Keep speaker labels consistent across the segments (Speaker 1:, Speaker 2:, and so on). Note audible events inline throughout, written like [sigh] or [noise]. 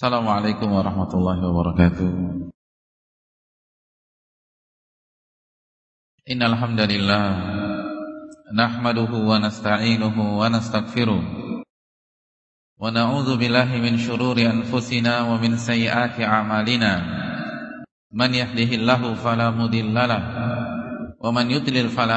Speaker 1: Assalamualaikum warahmatullahi wabarakatuh. Innal hamdalillah nahmaduhu wa nasta'inuhu wa nastaghfiruh. Wa na'udzu billahi min shururi anfusina wa min sayyiati a'malina. Man yahdihillahu fala mudhillalah wa man yudlil fala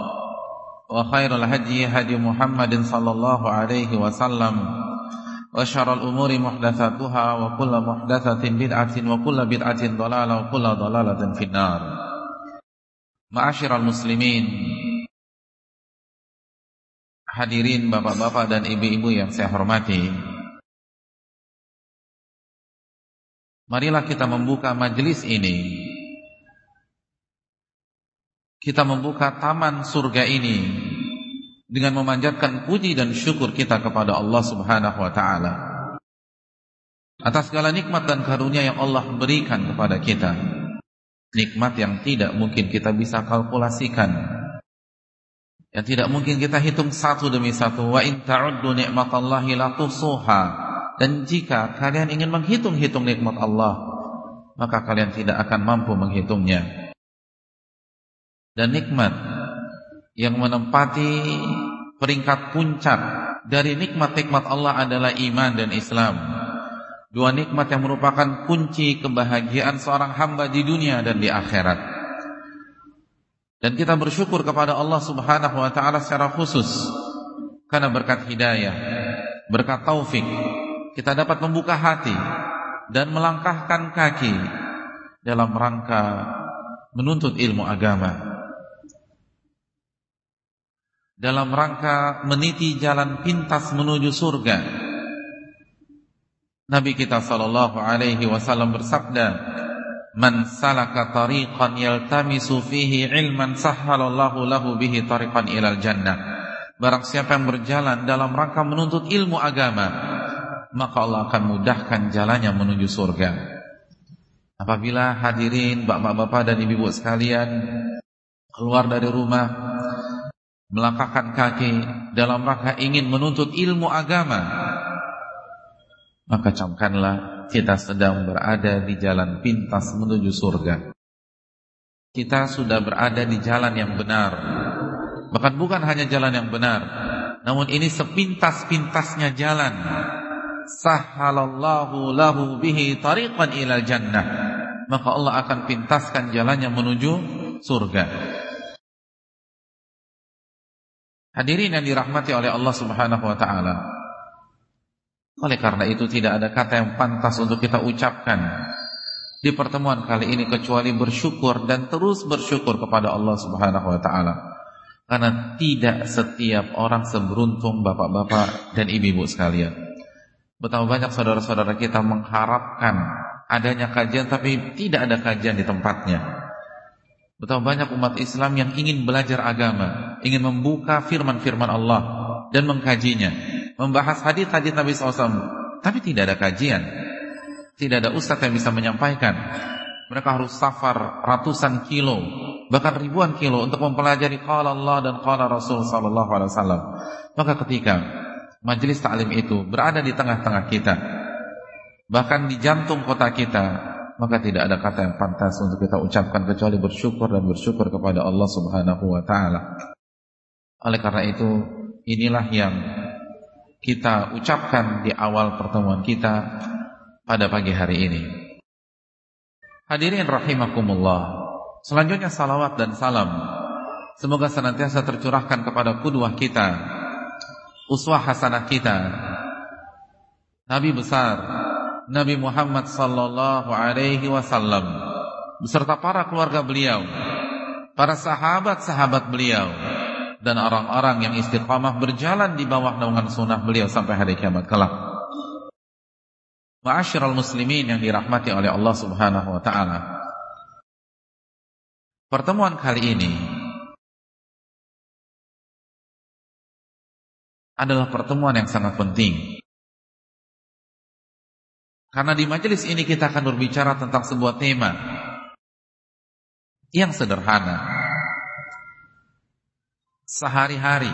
Speaker 1: وخير الهدي هدي محمد صلى الله عليه وسلم وشر الأمور محدثاتها وكل محدثة بدعة وكل بدعة ضلالة وكل ضلالة في النار معاشر المسلمين Hadirin bapak-bapak dan ibu-ibu yang saya hormati Marilah kita membuka majelis ini kita membuka taman surga ini dengan memanjatkan puji dan syukur kita kepada Allah Subhanahu wa taala atas segala nikmat dan karunia yang Allah berikan kepada kita. Nikmat yang tidak mungkin kita bisa kalkulasikan. Yang tidak mungkin kita hitung satu demi satu. Wa in ta'uddu ni'matallahi la tuhsuha. Dan jika kalian ingin menghitung-hitung nikmat Allah, maka kalian tidak akan mampu menghitungnya dan nikmat yang menempati peringkat puncak dari nikmat-nikmat Allah adalah iman dan Islam. Dua nikmat yang merupakan kunci kebahagiaan seorang hamba di dunia dan di akhirat. Dan kita bersyukur kepada Allah Subhanahu wa taala secara khusus karena berkat hidayah, berkat taufik, kita dapat membuka hati dan melangkahkan kaki dalam rangka menuntut ilmu agama dalam rangka meniti jalan pintas menuju surga. Nabi kita sallallahu alaihi wasallam bersabda, "Man salaka tariqan yaltamisu fihi ilman sahhalallahu lahu bihi tariqan ilal jannah." Barang siapa yang berjalan dalam rangka menuntut ilmu agama, maka Allah akan mudahkan jalannya menuju surga. Apabila hadirin bapak-bapak dan ibu-ibu sekalian keluar dari rumah melangkahkan kaki dalam rangka ingin menuntut ilmu agama maka camkanlah kita sedang berada di jalan pintas menuju surga. Kita sudah berada di jalan yang benar. Bahkan bukan hanya jalan yang benar namun ini sepintas-pintasnya jalan. Sahhalallahu lahu bihi tariqan ilal jannah. Maka Allah akan pintaskan jalannya menuju surga Hadirin yang dirahmati oleh Allah Subhanahu wa taala. Oleh karena itu tidak ada kata yang pantas untuk kita ucapkan di pertemuan kali ini kecuali bersyukur dan terus bersyukur kepada Allah Subhanahu wa taala. Karena tidak setiap orang seberuntung bapak-bapak dan ibu-ibu sekalian. Betapa banyak saudara-saudara kita mengharapkan adanya kajian tapi tidak ada kajian di tempatnya. Betapa banyak umat Islam yang ingin belajar agama, ingin membuka firman-firman Allah dan mengkajinya, membahas hadis-hadis Nabi SAW, tapi tidak ada kajian, tidak ada ustadz yang bisa menyampaikan. Mereka harus safar ratusan kilo, bahkan ribuan kilo untuk mempelajari qala Allah dan qala Rasul sallallahu alaihi wasallam. Maka ketika majelis taklim itu berada di tengah-tengah kita, bahkan di jantung kota kita, maka tidak ada kata yang pantas untuk kita ucapkan kecuali bersyukur dan bersyukur kepada Allah Subhanahu wa taala. Oleh karena itu, inilah yang kita ucapkan di awal pertemuan kita pada pagi hari ini. Hadirin rahimakumullah. Selanjutnya salawat dan salam. Semoga senantiasa tercurahkan kepada kudwah kita, uswah hasanah kita, Nabi besar, Nabi Muhammad sallallahu alaihi wasallam beserta para keluarga beliau, para sahabat-sahabat beliau dan orang-orang yang istiqamah berjalan di bawah naungan sunnah beliau sampai hari kiamat kelak. Ma'asyiral muslimin yang dirahmati oleh Allah Subhanahu wa taala. Pertemuan kali ini adalah pertemuan yang sangat penting. Karena di majelis ini kita akan berbicara tentang sebuah tema yang sederhana. Sehari-hari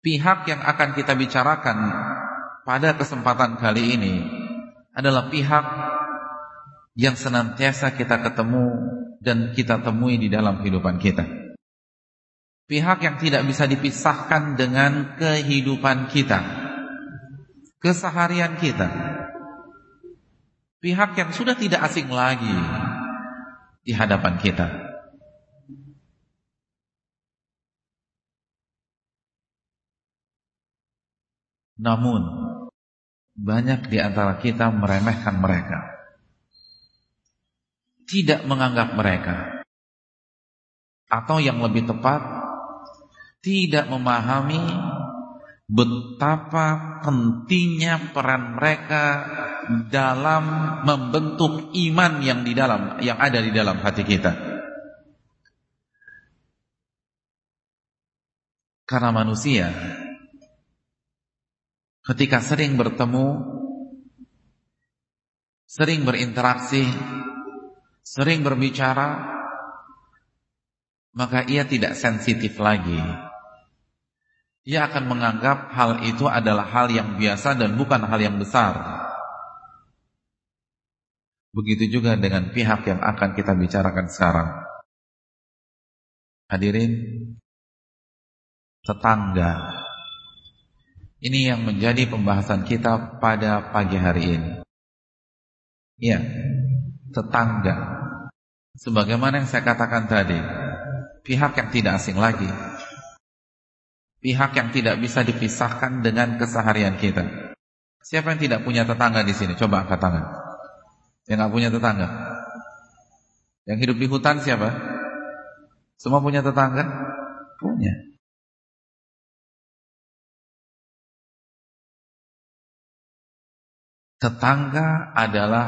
Speaker 1: pihak yang akan kita bicarakan pada kesempatan kali ini adalah pihak yang senantiasa kita ketemu dan kita temui di dalam kehidupan kita. Pihak yang tidak bisa dipisahkan dengan kehidupan kita, keseharian kita. Pihak yang sudah tidak asing lagi di hadapan kita. Namun banyak di antara kita meremehkan mereka. Tidak menganggap mereka. Atau yang lebih tepat, tidak memahami betapa pentingnya peran mereka dalam membentuk iman yang di dalam yang ada di dalam hati kita. Karena manusia ketika sering bertemu, sering berinteraksi, sering berbicara, maka ia tidak sensitif lagi. Ia akan menganggap hal itu adalah hal yang biasa dan bukan hal yang besar. Begitu juga dengan pihak yang akan kita bicarakan sekarang. Hadirin, tetangga ini yang menjadi pembahasan kita pada pagi hari ini. Ya, tetangga. Sebagaimana yang saya katakan tadi, pihak yang tidak asing lagi. Pihak yang tidak bisa dipisahkan dengan keseharian kita. Siapa yang tidak punya tetangga di sini? Coba angkat tangan. Yang nggak punya tetangga? Yang hidup di hutan siapa? Semua punya tetangga? Punya. Tetangga adalah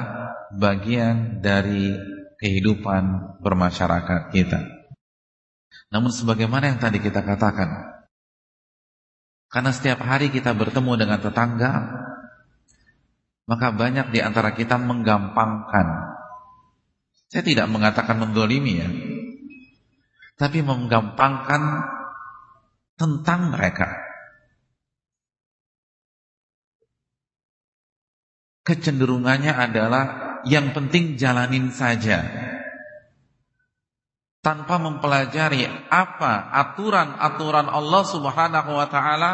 Speaker 1: bagian dari kehidupan bermasyarakat kita. Namun sebagaimana yang tadi kita katakan, karena setiap hari kita bertemu dengan tetangga, maka banyak di antara kita menggampangkan. Saya tidak mengatakan mendolimi ya, tapi menggampangkan tentang mereka. Kecenderungannya adalah yang penting jalanin saja. Tanpa mempelajari apa aturan-aturan Allah Subhanahu wa taala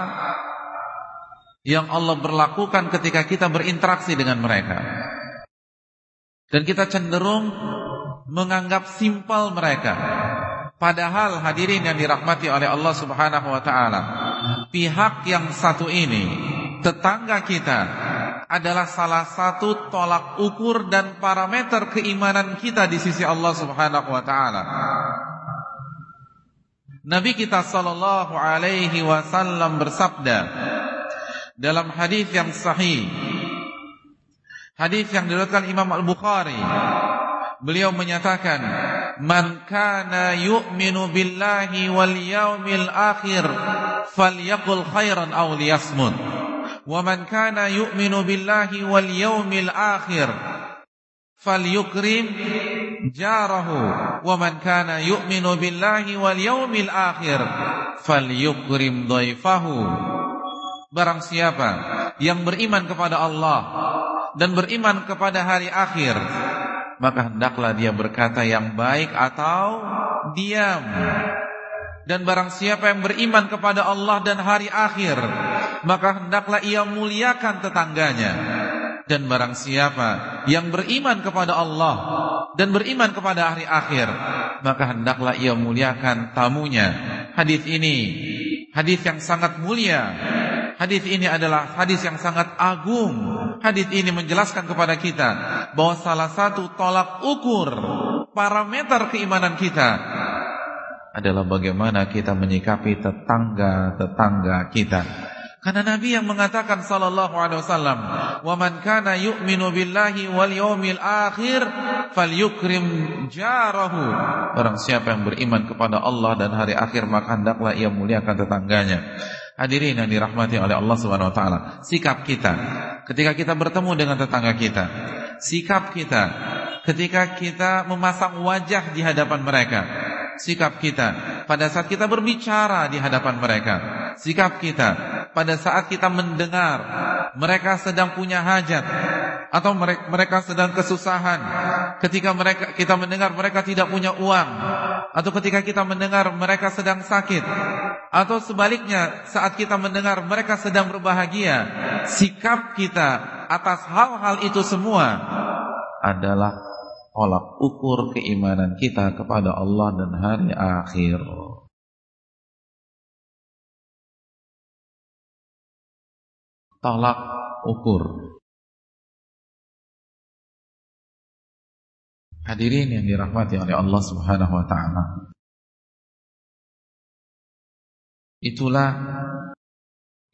Speaker 1: yang Allah berlakukan ketika kita berinteraksi dengan mereka. Dan kita cenderung menganggap simpel mereka. Padahal hadirin yang dirahmati oleh Allah Subhanahu wa taala, pihak yang satu ini, tetangga kita adalah salah satu tolak ukur dan parameter keimanan kita di sisi Allah Subhanahu wa taala. Nabi kita sallallahu alaihi wasallam bersabda dalam hadis yang sahih. Hadis yang diriwayatkan Imam Al-Bukhari. Beliau menyatakan, "Man kana yu'minu billahi wal yaumil akhir falyaqul khairan aw liyasmut." ومن كان يؤمن بالله واليوم الآخر فليكرم جاره ومن كان يؤمن بالله واليوم الآخر فليكرم ضيفه Barang siapa yang beriman kepada Allah dan beriman kepada hari akhir maka hendaklah dia berkata yang baik atau diam dan barang siapa yang beriman kepada Allah dan hari akhir maka hendaklah ia muliakan tetangganya Dan barang siapa yang beriman kepada Allah dan beriman kepada hari akhir, maka hendaklah ia muliakan tamunya. Hadis ini hadis yang sangat mulia. Hadis ini adalah hadis yang sangat agung. Hadis ini menjelaskan kepada kita bahwa salah satu tolak ukur parameter keimanan kita adalah bagaimana kita menyikapi tetangga-tetangga kita. Karena Nabi yang mengatakan sallallahu alaihi wasallam, "Wa man kana yu'minu billahi wal yawmil akhir falyukrim jarahu." Orang siapa yang beriman kepada Allah dan hari akhir maka hendaklah ia muliakan tetangganya. Hadirin yang dirahmati oleh Allah Subhanahu wa taala, sikap kita ketika kita bertemu dengan tetangga kita, sikap kita ketika kita memasang wajah di hadapan mereka, sikap kita pada saat kita berbicara di hadapan mereka, sikap kita pada saat kita mendengar mereka sedang punya hajat atau mereka sedang kesusahan, ketika mereka kita mendengar mereka tidak punya uang atau ketika kita mendengar mereka sedang sakit atau sebaliknya saat kita mendengar mereka sedang berbahagia, sikap kita atas hal-hal itu semua adalah tolak ukur keimanan kita kepada Allah dan hari akhir. Tolak ukur. Hadirin yang dirahmati oleh Allah Subhanahu wa taala. Itulah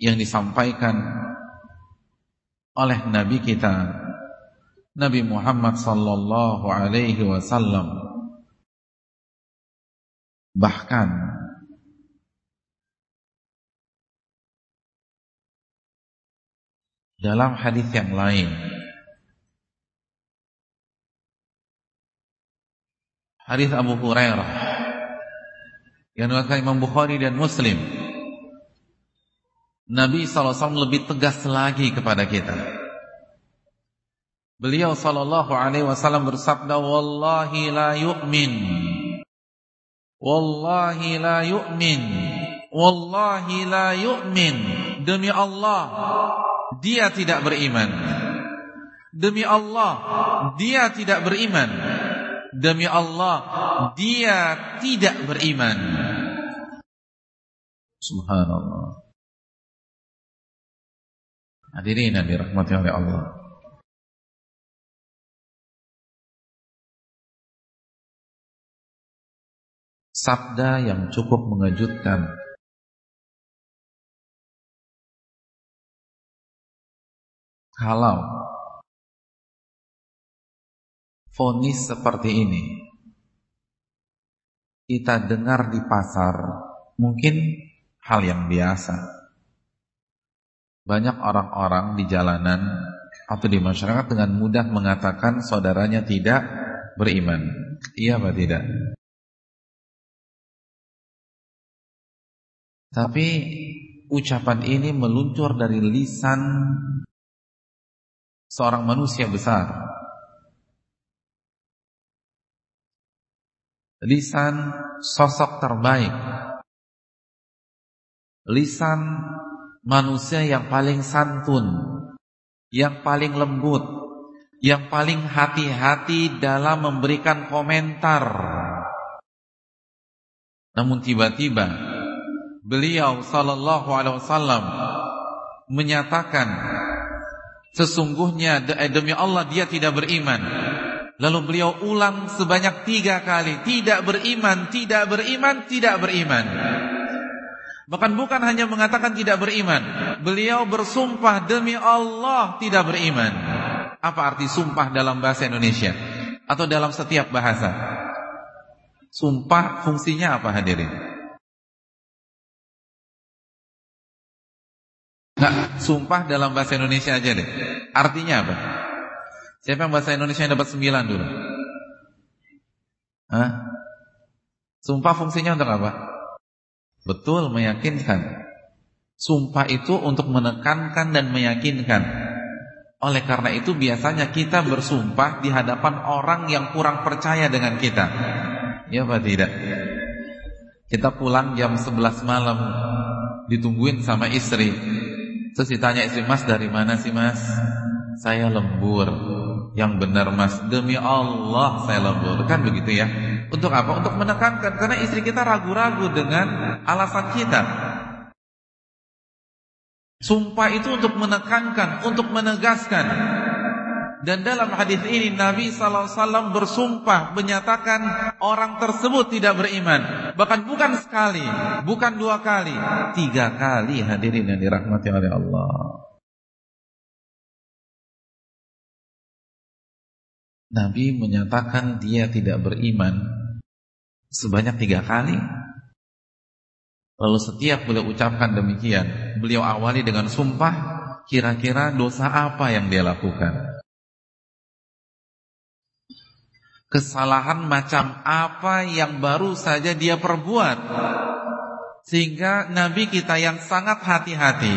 Speaker 1: yang disampaikan oleh nabi kita Nabi Muhammad sallallahu alaihi wasallam. Bahkan dalam hadis yang lain hadis Abu Hurairah yang diriwayatkan Imam Bukhari dan Muslim Nabi SAW lebih tegas lagi kepada kita Beliau sallallahu alaihi wasallam bersabda wallahi la yu'min. Wallahi la yu'min. Wallahi la yu'min. Demi Allah dia tidak beriman. Demi Allah dia tidak beriman. Demi Allah dia tidak beriman. Subhanallah. Hadirin yang dirahmati oleh Allah sabda yang cukup mengejutkan. Kalau fonis seperti ini kita dengar di pasar, mungkin hal yang biasa. Banyak orang-orang di jalanan atau di masyarakat dengan mudah mengatakan saudaranya tidak beriman. Iya apa tidak? Tapi ucapan ini meluncur dari lisan seorang manusia besar. Lisan sosok terbaik. Lisan manusia yang paling santun, yang paling lembut, yang paling hati-hati dalam memberikan komentar. Namun tiba-tiba beliau sallallahu alaihi wasallam menyatakan sesungguhnya eh, demi Allah dia tidak beriman. Lalu beliau ulang sebanyak tiga kali tidak beriman, tidak beriman, tidak beriman. Bahkan bukan hanya mengatakan tidak beriman, beliau bersumpah demi Allah tidak beriman. Apa arti sumpah dalam bahasa Indonesia atau dalam setiap bahasa? Sumpah fungsinya apa hadirin? Nah, sumpah dalam bahasa Indonesia aja deh. Artinya apa? Siapa yang bahasa Indonesia yang dapat 9 dulu? Hah? Sumpah fungsinya untuk apa? Betul, meyakinkan. Sumpah itu untuk menekankan dan meyakinkan. Oleh karena itu biasanya kita bersumpah di hadapan orang yang kurang percaya dengan kita. Ya apa tidak? Kita pulang jam 11 malam ditungguin sama istri Terus ditanya istri mas dari mana sih mas saya lembur. Yang benar mas, demi Allah saya lembur. Kan begitu ya. Untuk apa? Untuk menekankan. Karena istri kita ragu-ragu dengan alasan kita. Sumpah itu untuk menekankan, untuk menegaskan. Dan dalam hadis ini Nabi SAW bersumpah menyatakan orang tersebut tidak beriman. Bahkan bukan sekali, bukan dua kali, tiga kali hadirin yang dirahmati oleh Allah. Nabi menyatakan dia tidak beriman sebanyak tiga kali. Lalu setiap beliau ucapkan demikian, beliau awali dengan sumpah, kira-kira dosa apa yang dia lakukan. Kesalahan macam apa yang baru saja dia perbuat. Sehingga nabi kita yang sangat hati-hati.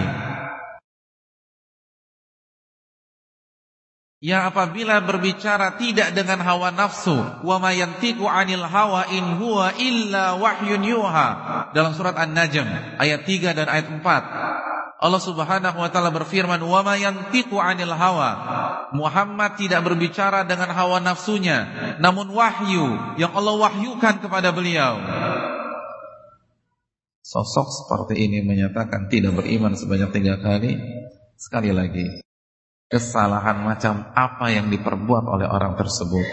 Speaker 1: Yang apabila berbicara tidak dengan hawa nafsu wa 'anil hawa in huwa illa wahyun yuha dalam surat An-Najm ayat 3 dan ayat 4 Allah Subhanahu wa taala berfirman, "Wa ma yantiqu 'anil hawa." Muhammad tidak berbicara dengan hawa nafsunya, namun wahyu yang Allah wahyukan kepada beliau. Sosok seperti ini menyatakan tidak beriman sebanyak tiga kali. Sekali lagi, kesalahan macam apa yang diperbuat oleh orang tersebut?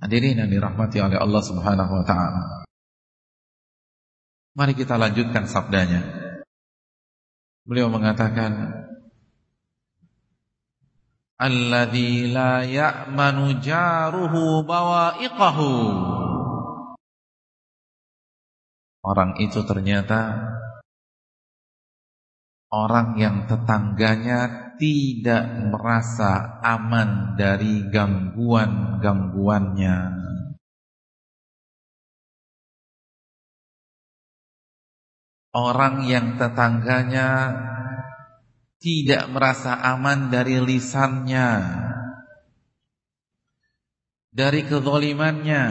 Speaker 1: Hadirin yang dirahmati oleh Allah Subhanahu wa taala. Mari kita lanjutkan sabdanya. Beliau mengatakan Alladzi la ya'manu jaruhu bawa'iqahu Orang itu ternyata Orang yang tetangganya tidak merasa aman dari gangguan-gangguannya Orang yang tetangganya tidak merasa aman dari lisannya, dari kezolimannya,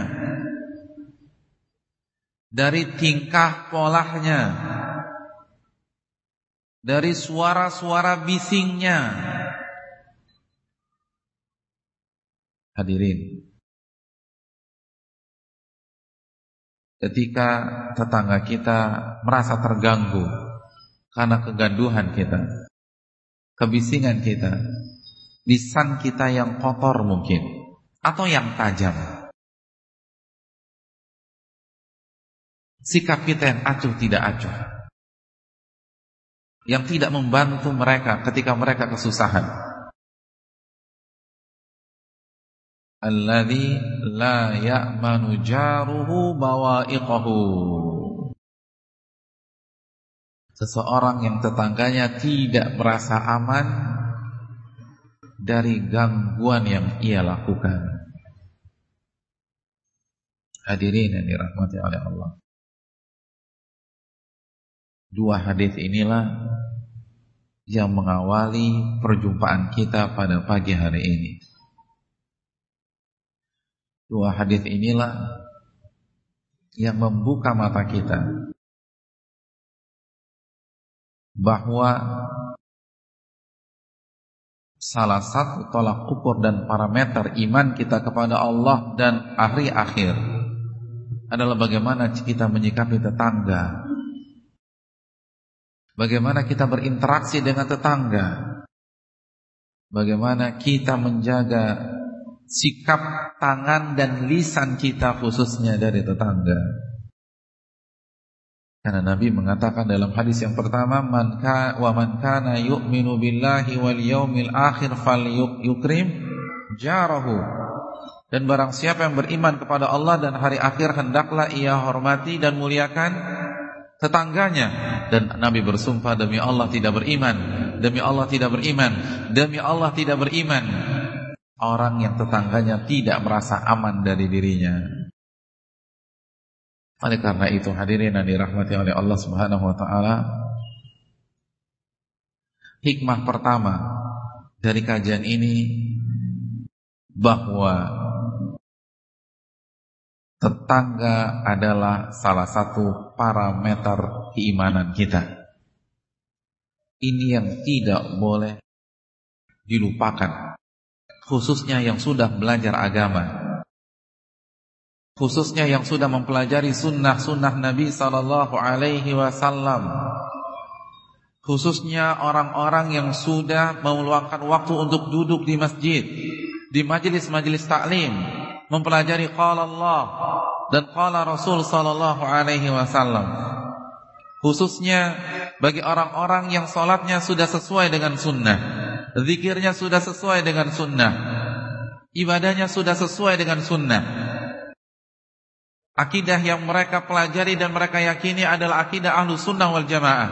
Speaker 1: dari tingkah polahnya, dari suara-suara bisingnya. Hadirin, ketika tetangga kita merasa terganggu karena kegaduhan kita, kebisingan kita, lisan kita yang kotor mungkin atau yang tajam. Sikap kita yang acuh tidak acuh. Yang tidak membantu mereka ketika mereka kesusahan. Alladzi la ya'manu jaruhu bawa'iqahu. Seseorang yang tetangganya tidak merasa aman dari gangguan yang ia lakukan. Hadirin yang dirahmati oleh Allah. Dua hadis inilah yang mengawali perjumpaan kita pada pagi hari ini Dua hadis inilah yang membuka mata kita bahwa salah satu tolak ukur dan parameter iman kita kepada Allah dan hari akhir adalah bagaimana kita menyikapi tetangga. Bagaimana kita berinteraksi dengan tetangga. Bagaimana kita menjaga sikap tangan dan lisan kita khususnya dari tetangga. Karena Nabi mengatakan dalam hadis yang pertama, "Man ka wa man kana yu'minu billahi wal yaumil akhir falyukrim jarahu." Dan barang siapa yang beriman kepada Allah dan hari akhir hendaklah ia hormati dan muliakan tetangganya. Dan Nabi bersumpah demi Allah tidak beriman, demi Allah tidak beriman, demi Allah tidak beriman orang yang tetangganya tidak merasa aman dari dirinya. Oleh karena itu hadirin yang dirahmati oleh Allah Subhanahu wa taala, hikmah pertama dari kajian ini bahwa tetangga adalah salah satu parameter keimanan kita. Ini yang tidak boleh dilupakan. Khususnya yang sudah belajar agama. Khususnya yang sudah mempelajari sunnah-sunnah Nabi Sallallahu Alaihi Wasallam. Khususnya orang-orang yang sudah meluangkan waktu untuk duduk di masjid, di majelis-majelis taklim, mempelajari qala Allah dan qala Rasul sallallahu alaihi wasallam. Khususnya bagi orang-orang yang salatnya sudah sesuai dengan sunnah, zikirnya sudah sesuai dengan sunnah, ibadahnya sudah sesuai dengan sunnah. Akidah yang mereka pelajari dan mereka yakini adalah akidah ahlu sunnah wal jamaah.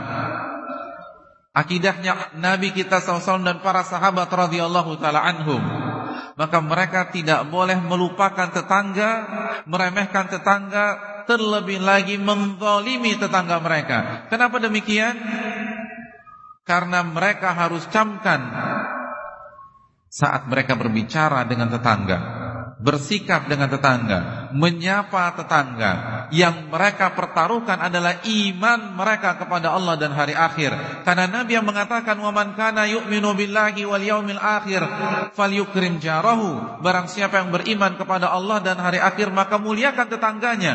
Speaker 1: Akidahnya Nabi kita SAW dan para sahabat radhiyallahu taala anhum. Maka mereka tidak boleh melupakan tetangga meremehkan tetangga terlebih lagi menzalimi tetangga mereka. Kenapa demikian karena mereka harus camkan saat mereka berbicara dengan tetangga bersikap dengan tetangga, menyapa tetangga, yang mereka pertaruhkan adalah iman mereka kepada Allah dan hari akhir. Karena Nabi yang mengatakan wa man kana yu'minu billahi wal yaumil akhir falyukrim jarahu. Barang siapa yang beriman kepada Allah dan hari akhir maka muliakan tetangganya.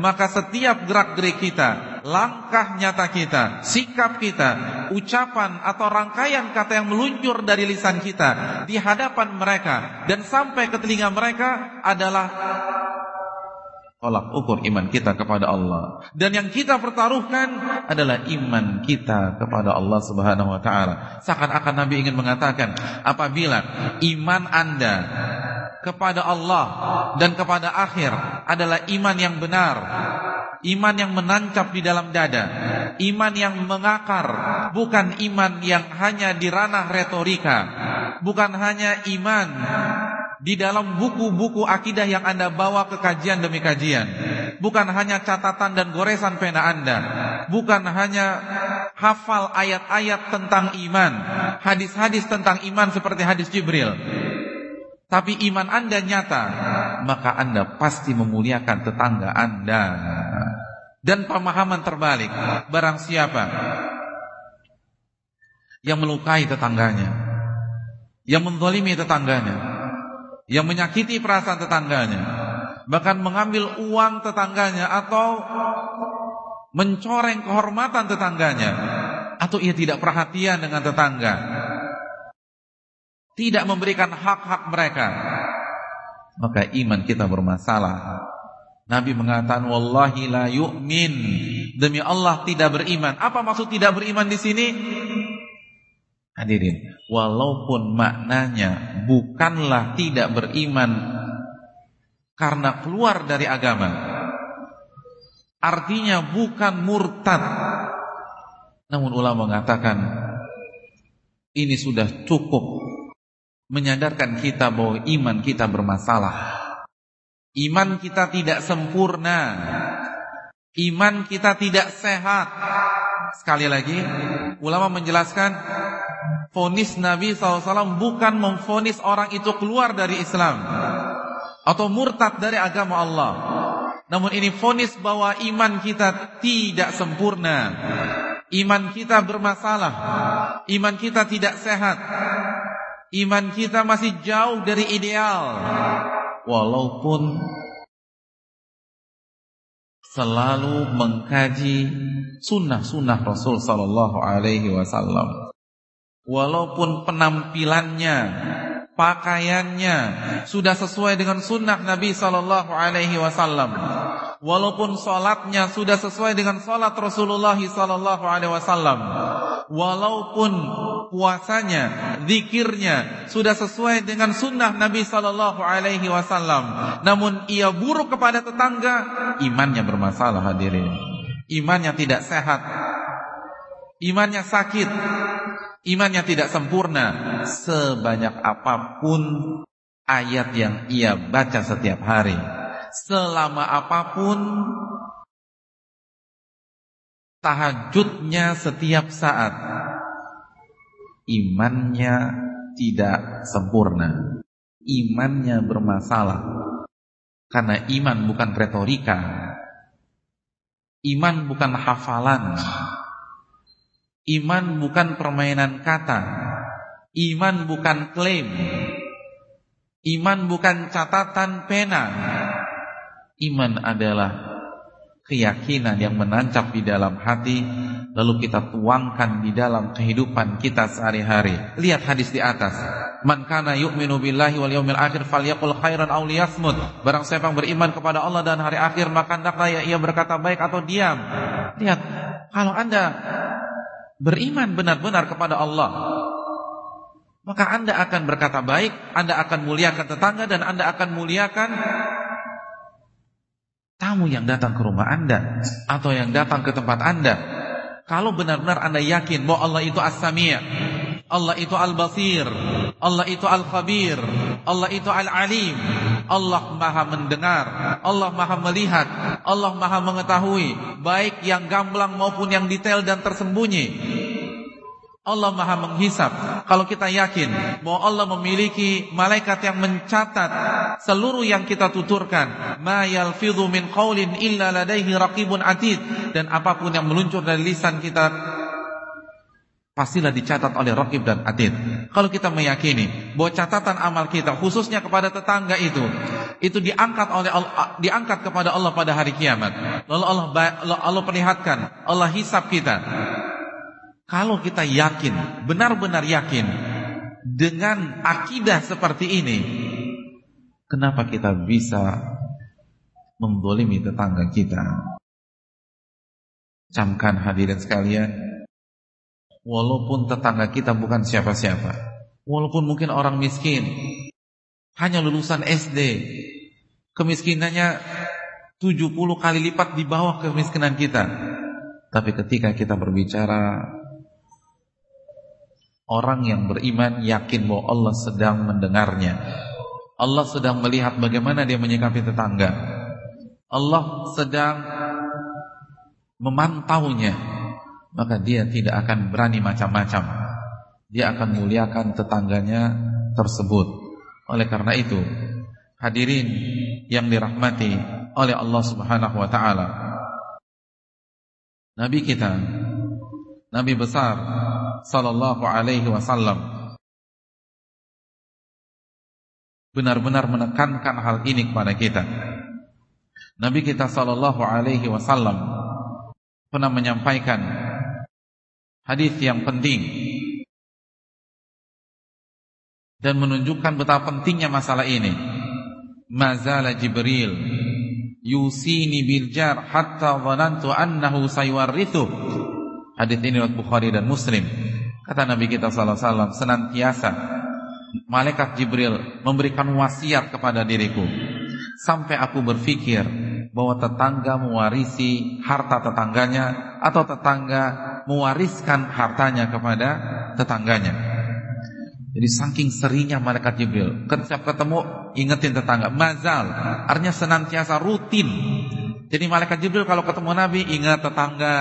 Speaker 1: Maka setiap gerak-gerik kita langkah nyata kita, sikap kita, ucapan atau rangkaian kata yang meluncur dari lisan kita di hadapan mereka dan sampai ke telinga mereka adalah tolak ukur iman kita kepada Allah. Dan yang kita pertaruhkan adalah iman kita kepada Allah Subhanahu wa taala. Seakan-akan Nabi ingin mengatakan, apabila iman Anda kepada Allah dan kepada akhir adalah iman yang benar, iman yang menancap di dalam dada, iman yang mengakar, bukan iman yang hanya di ranah retorika, bukan hanya iman di dalam buku-buku akidah yang Anda bawa ke kajian demi kajian, bukan hanya catatan dan goresan pena Anda, bukan hanya hafal ayat-ayat tentang iman, hadis-hadis tentang iman seperti hadis Jibril. Tapi iman Anda nyata, maka Anda pasti memuliakan tetangga Anda. Dan pemahaman terbalik, barang siapa yang melukai tetangganya, yang mendolimi tetangganya, yang menyakiti perasaan tetangganya, bahkan mengambil uang tetangganya atau mencoreng kehormatan tetangganya, atau ia tidak perhatian dengan tetangga, tidak memberikan hak-hak mereka, maka iman kita bermasalah. Nabi mengatakan wallahi la yu'min. Demi Allah tidak beriman. Apa maksud tidak beriman di sini? Hadirin, walaupun maknanya bukanlah tidak beriman karena keluar dari agama. Artinya bukan murtad. Namun ulama mengatakan ini sudah cukup menyadarkan kita bahwa iman kita bermasalah. Iman kita tidak sempurna. Iman kita tidak sehat. Sekali lagi, ulama menjelaskan fonis Nabi SAW bukan memfonis orang itu keluar dari Islam atau murtad dari agama Allah. Namun ini fonis bahwa iman kita tidak sempurna. Iman kita bermasalah. Iman kita tidak sehat iman kita masih jauh dari ideal. Walaupun selalu mengkaji sunnah-sunnah Rasul Sallallahu Alaihi Wasallam. Walaupun penampilannya pakaiannya sudah sesuai dengan sunnah Nabi Sallallahu Alaihi Wasallam walaupun sholatnya sudah sesuai dengan sholat Rasulullah Sallallahu Alaihi Wasallam walaupun puasanya, zikirnya sudah sesuai dengan sunnah Nabi Sallallahu Alaihi Wasallam, namun ia buruk kepada tetangga, imannya bermasalah hadirin, imannya tidak sehat, imannya sakit, imannya tidak sempurna, sebanyak apa pun ayat yang ia baca setiap hari, selama apa pun tahajudnya setiap saat imannya tidak sempurna. Imannya bermasalah. Karena iman bukan retorika. Iman bukan hafalan. Iman bukan permainan kata. Iman bukan klaim. Iman bukan catatan pena. Iman adalah keyakinan yang menancap di dalam hati lalu kita tuangkan di dalam kehidupan kita sehari-hari. Lihat hadis di atas. Man kana yu'minu billahi wal yawmil akhir falyaqul khairan aw liyasmut. Barang siapa yang beriman kepada Allah dan hari akhir maka hendaklah ia berkata baik atau diam. Lihat, kalau Anda beriman benar-benar kepada Allah, maka Anda akan berkata baik, Anda akan muliakan tetangga dan Anda akan muliakan tamu yang datang ke rumah Anda atau yang datang ke tempat Anda. Kalau benar-benar Anda yakin bahwa Allah itu As-Sami', Allah itu Al-Basir, Allah itu Al-Khabir, Allah itu Al-Alim, Allah Maha mendengar, Allah Maha melihat, Allah Maha mengetahui, baik yang gamblang maupun yang detail dan tersembunyi. Allah maha menghisap. Kalau kita yakin bahwa Allah memiliki malaikat yang mencatat Seluruh yang kita tuturkan Ma yalfidhu min qawlin illa ladaihi atid Dan apa pun yang meluncur dari lisan kita Pastilah dicatat oleh Raqib dan Atid. Kalau kita meyakini bahwa catatan amal kita Khususnya kepada tetangga itu Itu diangkat oleh Allah, diangkat kepada Allah pada hari kiamat. Lalu Allah, Allah perlihatkan Allah hisap kita kalau kita yakin, benar-benar yakin dengan akidah seperti ini, kenapa kita bisa membolimi tetangga kita? Camkan hadirin sekalian, walaupun tetangga kita bukan siapa-siapa, walaupun mungkin orang miskin, hanya lulusan SD, kemiskinannya 70 kali lipat di bawah kemiskinan kita. Tapi ketika kita berbicara Orang yang beriman yakin bahwa Allah sedang mendengarnya. Allah sedang melihat bagaimana dia menyikapi tetangga. Allah sedang memantaunya. Maka dia tidak akan berani macam-macam. Dia akan muliakan tetangganya tersebut. Oleh karena itu, hadirin yang dirahmati oleh Allah Subhanahu wa taala. Nabi kita, Nabi besar sallallahu alaihi wasallam benar-benar menekankan hal ini kepada kita. Nabi kita sallallahu alaihi wasallam pernah menyampaikan hadis yang penting dan menunjukkan betapa pentingnya masalah ini. Mazala Jibril yusini bil jar hatta dhanantu annahu sayuwarrithu. Hadis ini riwayat Bukhari dan Muslim. Kata Nabi kita sallallahu alaihi senantiasa malaikat Jibril memberikan wasiat kepada diriku sampai aku berpikir bahwa tetangga mewarisi harta tetangganya atau tetangga mewariskan hartanya kepada tetangganya. Jadi saking seringnya malaikat Jibril, setiap ketemu ingetin tetangga, mazal, artinya senantiasa rutin. Jadi malaikat Jibril kalau ketemu Nabi ingat tetangga,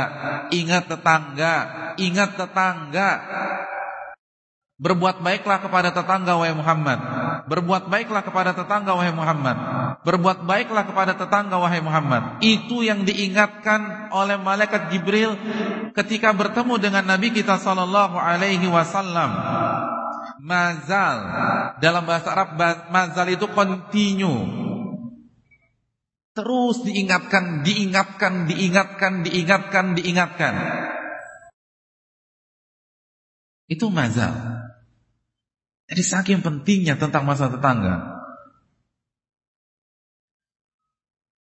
Speaker 1: ingat tetangga, ingat tetangga. Berbuat baiklah kepada tetangga wahai Muhammad. Berbuat baiklah kepada tetangga wahai Muhammad. Berbuat baiklah kepada tetangga wahai Muhammad. Itu yang diingatkan oleh malaikat Jibril ketika bertemu dengan Nabi kita sallallahu alaihi wasallam. Mazal dalam bahasa Arab mazal itu continue. Terus diingatkan, diingatkan, diingatkan, diingatkan, diingatkan. Itu mazal. Jadi saking pentingnya tentang masa tetangga.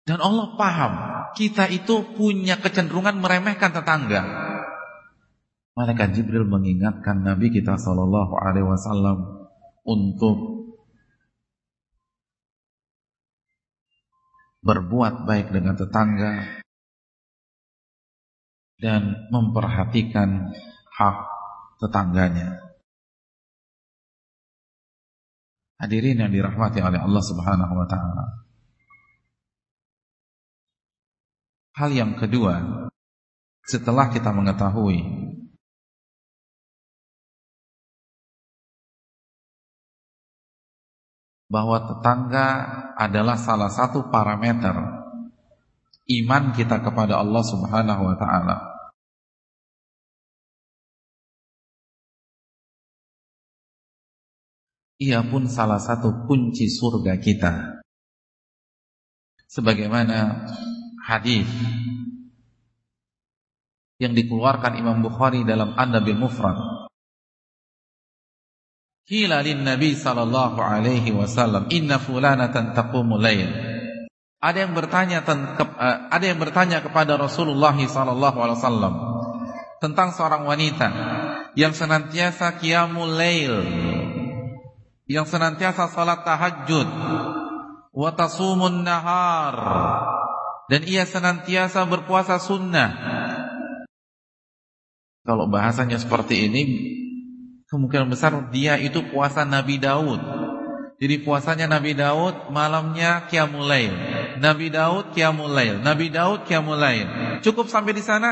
Speaker 1: Dan Allah paham kita itu punya kecenderungan meremehkan tetangga. Malaikat Jibril mengingatkan Nabi kita Shallallahu Alaihi Wasallam untuk berbuat baik dengan tetangga dan memperhatikan hak tetangganya. Hadirin yang dirahmati oleh Allah Subhanahu wa taala. Hal yang kedua, setelah kita mengetahui bahwa tetangga adalah salah satu parameter iman kita kepada Allah Subhanahu wa taala. Ia pun salah satu kunci surga kita. Sebagaimana hadis yang dikeluarkan Imam Bukhari dalam Adab Mufrad Qila lin Nabi sallallahu alaihi wasallam, "Inna fulanatan taqumu lail." Ada yang bertanya eh, ada yang bertanya kepada Rasulullah sallallahu alaihi wasallam tentang seorang wanita yang senantiasa qiyamul lail yang senantiasa salat tahajud wa tasumun nahar dan ia senantiasa berpuasa sunnah kalau bahasanya seperti ini kemungkinan besar dia itu puasa Nabi Daud jadi puasanya Nabi Daud malamnya qiyamul Nabi Daud qiyamul Nabi Daud qiyamul cukup sampai di sana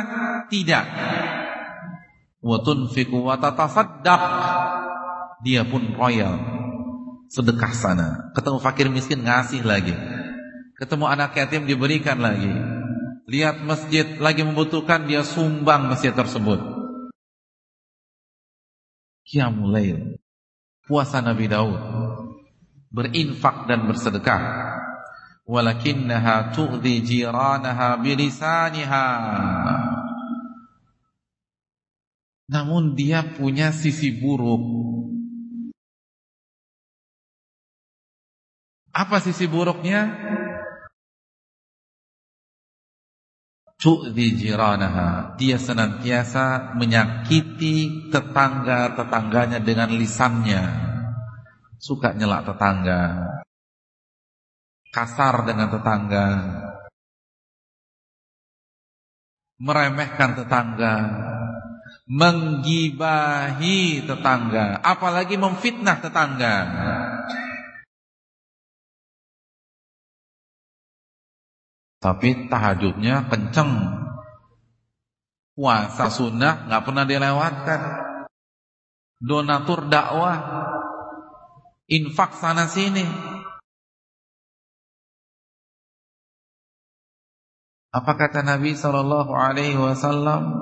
Speaker 1: tidak wa tunfiqu wa tatasaddaq dia pun royal sedekah sana. Ketemu fakir miskin ngasih lagi. Ketemu anak yatim diberikan lagi. Lihat masjid lagi membutuhkan dia sumbang masjid tersebut. Qiyamul Puasa Nabi Daud. Berinfak dan bersedekah. Walakinnaha tu'dhi jiranaha bilisaniha. Namun dia punya sisi buruk Apa sisi buruknya? Tu'zi jiranaha. Dia senantiasa menyakiti tetangga-tetangganya dengan lisannya. Suka nyelak tetangga. Kasar dengan tetangga. Meremehkan tetangga. Menggibahi tetangga. Apalagi memfitnah tetangga. Tapi tahajudnya kenceng. Puasa sunnah nggak pernah dilewatkan. Donatur dakwah. Infak sana sini. Apa kata Nabi sallallahu alaihi wasallam?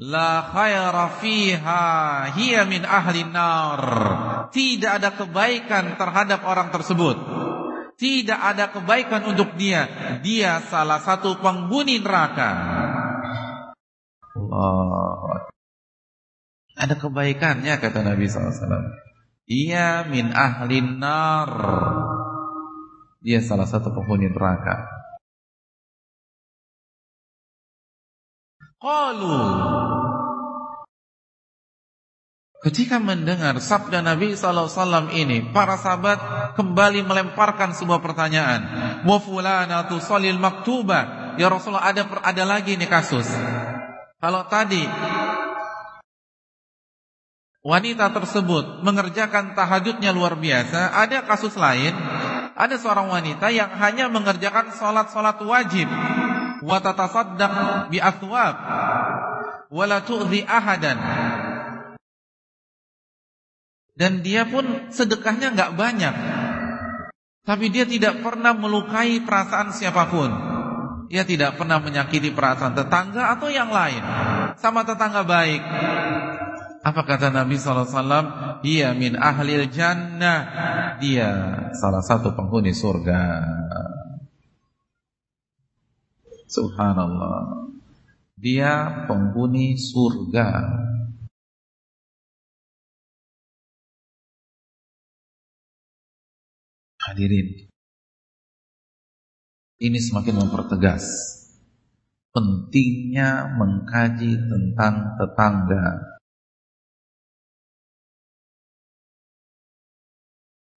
Speaker 1: La khaira fiha hiya min ahli nar. Tidak ada kebaikan terhadap orang tersebut tidak ada kebaikan untuk dia. Dia salah satu penghuni neraka. Allah. Ada kebaikannya kata Nabi SAW. Ia min ahlin nar. Dia salah satu penghuni neraka. Qalu Ketika mendengar sabda Nabi SAW ini, para sahabat kembali melemparkan sebuah pertanyaan. Wa fulanatu salil maktubah. Ya Rasulullah ada ada lagi nih kasus. Kalau tadi wanita tersebut mengerjakan tahajudnya luar biasa, ada kasus lain, ada seorang wanita yang hanya mengerjakan salat-salat wajib wa tatasaddaq bi athwab wa la tu'dhi ahadan dan dia pun sedekahnya nggak banyak. Tapi dia tidak pernah melukai perasaan siapa pun. Dia tidak pernah menyakiti perasaan tetangga atau yang lain. Sama tetangga baik. Apa kata Nabi SAW? Dia min ahlil jannah. Dia salah satu penghuni surga. Subhanallah. Dia penghuni surga. Hadirin, ini semakin mempertegas pentingnya mengkaji tentang tetangga.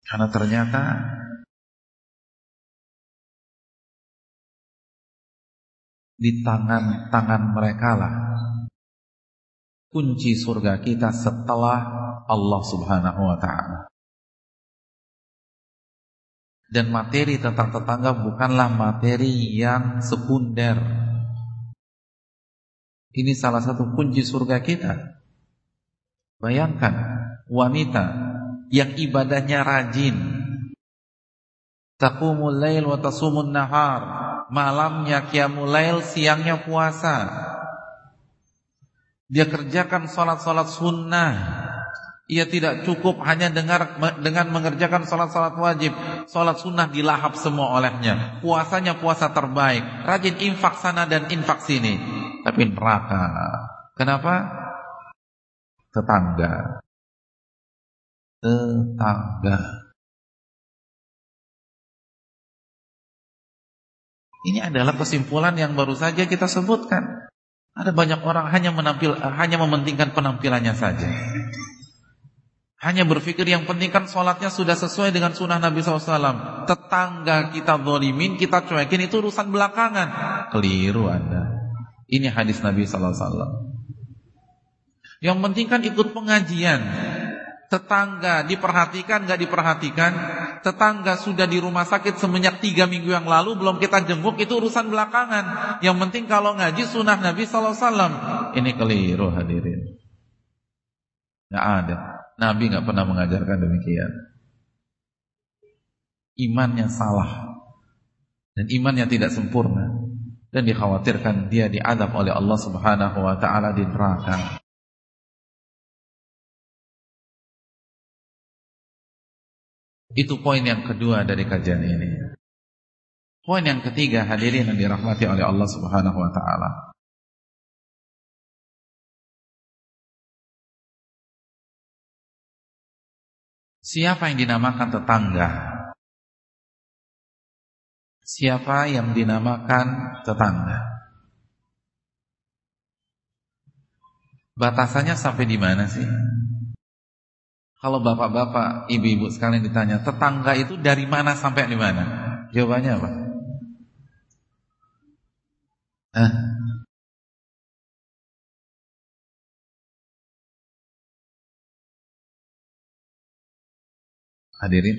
Speaker 1: Karena ternyata di tangan-tangan mereka lah kunci surga kita setelah Allah Subhanahu wa taala. Dan materi tentang tetangga bukanlah materi yang sekunder. Ini salah satu kunci surga kita. Bayangkan wanita yang ibadahnya rajin. Taqumul lail wa tasumun nahar. Malamnya qiyamul lail, siangnya puasa. Dia kerjakan salat-salat sunnah. Ia tidak cukup hanya dengar dengan mengerjakan salat-salat wajib, salat sunnah dilahap semua olehnya. Puasanya puasa terbaik, rajin infak sana dan infak sini, tapi neraka. Kenapa? Tetangga. Tetangga. Ini adalah kesimpulan yang baru saja kita sebutkan. Ada banyak orang hanya menampil, hanya mementingkan penampilannya saja. Hanya berpikir yang penting kan sholatnya sudah sesuai dengan sunnah Nabi SAW. Tetangga kita zolimin, kita cuekin itu urusan belakangan. Keliru Anda. Ini hadis Nabi SAW. Yang penting kan ikut pengajian. Tetangga diperhatikan, gak diperhatikan. Tetangga sudah di rumah sakit semenjak tiga minggu yang lalu, belum kita jenguk, itu urusan belakangan. Yang penting kalau ngaji sunnah Nabi SAW. Ini keliru hadirin. Gak ada. Nabi nggak pernah mengajarkan demikian. Imannya salah dan imannya tidak sempurna dan dikhawatirkan dia diadab oleh Allah Subhanahu wa taala di neraka. Itu poin yang kedua dari kajian ini. Poin yang ketiga hadirin yang dirahmati oleh Allah Subhanahu wa taala. Siapa yang dinamakan tetangga? Siapa yang dinamakan tetangga? Batasannya sampai di mana sih? Kalau bapak-bapak, ibu-ibu sekalian ditanya, tetangga itu dari mana sampai di mana? Jawabannya apa? Hah? Hadirin.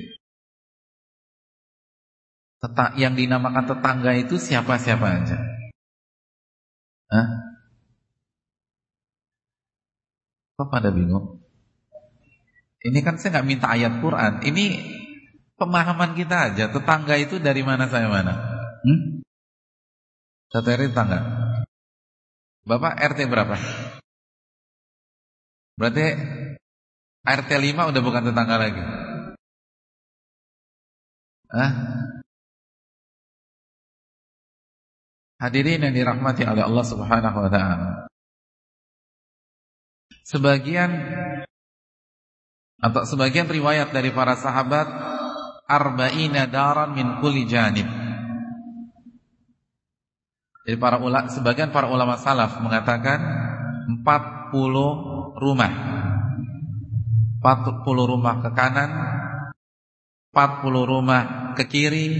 Speaker 1: Tetang, yang dinamakan tetangga itu siapa-siapa aja? Hah? Kok pada bingung? Ini kan saya nggak minta ayat Quran. Ini pemahaman kita aja. Tetangga itu dari mana saya mana? Hmm? Satu RT tetangga. Bapak RT berapa? Berarti RT 5 udah bukan tetangga lagi. Hah? Hadirin yang dirahmati oleh Allah Subhanahu wa taala. Sebagian atau sebagian riwayat dari para sahabat arba'ina daran min kulli janib. Jadi para ulama sebagian para ulama salaf mengatakan 40 rumah. 40 rumah ke kanan, 40 rumah ke kiri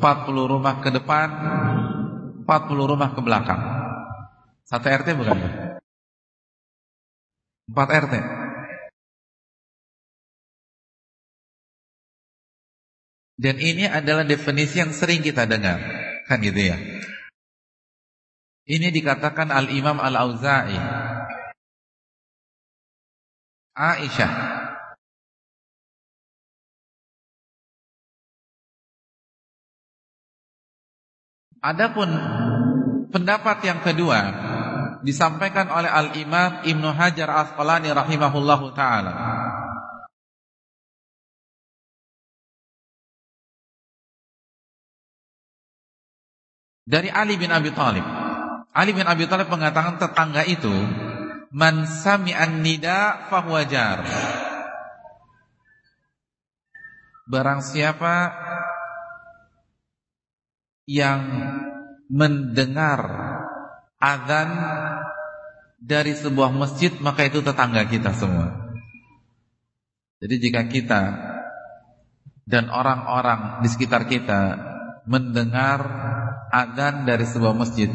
Speaker 1: 40 rumah ke depan 40 rumah ke belakang. Satu RT bukan? 4 RT Dan ini adalah definisi yang sering kita dengar. Kan gitu ya? Ini dikatakan Al-Imam Al-Auza'i. Aisyah Adapun pendapat yang kedua disampaikan oleh Al-Imam Ibnu Hajar Asqalani rahimahullahu taala. Dari Ali bin Abi Thalib. Ali bin Abi Thalib mengatakan tetangga itu man sami'an nida fahuwa jar. Barang siapa yang mendengar azan dari sebuah masjid maka itu tetangga kita semua. Jadi jika kita dan orang-orang di sekitar kita mendengar azan dari sebuah masjid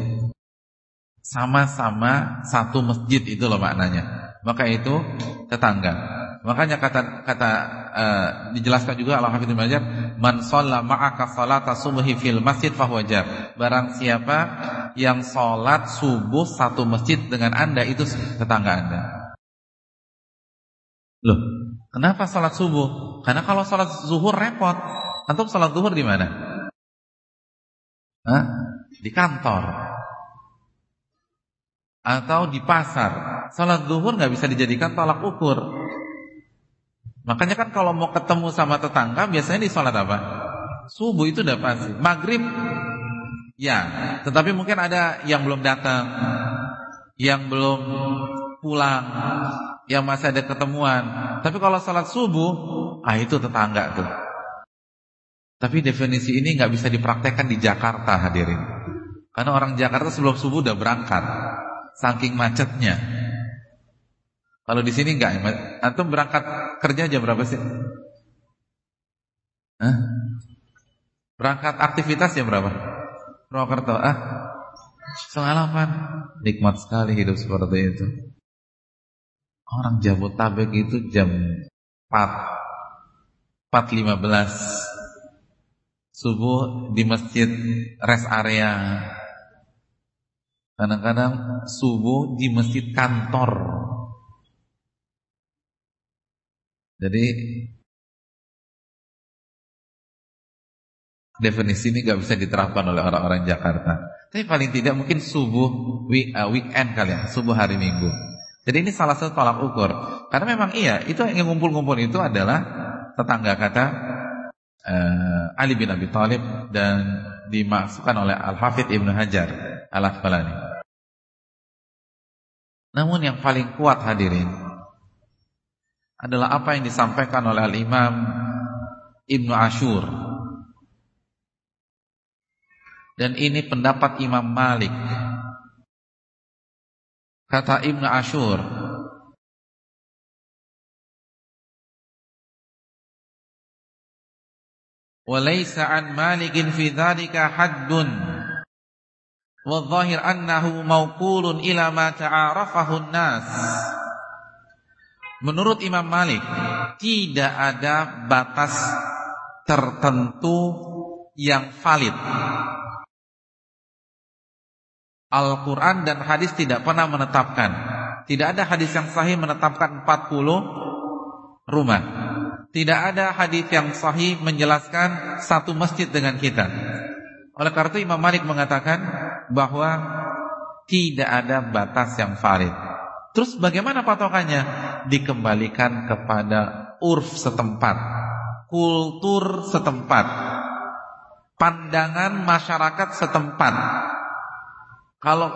Speaker 1: sama-sama satu masjid itu loh maknanya. Maka itu tetangga. Makanya kata kata uh, dijelaskan juga Allah Hafidz Majid, "Man shalla ma'aka salata subhi fil masjid fahuwa Barang siapa yang salat subuh satu masjid dengan Anda itu tetangga Anda. Loh, kenapa salat subuh? Karena kalau salat zuhur repot. Antum salat zuhur di mana? Hah? Di kantor. Atau di pasar. Salat zuhur nggak bisa dijadikan tolak ukur. Makanya kan kalau mau ketemu sama tetangga biasanya di sholat apa? Subuh itu udah pasti. Maghrib ya, tetapi mungkin ada yang belum datang, yang belum pulang, yang masih ada ketemuan. Tapi kalau sholat subuh, ah itu tetangga tuh. Tapi definisi ini nggak bisa dipraktekkan di Jakarta hadirin. Karena orang Jakarta sebelum subuh udah berangkat, saking macetnya. Kalau di sini enggak, antum berangkat kerja jam berapa sih? Hah? Berangkat aktivitas jam berapa? Purwokerto, ah? Setengah. Nikmat sekali hidup seperti itu. Orang Jabotabek itu jam 4 4.15 Subuh di masjid rest area Kadang-kadang subuh di masjid kantor Jadi definisi ini gak bisa diterapkan oleh orang-orang Jakarta. Tapi paling tidak mungkin subuh uh, weekend kalian, subuh hari Minggu. Jadi ini salah satu tolak ukur. Karena memang iya, itu yang ngumpul-ngumpul itu adalah tetangga kata uh, Ali bin Abi Thalib dan dimasukkan oleh Al-Hafidh Ibnu Hajar Al-Asqalani. Namun yang paling kuat hadirin adalah apa yang disampaikan oleh Al-Imam Ibnu Ashur. Dan ini pendapat Imam Malik. Kata Ibnu Ashur, وليس عن مالك في ذلك حد والظاهر أنه موقول إلى ما تعارفه الناس Menurut Imam Malik tidak ada batas tertentu yang valid. Al-Quran dan hadis tidak pernah menetapkan. Tidak ada hadis yang sahih menetapkan 40 rumah. Tidak ada hadis yang sahih menjelaskan satu masjid dengan kita. Oleh karena itu Imam Malik mengatakan bahwa tidak ada batas yang valid. Terus bagaimana patokannya? Dikembalikan kepada urf setempat, kultur setempat, pandangan masyarakat setempat. Kalau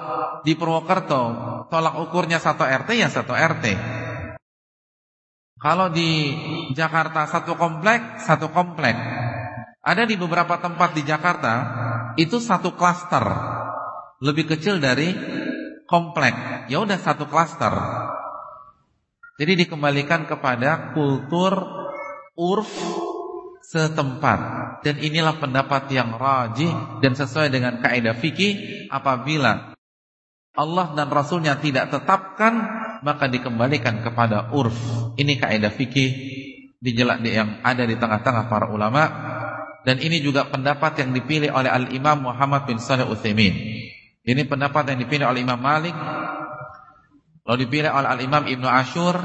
Speaker 1: di Purwokerto tolak ukurnya satu RT ya satu RT. Kalau di Jakarta satu komplek, satu komplek. Ada di beberapa tempat di Jakarta itu satu klaster lebih kecil dari komplek. Ya udah satu klaster. Jadi dikembalikan kepada kultur urf setempat. Dan inilah pendapat yang rajih dan sesuai dengan kaidah fikih apabila Allah dan Rasulnya tidak tetapkan maka dikembalikan kepada urf. Ini kaidah fikih dijelak yang ada di tengah-tengah para ulama dan ini juga pendapat yang dipilih oleh Al Imam Muhammad bin Saleh Utsaimin. Ini pendapat yang dipilih oleh Imam Malik Lalu dipilih oleh Al-Imam Ibnu Ashur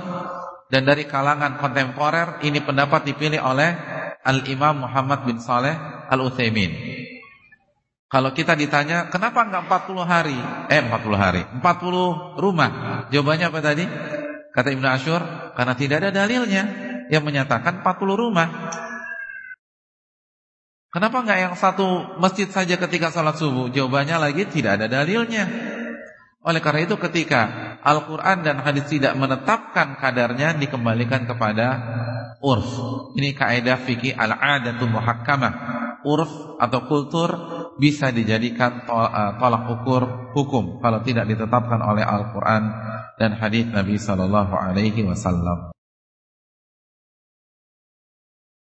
Speaker 1: Dan dari kalangan kontemporer Ini pendapat dipilih oleh Al-Imam Muhammad bin Saleh Al-Uthaymin Kalau kita ditanya Kenapa enggak 40 hari Eh 40 hari 40 rumah Jawabannya apa tadi? Kata Ibnu Ashur Karena tidak ada dalilnya Yang menyatakan 40 rumah Kenapa enggak yang satu masjid saja ketika salat subuh? Jawabannya lagi tidak ada dalilnya. Oleh karena itu ketika Al-Quran dan hadis tidak menetapkan kadarnya dikembalikan kepada urf. Ini kaidah fikih al-adatu muhakkamah. Urf atau kultur bisa dijadikan eh, tolak ukur hukum kalau tidak ditetapkan oleh Al-Quran dan hadis Nabi Sallallahu Alaihi Wasallam.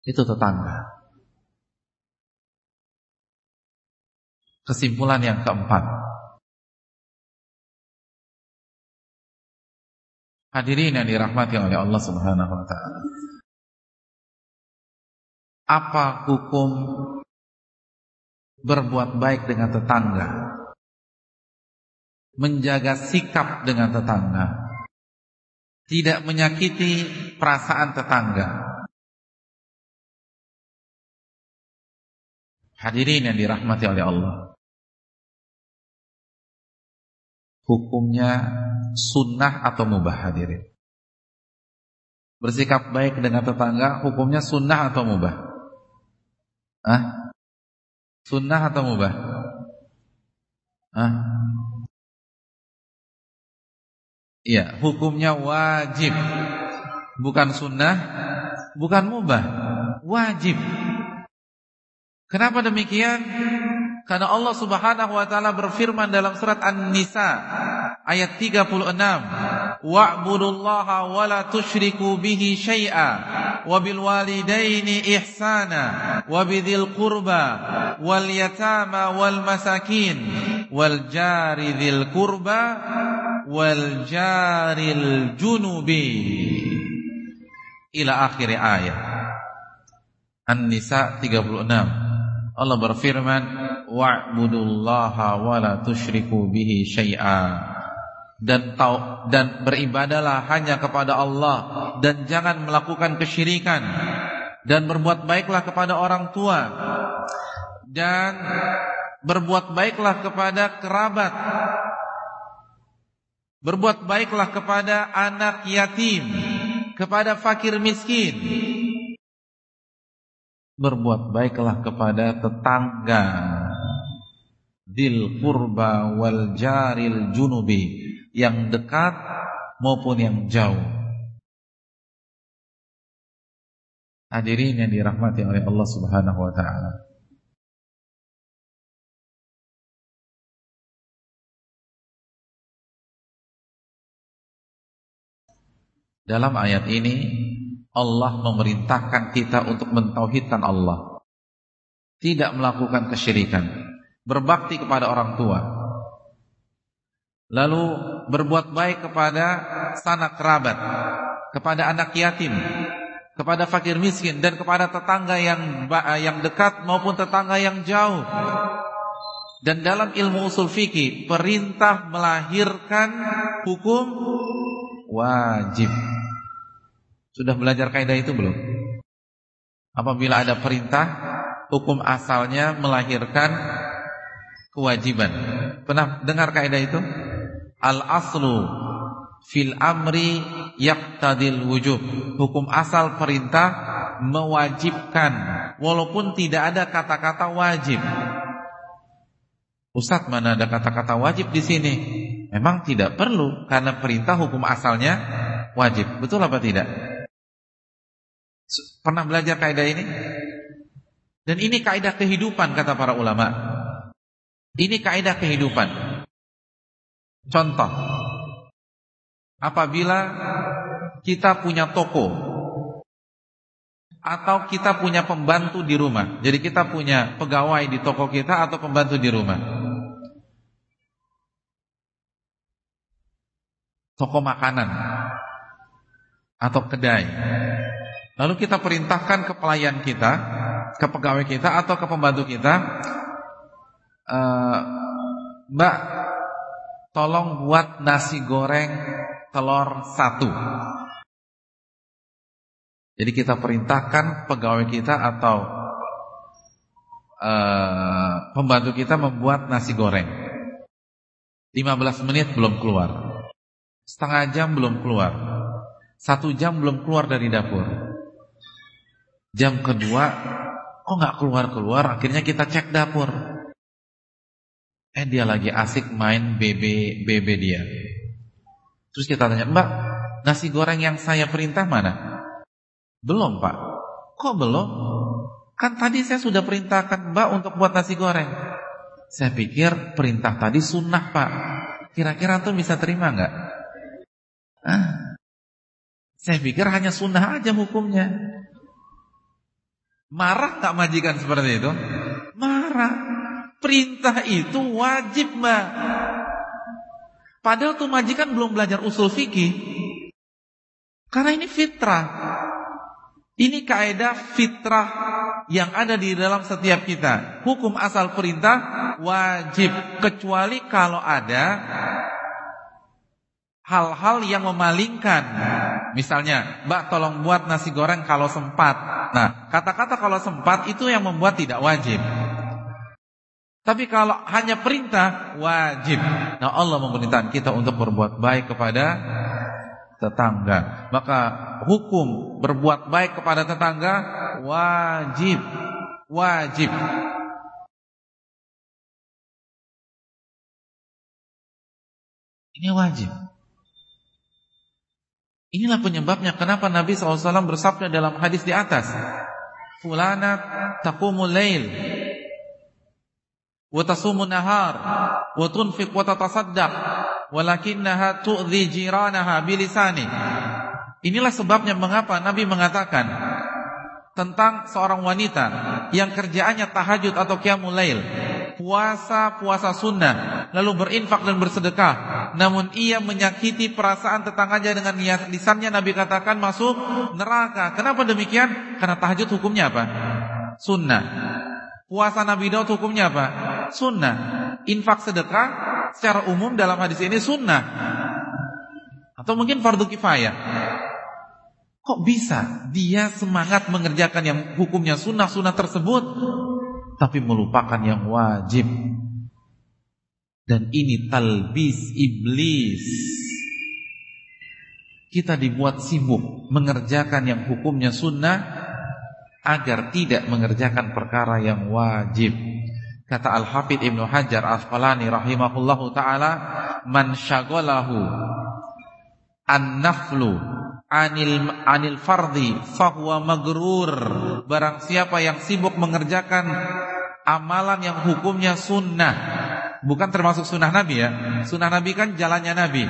Speaker 1: Itu tetangga. Kesimpulan yang keempat Hadirin yang dirahmati oleh Allah Subhanahu wa taala. Apa hukum berbuat baik dengan tetangga? Menjaga sikap dengan tetangga. Tidak menyakiti perasaan tetangga. Hadirin yang dirahmati oleh Allah. hukumnya sunnah atau mubah hadirin. Bersikap baik dengan tetangga hukumnya sunnah atau mubah? Ah? Sunnah atau mubah? Ah? Iya, hukumnya wajib. Bukan sunnah, bukan mubah. Wajib. Kenapa demikian? Karena Allah Subhanahu wa taala berfirman dalam surat An-Nisa ayat 36, "Wa'budullaha wa la tusyriku bihi syai'a wa bil walidaini ihsana wa bidzil qurba wal yatama wal masakin wal jari dzil qurba wal jaril junubi." Ila akhir ayat. An-Nisa 36 Allah berfirman wa'budullaha wa la tusyriku bihi syai'a. Dan tahu dan beribadalah hanya kepada Allah dan jangan melakukan kesyirikan dan berbuat baiklah kepada orang tua dan berbuat baiklah kepada kerabat berbuat baiklah kepada anak yatim kepada fakir miskin berbuat baiklah kepada tetangga. Dil kurba wal jaril junubi. Yang dekat maupun yang jauh. Hadirin yang dirahmati oleh Allah Subhanahu wa taala. Dalam ayat ini Allah memerintahkan kita untuk mentauhidkan Allah. Tidak melakukan kesyirikan. Berbakti kepada orang tua. Lalu berbuat baik kepada sanak kerabat. Kepada anak yatim. Kepada fakir miskin. Dan kepada tetangga yang yang dekat maupun tetangga yang jauh. Dan dalam ilmu usul fikih perintah melahirkan hukum wajib. Sudah belajar kaidah itu belum? Apabila ada perintah, hukum asalnya melahirkan kewajiban. Pernah dengar kaidah itu? Al aslu fil amri yaqtadil wujub. Hukum asal perintah mewajibkan walaupun tidak ada kata-kata wajib. Ustaz mana ada kata-kata wajib di sini? Memang tidak perlu karena perintah hukum asalnya wajib. Betul apa tidak? Pernah belajar kaidah ini? Dan ini kaidah kehidupan kata para ulama. Ini kaidah kehidupan. Contoh. Apabila kita punya toko atau kita punya pembantu di rumah. Jadi kita punya pegawai di toko kita atau pembantu di rumah. Toko makanan atau kedai Lalu kita perintahkan ke pelayan kita, ke pegawai kita atau ke pembantu kita, e, Mbak, tolong buat nasi goreng telur satu. Jadi kita perintahkan pegawai kita atau e, pembantu kita membuat nasi goreng. 15 menit belum keluar. Setengah jam belum keluar. Satu jam belum keluar dari dapur. Jam kedua kok nggak keluar-keluar, akhirnya kita cek dapur. Eh dia lagi asik main BB BB dia. Terus kita tanya, "Mbak, nasi goreng yang saya perintah mana?" "Belum, Pak." "Kok belum?" "Kan tadi saya sudah perintahkan Mbak untuk buat nasi goreng." Saya pikir perintah tadi sunnah, Pak. Kira-kira tuh bisa terima nggak? Ah. Saya pikir hanya sunnah aja hukumnya. Marah tak majikan seperti itu? Marah. Perintah itu wajib, Mbak. Padahal tuh majikan belum belajar usul fikih. Karena ini fitrah. Ini kaidah fitrah yang ada di dalam setiap kita. Hukum asal perintah wajib kecuali kalau ada hal-hal yang memalingkan. Misalnya, Mbak tolong buat nasi goreng kalau sempat. Nah, kata-kata kalau sempat itu yang membuat tidak wajib. Tapi kalau hanya perintah, wajib. Nah, Allah memerintahkan kita untuk berbuat baik kepada tetangga. Maka hukum berbuat baik kepada tetangga wajib. Wajib. Ini wajib. Inilah penyebabnya kenapa Nabi SAW bersabda dalam hadis di atas. Fulana taqumul lail wa tasumun nahar wa tunfiq wa tatasaddaq walakinnaha tu'dhi jiranaha bilisani. Inilah sebabnya mengapa Nabi mengatakan tentang seorang wanita yang kerjaannya tahajud atau qiyamul lail, puasa-puasa sunnah, lalu berinfak dan bersedekah, namun ia menyakiti perasaan tetangganya dengan lisannya Nabi katakan masuk neraka. Kenapa demikian? Karena tahajud hukumnya apa? Sunnah. Puasa Nabi Daud hukumnya apa? Sunnah. Infak sedekah secara umum dalam hadis ini sunnah. Atau mungkin fardu kifayah. Kok bisa dia semangat mengerjakan yang hukumnya sunnah-sunnah tersebut Tapi melupakan yang wajib. Dan ini talbis iblis. Kita dibuat sibuk mengerjakan yang hukumnya sunnah Agar tidak mengerjakan perkara yang wajib. Kata Al-Hafidh Ibnu Hajar Al-Falani rahimahullahu ta'ala Man syagolahu An-naflu anil anil fardi fahuwa magrur. Barang siapa yang sibuk mengerjakan amalan yang hukumnya sunnah bukan termasuk sunnah nabi ya. Sunnah nabi kan jalannya nabi.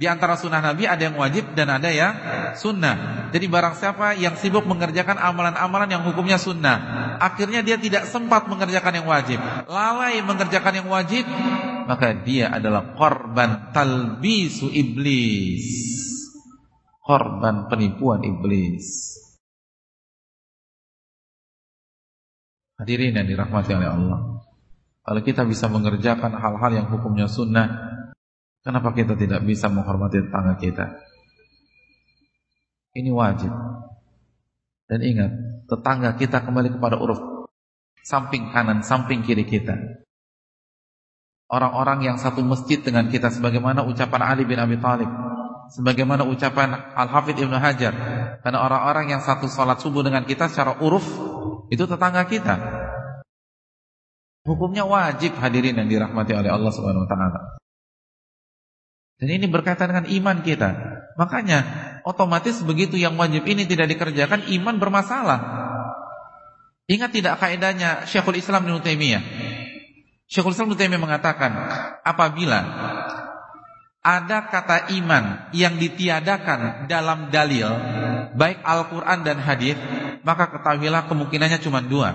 Speaker 1: Di antara sunnah nabi ada yang wajib dan ada yang sunnah. Jadi barang siapa yang sibuk mengerjakan amalan-amalan yang hukumnya sunnah akhirnya dia tidak sempat mengerjakan yang wajib. Lalai mengerjakan yang wajib maka dia adalah korban talbisu iblis korban penipuan iblis. Hadirin yang dirahmati oleh Allah. Kalau kita bisa mengerjakan hal-hal yang hukumnya sunnah, kenapa kita tidak bisa menghormati tetangga kita? Ini wajib. Dan ingat, tetangga kita kembali kepada uruf samping kanan, samping kiri kita. Orang-orang yang satu masjid dengan kita sebagaimana ucapan Ali bin Abi Thalib sebagaimana ucapan Al-Hafidh Ibnu Hajar. Karena orang-orang yang satu salat subuh dengan kita secara uruf itu tetangga kita. Hukumnya wajib hadirin yang dirahmati oleh Allah Subhanahu wa taala. Dan ini berkaitan dengan iman kita. Makanya otomatis begitu yang wajib ini tidak dikerjakan iman bermasalah. Ingat tidak kaidahnya Syekhul Islam Ibnu Taimiyah? Syekhul Islam Ibnu Taimiyah mengatakan apabila ada kata iman yang ditiadakan dalam dalil baik Al-Qur'an dan hadis, maka ketahuilah kemungkinannya cuma dua.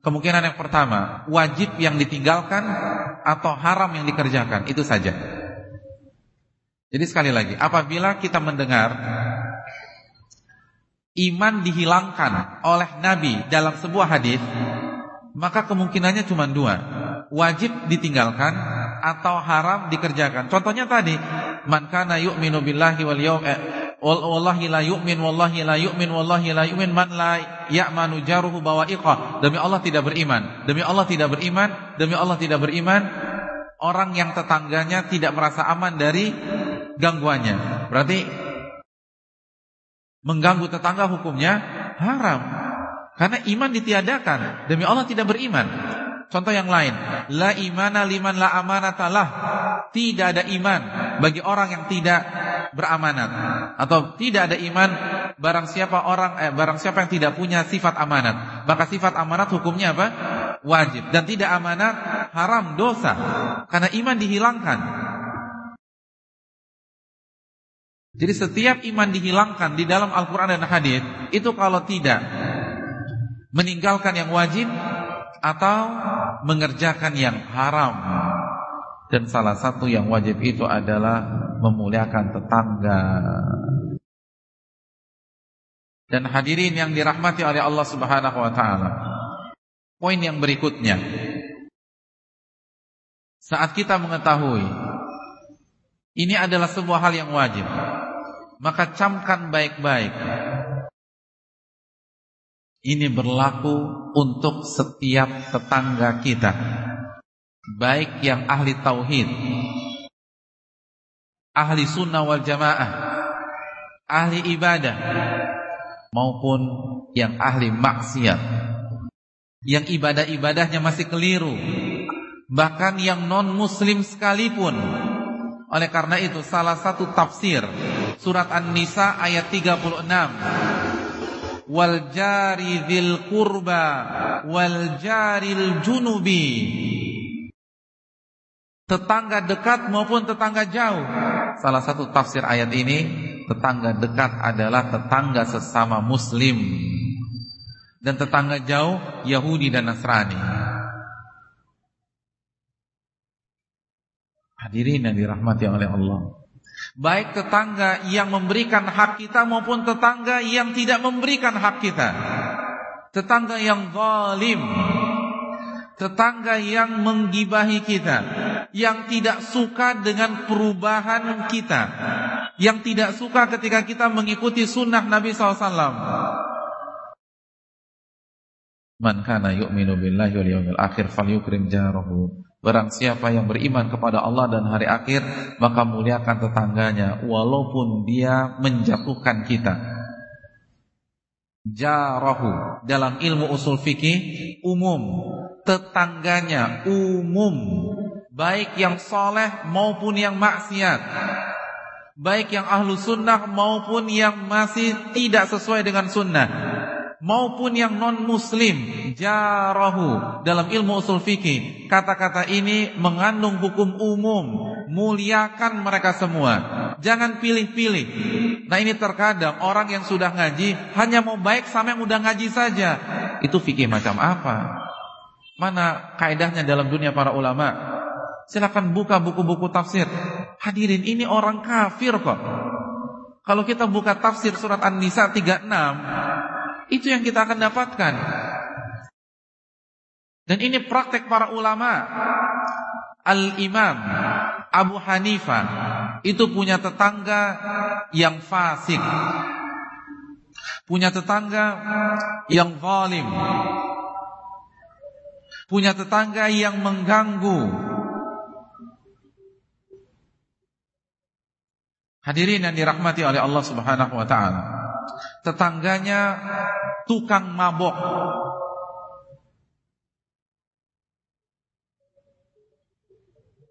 Speaker 1: Kemungkinan yang pertama, wajib yang ditinggalkan atau haram yang dikerjakan, itu saja. Jadi sekali lagi, apabila kita mendengar iman dihilangkan oleh Nabi dalam sebuah hadis, maka kemungkinannya cuma dua. Wajib ditinggalkan atau haram dikerjakan. Contohnya tadi, man kana yu'minu billahi wal yawm eh, wallahi la yu'min wallahi la yu'min wallahi la yu'min man la ya'manu jaruhu bawa'iqa. Demi Allah tidak beriman. Demi Allah tidak beriman. Demi Allah tidak beriman. Orang yang tetangganya tidak merasa aman dari gangguannya. Berarti mengganggu tetangga hukumnya haram. Karena iman ditiadakan. Demi Allah tidak beriman. Contoh yang lain, la imana liman la amanatalah. Tidak ada iman bagi orang yang tidak beramanat atau tidak ada iman barang siapa orang eh, barang siapa yang tidak punya sifat amanat. Maka sifat amanat hukumnya apa? Wajib dan tidak amanat haram dosa. Karena iman dihilangkan. Jadi setiap iman dihilangkan di dalam Al-Qur'an dan hadis itu kalau tidak meninggalkan yang wajib atau mengerjakan yang haram. Dan salah satu yang wajib itu adalah memuliakan tetangga. Dan hadirin yang dirahmati oleh Allah Subhanahu wa taala poin yang berikutnya saat kita mengetahui ini adalah sebuah hal yang wajib maka camkan baik-baik ini berlaku untuk setiap tetangga kita Baik yang ahli tauhid Ahli sunnah wal jamaah ahli ibadah maupun yang ahli maksiat. Yang ibadah-ibadahnya masih keliru. Bahkan yang non-muslim sekalipun. Oleh karena itu salah satu tafsir surat An-Nisa ayat 36 wal jari dzil qurba wal jaril junubi tetangga dekat maupun tetangga jauh. Salah satu tafsir ayat ini, tetangga dekat adalah tetangga sesama muslim. Dan tetangga jauh Yahudi dan Nasrani. Hadirin yang dirahmati oleh Allah. Baik tetangga yang memberikan hak kita maupun tetangga yang tidak memberikan hak kita. Tetangga yang zalim, tetangga yang menggibahi kita, yang tidak suka dengan perubahan kita, yang tidak suka ketika kita mengikuti sunnah Nabi SAW. Man kana yu'minu billahi wal yawmil akhir falyukrim jarahu. Barang siapa yang beriman kepada Allah dan hari akhir, maka muliakan tetangganya walaupun dia menjatuhkan kita. Jarahu dalam ilmu usul fikih umum, tetangganya umum. Baik yang soleh maupun yang maksiat, baik yang ahlu sunnah maupun yang masih tidak sesuai dengan sunnah, maupun yang non muslim, jarahu dalam ilmu usul fikih. Kata-kata ini mengandung hukum umum, muliakan mereka semua. Jangan pilih-pilih. Nah ini terkadang orang yang sudah ngaji hanya mau baik sama yang udah ngaji saja. Itu fikih macam apa? Mana kaidahnya dalam dunia para ulama? Silakan buka buku-buku tafsir. Hadirin ini orang kafir kok. Kalau kita buka tafsir surat An-Nisa 36, itu yang kita akan dapatkan. Dan ini praktek para ulama. Al-Imam Abu Hanifah itu punya tetangga yang fasik. Punya tetangga yang zalim. Punya tetangga yang mengganggu Hadirin yang dirahmati oleh Allah Subhanahu wa taala. Tetangganya tukang mabok.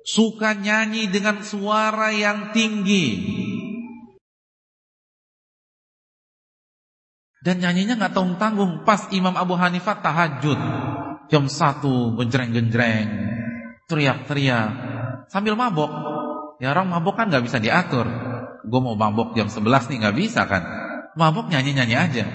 Speaker 1: Suka nyanyi dengan suara yang tinggi. Dan nyanyinya nggak tanggung-tanggung pas Imam Abu Hanifah tahajud. Jam satu genjreng-genjreng, teriak-teriak sambil mabok. Ya orang mabok kan nggak bisa diatur gue mau mabok jam 11 nih nggak bisa kan mabok nyanyi-nyanyi aja.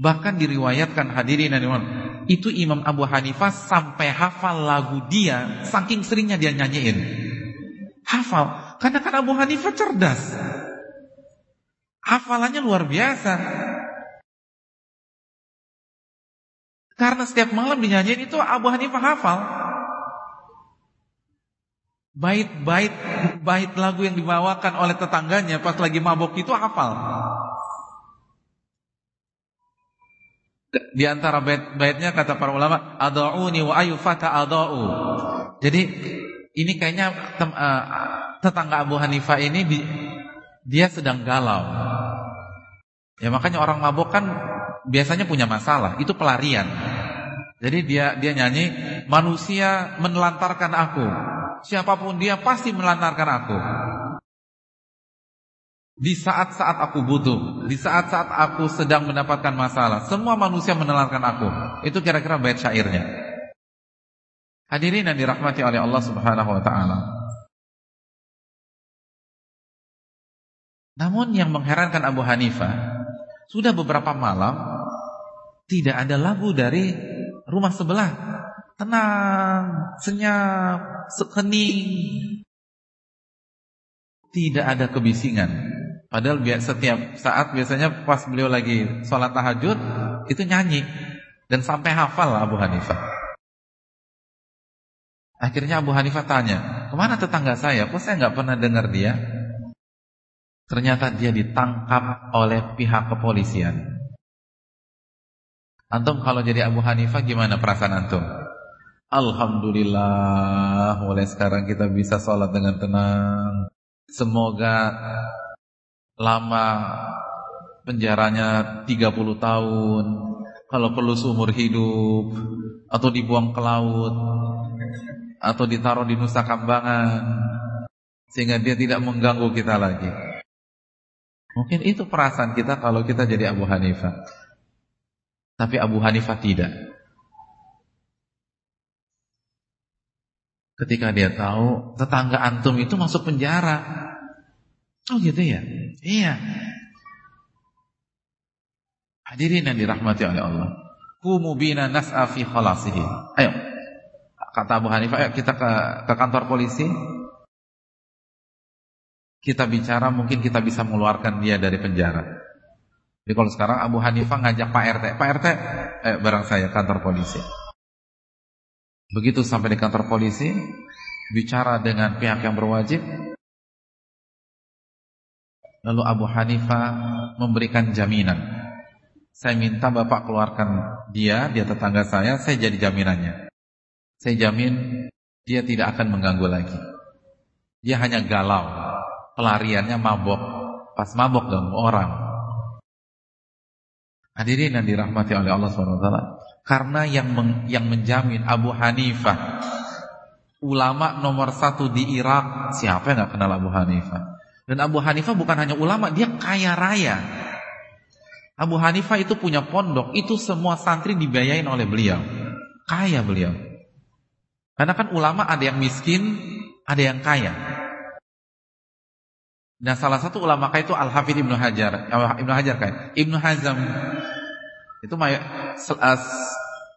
Speaker 1: Bahkan diriwayatkan hadirin dan imam itu Imam Abu Hanifah sampai hafal lagu dia saking seringnya dia nyanyiin. Hafal karena kan Abu Hanifah cerdas. Hafalannya luar biasa. Karena setiap malam dinyanyiin itu Abu Hanifah hafal Bait-bait bait lagu yang dibawakan oleh tetangganya pas lagi mabok itu hafal. Di antara bait-baitnya kata para ulama, adauuni wa ayu fata adau. Jadi ini kayaknya uh, tetangga Abu Hanifah ini di, dia sedang galau. Ya makanya orang mabok kan biasanya punya masalah, itu pelarian. Jadi dia dia nyanyi, manusia menelantarkan aku siapa pun dia pasti melantarkan aku. Di saat-saat aku butuh, di saat-saat aku sedang mendapatkan masalah, semua manusia menelantarkan aku. Itu kira-kira bait syairnya. Hadirin yang dirahmati oleh Allah Subhanahu wa taala. Namun yang mengherankan Abu Hanifah, sudah beberapa malam tidak ada lagu dari rumah sebelah tenang, senyap, sekening. Tidak ada kebisingan. Padahal setiap saat biasanya pas beliau lagi sholat tahajud itu nyanyi dan sampai hafal Abu Hanifah. Akhirnya Abu Hanifah tanya, ke mana tetangga saya? Kok saya nggak pernah dengar dia? Ternyata dia ditangkap oleh pihak kepolisian. Antum kalau jadi Abu Hanifah gimana perasaan antum? Alhamdulillah mulai sekarang kita bisa sholat dengan tenang. Semoga lama penjaranya 30 tahun, kalau perlu seumur hidup, atau dibuang ke laut, atau ditaruh di Nusa Kambangan, sehingga dia tidak mengganggu kita lagi. Mungkin itu perasaan kita kalau kita jadi Abu Hanifah. Tapi Abu Hanifah tidak. Ketika dia tahu tetangga antum itu masuk penjara. Oh gitu ya? Iya. Hadirin yang dirahmati oleh Allah. Kumu bina nas'a fi khalasihi. Ayo. Kata Abu Hanifah, ayo kita ke, ke kantor polisi. Kita bicara, mungkin kita bisa mengeluarkan dia dari penjara. Jadi kalau sekarang Abu Hanifah ngajak Pak RT, Pak RT, eh, barang saya kantor polisi. Begitu sampai di kantor polisi, bicara dengan pihak yang berwajib, lalu Abu Hanifah memberikan jaminan. Saya minta Bapak keluarkan dia, dia tetangga saya, saya jadi jaminannya. Saya jamin dia tidak akan mengganggu lagi. Dia hanya galau, pelariannya mabok. Pas mabok ganggu orang. Hadirin yang dirahmati oleh Allah SWT karena yang men, yang menjamin Abu Hanifah. Ulama nomor satu di Irak. Siapa yang nggak kenal Abu Hanifah? Dan Abu Hanifah bukan hanya ulama dia kaya raya. Abu Hanifah itu punya pondok. Itu semua santri dibayain oleh beliau. Kaya beliau. Karena kan ulama ada yang miskin ada yang kaya. Dan salah satu ulama kaya itu Al Hafidh Ibnu Hajar. Ibnu Hajar kaya Ibnu Hazm. Itu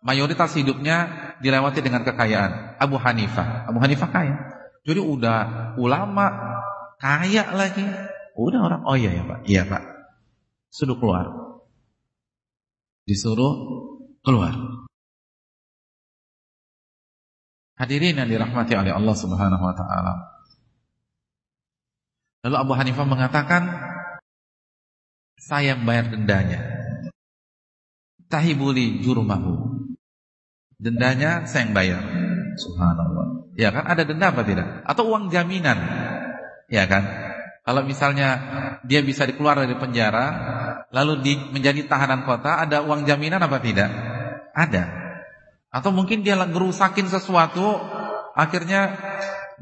Speaker 1: mayoritas hidupnya dilewati dengan kekayaan. Abu Hanifah, Abu Hanifah kaya. Jadi udah ulama kaya lagi. Udah orang, oh iya ya Pak, iya Pak. Suruh keluar. Disuruh keluar. Hadirin yang dirahmati oleh Allah Subhanahu wa taala. Lalu Abu Hanifah mengatakan, saya bayar dendanya tahibuli jurmahu. Dendanya saya yang bayar. Subhanallah. Ya kan ada denda apa tidak? Atau uang jaminan. Ya kan? Kalau misalnya dia bisa dikeluar dari penjara lalu di, menjadi tahanan kota, ada uang jaminan apa tidak? Ada. Atau mungkin dia ngerusakin sesuatu, akhirnya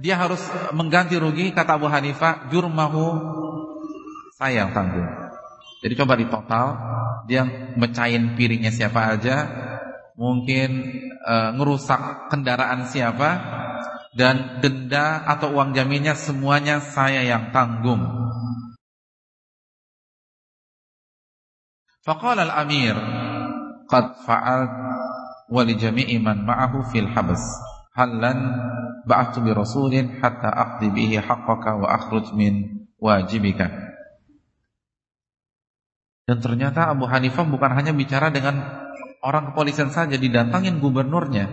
Speaker 1: dia harus mengganti rugi kata Abu Hanifah, jurmahu saya yang tanggung. Jadi coba di total dia mecahin piringnya siapa aja, mungkin e, ngerusak kendaraan siapa dan denda atau uang jaminnya semuanya saya yang tanggung. Faqala al-amir qad fa'alt wa li jami'i man ma'ahu fil habs halan ba'athu bi rasulin hatta aqdi bihi haqqaka wa akhruj min wajibika dan ternyata Abu Hanifah bukan hanya bicara dengan orang kepolisian saja, didatangin gubernurnya.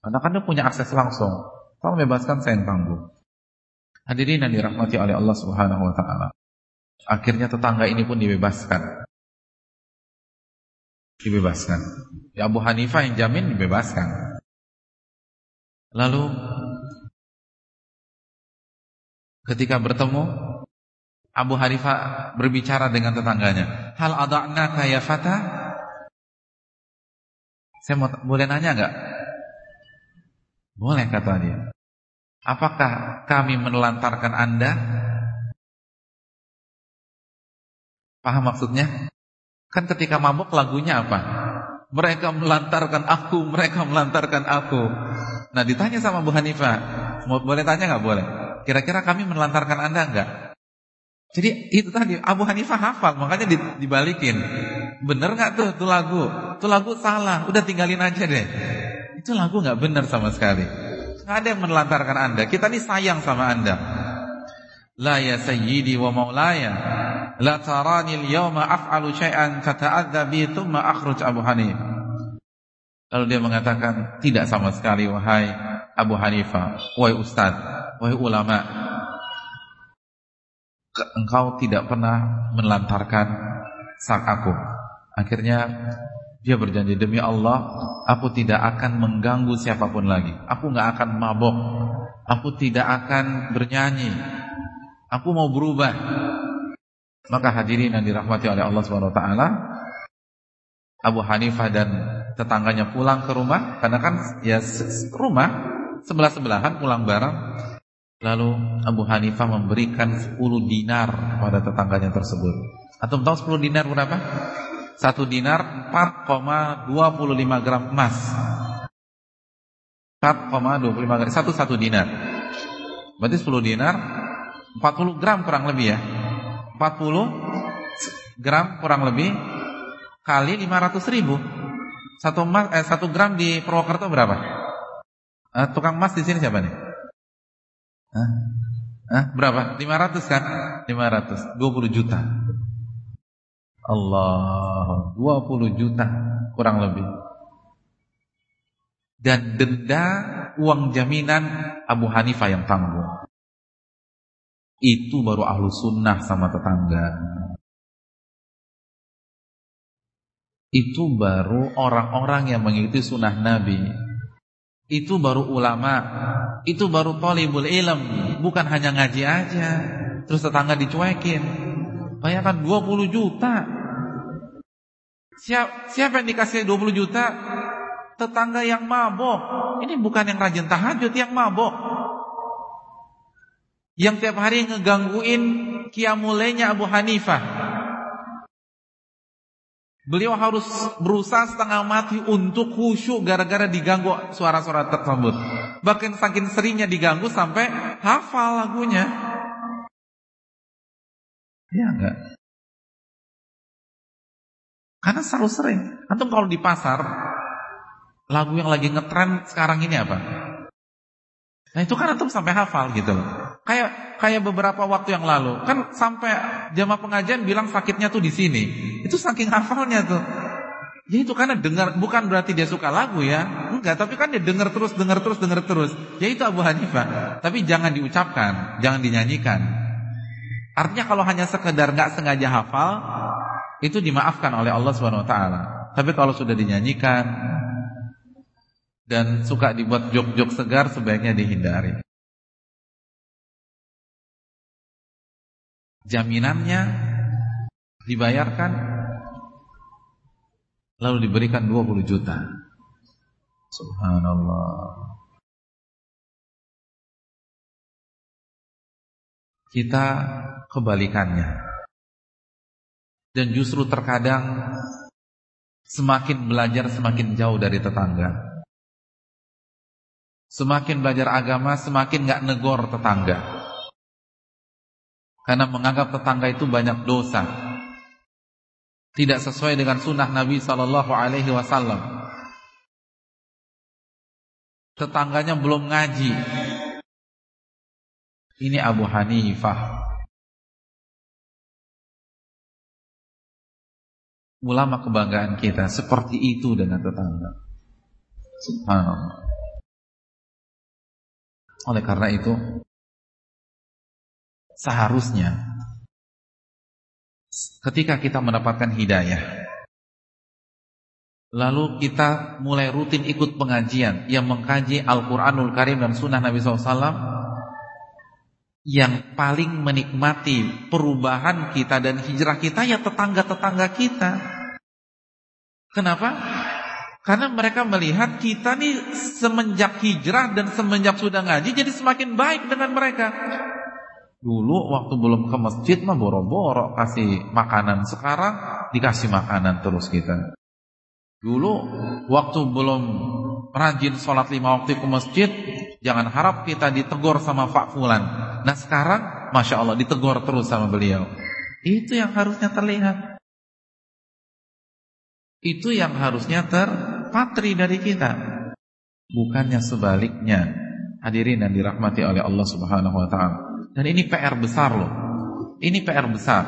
Speaker 1: Karena kan dia punya akses langsung. Tolong bebaskan saya yang tangguh. Hadirin yang dirahmati oleh Allah Subhanahu wa taala. Akhirnya tetangga ini pun dibebaskan. Dibebaskan. Ya Abu Hanifah yang jamin dibebaskan. Lalu ketika bertemu Abu Hanifah berbicara dengan tetangganya. Hal adakna kaya fata? Saya mau, boleh nanya nggak? Boleh kata dia. Apakah kami menelantarkan anda? Paham maksudnya? Kan ketika mabuk lagunya apa? Mereka melantarkan aku, mereka melantarkan aku. Nah ditanya sama Bu Hanifah, boleh tanya nggak boleh? Kira-kira kami menelantarkan anda nggak? Jadi itu tadi Abu Hanifah hafal, makanya dibalikin. Bener nggak tuh tuh lagu? Tuh lagu salah, udah tinggalin aja deh. Itu lagu nggak bener sama sekali. Nggak ada yang menelantarkan anda. Kita nih sayang sama anda. La ya sayyidi wa maulaya La tarani al-yawma af'alu syai'an tata'adza bi thumma akhruj Abu Hanifah Lalu dia mengatakan Tidak sama sekali wahai Abu Hanifah Wahai Ustaz Wahai ulama engkau tidak pernah menelantarkan sang aku. Akhirnya dia berjanji demi Allah, aku tidak akan mengganggu siapa pun lagi. Aku nggak akan mabok. Aku tidak akan bernyanyi. Aku mau berubah. Maka hadirin yang dirahmati oleh Allah Subhanahu wa taala, Abu Hanifah dan tetangganya pulang ke rumah karena kan ya rumah sebelah-sebelahan pulang bareng. Lalu Abu Hanifah memberikan 10 dinar kepada tetangganya tersebut. Atau tahu 10 dinar berapa? Satu dinar 4,25 gram emas. 4,25 gram, satu satu dinar. Berarti 10 dinar 40 gram kurang lebih ya. 40 gram kurang lebih kali 500 ribu. Satu, emas, eh, satu gram di Purwokerto berapa? Eh, tukang emas di sini siapa nih? Eh, eh, berapa? 500 kan? 500, 20 juta. Allah, 20 juta kurang lebih. Dan denda uang jaminan Abu Hanifah yang tanggung. Itu baru ahlu sunnah sama tetangga. Itu baru orang-orang yang mengikuti sunnah Nabi. Itu baru ulama. Itu baru tolibul ilm. Bukan hanya ngaji aja. Terus tetangga dicuekin. Bayangkan 20 juta. Siapa, siapa yang dikasih 20 juta? Tetangga yang mabok. Ini bukan yang rajin tahajud, yang mabok yang tiap hari ngegangguin kiamulenya Abu Hanifah. Beliau harus berusaha setengah mati untuk khusyuk gara-gara diganggu suara-suara tersebut. Bahkan saking seringnya diganggu sampai hafal lagunya. Ya enggak? Karena selalu sering. Antum kalau di pasar, lagu yang lagi ngetren sekarang ini apa? Nah itu kan antum sampai hafal gitu. Kayak kayak beberapa waktu yang lalu kan sampai jamaah pengajian bilang sakitnya tuh di sini. Itu saking hafalnya tuh. Ya itu karena dengar bukan berarti dia suka lagu ya. Enggak, tapi kan dia dengar terus, dengar terus, dengar terus. Ya itu Abu Hanifah. Tapi jangan diucapkan, jangan dinyanyikan. Artinya kalau hanya sekedar nggak sengaja hafal, itu dimaafkan oleh Allah Subhanahu wa taala. Tapi kalau sudah dinyanyikan, dan suka dibuat jok-jok segar sebaiknya dihindari. Jaminannya dibayarkan lalu diberikan 20 juta. Subhanallah. Kita kebalikannya. Dan justru terkadang semakin belajar semakin jauh dari tetangga. Semakin belajar agama, semakin gak negor tetangga. Karena menganggap tetangga itu banyak dosa. Tidak sesuai dengan sunnah Nabi Sallallahu Alaihi Wasallam. Tetangganya belum ngaji. Ini Abu Hanifah. Ulama kebanggaan kita seperti itu dengan tetangga. Subhanallah. Oleh karena itu seharusnya ketika kita mendapatkan hidayah lalu kita mulai rutin ikut pengajian yang mengkaji Al-Qur'anul Karim dan sunnah Nabi SAW yang paling menikmati perubahan kita dan hijrah kita ya tetangga-tetangga kita. Kenapa? Karena mereka melihat kita nih semenjak hijrah dan semenjak sudah ngaji jadi semakin baik dengan mereka. Dulu waktu belum ke masjid mah boro-boro kasih makanan, sekarang dikasih makanan terus kita. Dulu waktu belum rajin sholat lima waktu ke masjid, jangan harap kita ditegur sama Pak Fulan. Nah sekarang, masya Allah ditegur terus sama beliau. Itu yang harusnya terlihat. Itu yang harusnya terpatri dari kita. Bukannya sebaliknya. Hadirin yang dirahmati oleh Allah Subhanahu wa taala. Dan ini PR besar loh. Ini PR besar.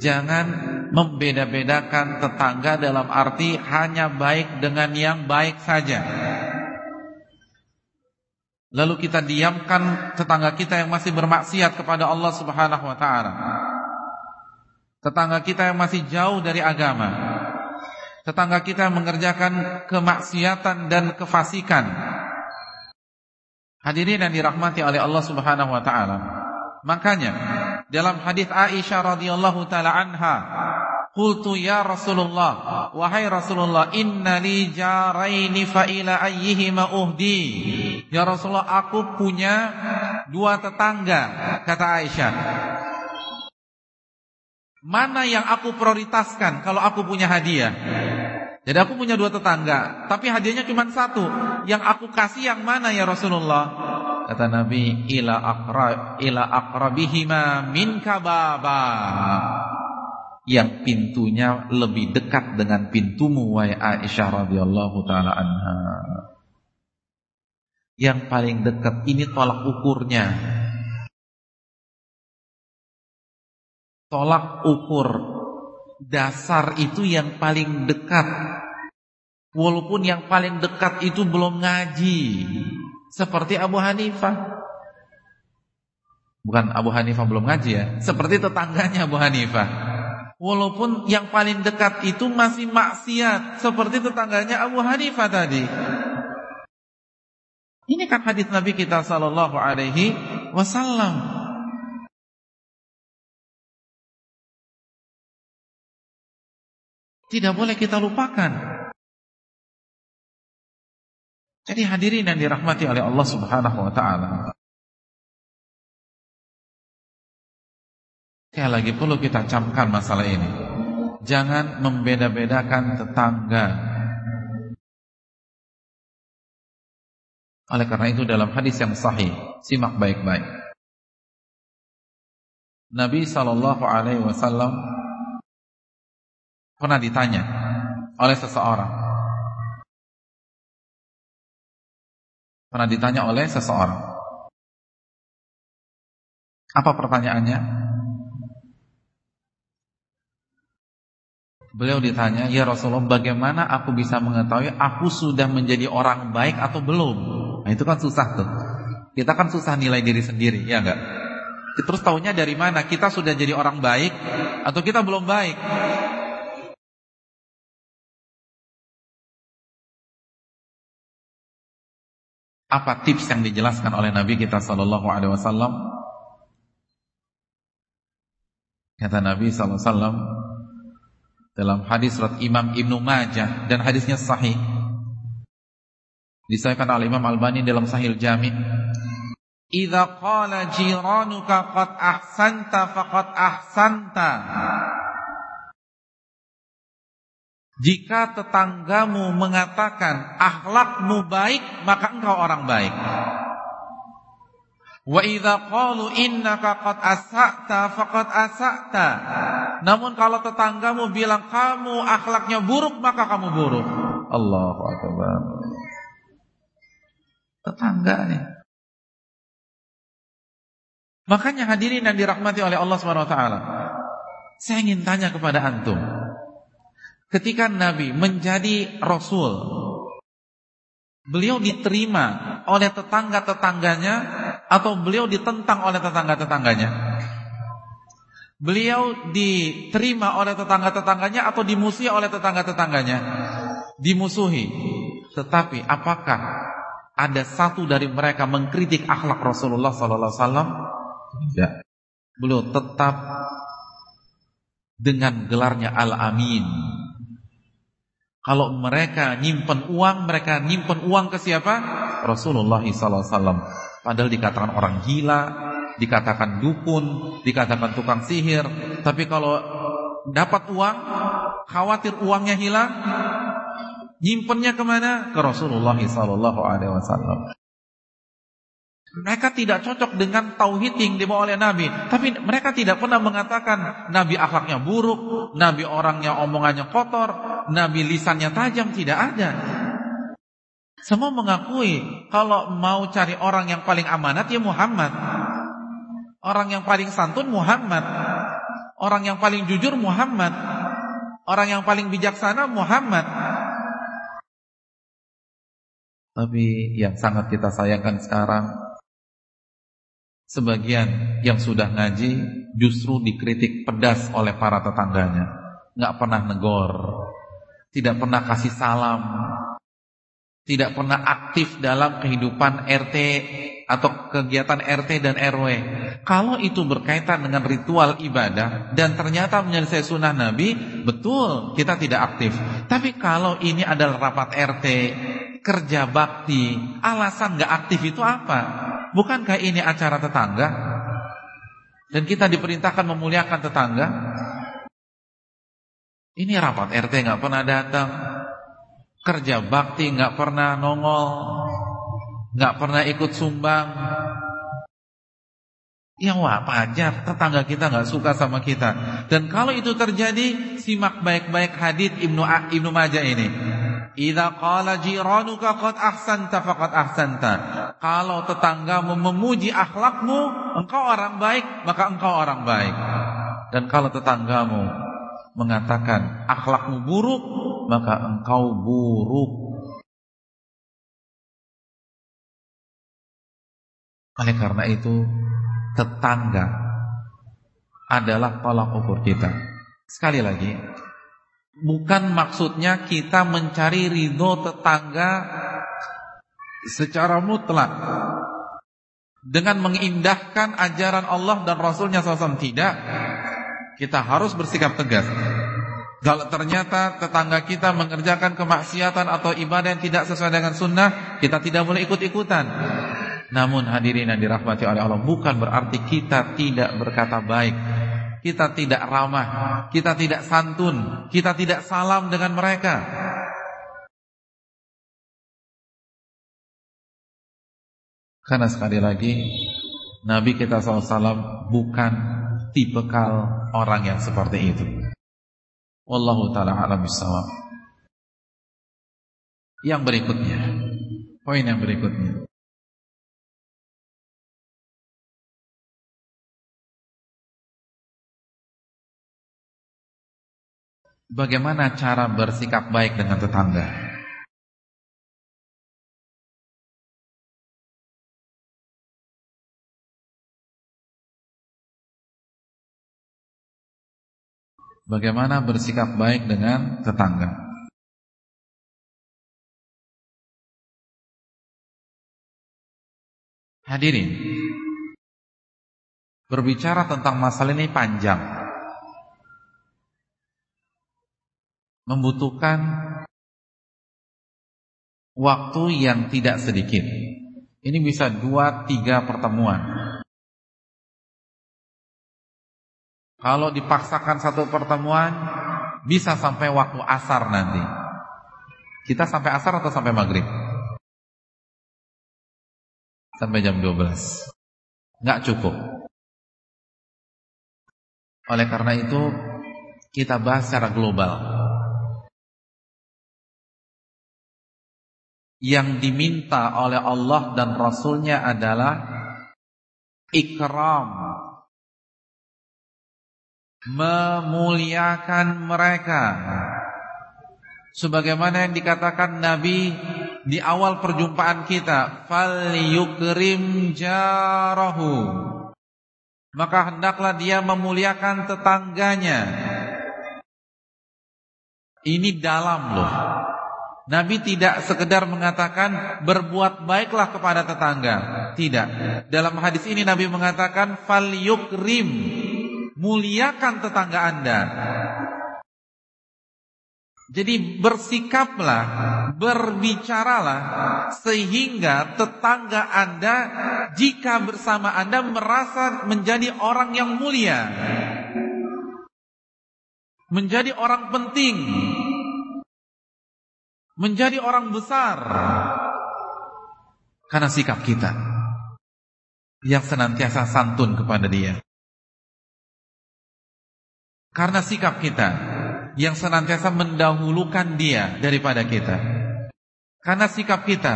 Speaker 1: Jangan membeda-bedakan tetangga dalam arti hanya baik dengan yang baik saja. Lalu kita diamkan tetangga kita yang masih bermaksiat kepada Allah Subhanahu wa taala. Tetangga kita yang masih jauh dari agama tetangga kita mengerjakan kemaksiatan dan kefasikan. Hadirin yang dirahmati oleh Allah Subhanahu wa taala. Makanya dalam hadis Aisyah radhiyallahu taala anha Qultu ya Rasulullah Wahai Rasulullah Inna li jaraini fa ila ayyihima uhdi. Ya Rasulullah aku punya Dua tetangga Kata Aisyah. Mana yang aku prioritaskan Kalau aku punya hadiah? Jadi aku punya dua tetangga Tapi hadiahnya cuma satu. Yang aku kasih yang mana ya Rasulullah Kata Nabi Ila, akra, ila akrabihima min kababa yang pintunya lebih dekat dengan pintumu wahai Aisyah radhiyallahu taala anha. Yang paling dekat ini tolak ukurnya. Tolak ukur dasar itu yang paling dekat. Walaupun yang paling dekat itu belum ngaji. Seperti Abu Hanifah. Bukan Abu Hanifah belum ngaji ya. Seperti tetangganya Abu Hanifah. Walaupun yang paling dekat itu masih maksiat Seperti tetangganya Abu Hanifah tadi Ini kan hadis Nabi kita Sallallahu alaihi wasallam Tidak boleh kita lupakan Jadi hadirin yang dirahmati oleh Allah subhanahu wa ta'ala Sekali lagi perlu kita camkan masalah ini. Jangan membeda-bedakan tetangga. Oleh karena itu dalam hadis yang sahih, simak baik-baik. Nabi Shallallahu Alaihi Wasallam pernah ditanya oleh seseorang. Pernah ditanya oleh seseorang. Apa pertanyaannya? Beliau ditanya, "Ya Rasulullah, bagaimana aku bisa mengetahui aku sudah menjadi orang baik atau belum?" Nah, itu kan susah tuh. Kita kan susah nilai diri sendiri, ya enggak? Terus tahunya dari mana kita sudah jadi orang baik atau kita belum baik? Apa tips yang dijelaskan oleh Nabi kita sallallahu alaihi wasallam? Kata Nabi sallallahu alaihi wasallam, dalam hadis surat Imam Ibnu Majah dan hadisnya sahih. Disahkan oleh Imam Albani dalam Sahih Jami. Idza qala jiranuka qad ahsanta faqad ahsanta. Jika tetanggamu mengatakan akhlakmu baik, maka engkau orang baik. Wa idza qalu innaka qad asa'ta faqad asa'ta. Namun kalau tetanggamu bilang kamu akhlaknya buruk maka kamu buruk. Allahu akbar. Tetangga nih. Makanya hadirin yang dirahmati oleh Allah Subhanahu wa taala. Saya ingin tanya kepada antum. Ketika Nabi menjadi rasul, beliau diterima oleh tetangga-tetangganya atau beliau ditentang oleh tetangga-tetangganya? Beliau diterima oleh tetangga-tetangganya atau dimusuhi oleh tetangga-tetangganya? Dimusuhi. Tetapi apakah ada satu dari mereka mengkritik akhlak Rasulullah sallallahu alaihi? Tidak. Beliau tetap dengan gelarnya Al-Amin. Kalau mereka nyimpen uang, mereka nyimpen uang ke siapa? Rasulullah wasallam. Padahal dikatakan orang gila, dikatakan dukun, dikatakan tukang sihir, tapi kalau dapat uang, khawatir uangnya hilang, nyimpennya ke mana? Ke Rasulullah Wasallam. Mereka tidak cocok dengan tauhid yang dibawa oleh Nabi, tapi mereka tidak pernah mengatakan Nabi akhlaknya buruk, Nabi orangnya omongannya kotor, Nabi lisannya tajam, tidak ada. Semua mengakui kalau mau cari orang yang paling amanat ya Muhammad. Orang yang paling santun Muhammad. Orang yang paling jujur Muhammad. Orang yang paling bijaksana Muhammad. Tapi yang sangat kita sayangkan sekarang Sebagian yang sudah ngaji Justru dikritik pedas oleh para tetangganya Nggak pernah negor Tidak pernah kasih salam Tidak pernah aktif dalam kehidupan RT atau kegiatan RT dan RW. Kalau itu berkaitan dengan ritual ibadah dan ternyata menyelesaikan sunnah Nabi, betul kita tidak aktif. Tapi kalau ini adalah rapat RT, kerja bakti, alasan nggak aktif itu apa? Bukankah ini acara tetangga? Dan kita diperintahkan memuliakan tetangga? Ini rapat RT nggak pernah datang, kerja bakti nggak pernah nongol, nggak pernah ikut sumbang. Ya wajar tetangga kita nggak suka sama kita. Dan kalau itu terjadi, simak baik-baik hadis Ibnu Ibnu Majah ini. Idza qala jiranuka qad ahsanta faqad ahsanta. Kalau tetanggamu memuji akhlakmu, engkau orang baik, maka engkau orang baik. Dan kalau tetanggamu mengatakan akhlakmu buruk, maka engkau buruk. Oleh karena itu tetangga adalah tolak ukur kita. Sekali lagi, bukan maksudnya kita mencari ridho tetangga secara mutlak dengan mengindahkan ajaran Allah dan Rasulnya SAW tidak. Kita harus bersikap tegas. Kalau ternyata tetangga kita mengerjakan kemaksiatan atau ibadah yang tidak sesuai dengan sunnah, kita tidak boleh ikut-ikutan. Namun hadirin yang dirahmati oleh Allah bukan berarti kita tidak berkata baik. Kita tidak ramah, kita tidak santun, kita tidak salam dengan mereka. Karena sekali lagi Nabi kita SAW bukan tipekal orang yang seperti itu. Wallahu taala alam. Yang berikutnya, poin yang berikutnya. Bagaimana cara bersikap baik dengan tetangga? Bagaimana bersikap baik dengan tetangga? Hadirin, berbicara tentang masalah ini panjang. Membutuhkan waktu yang tidak sedikit. Ini bisa dua tiga pertemuan. Kalau dipaksakan satu pertemuan, bisa sampai waktu asar nanti. Kita sampai asar atau sampai maghrib? Sampai jam 12. Nggak cukup. Oleh karena itu, kita bahas secara global. Yang diminta oleh Allah dan Rasulnya adalah ikram. Memuliakan mereka. Sebagaimana yang dikatakan Nabi di awal perjumpaan kita fal yukrim jarahu. Maka hendaklah dia memuliakan tetangganya. Ini dalam loh Nabi tidak sekedar mengatakan berbuat baiklah kepada tetangga. Tidak. Dalam hadis ini Nabi mengatakan fal yukrim. Muliakan tetangga Anda. Jadi bersikaplah, berbicaralah sehingga tetangga Anda jika bersama Anda merasa menjadi orang yang mulia. Menjadi orang penting menjadi orang besar karena sikap kita yang senantiasa santun kepada dia. Karena sikap kita yang senantiasa mendahulukan dia daripada kita. Karena sikap kita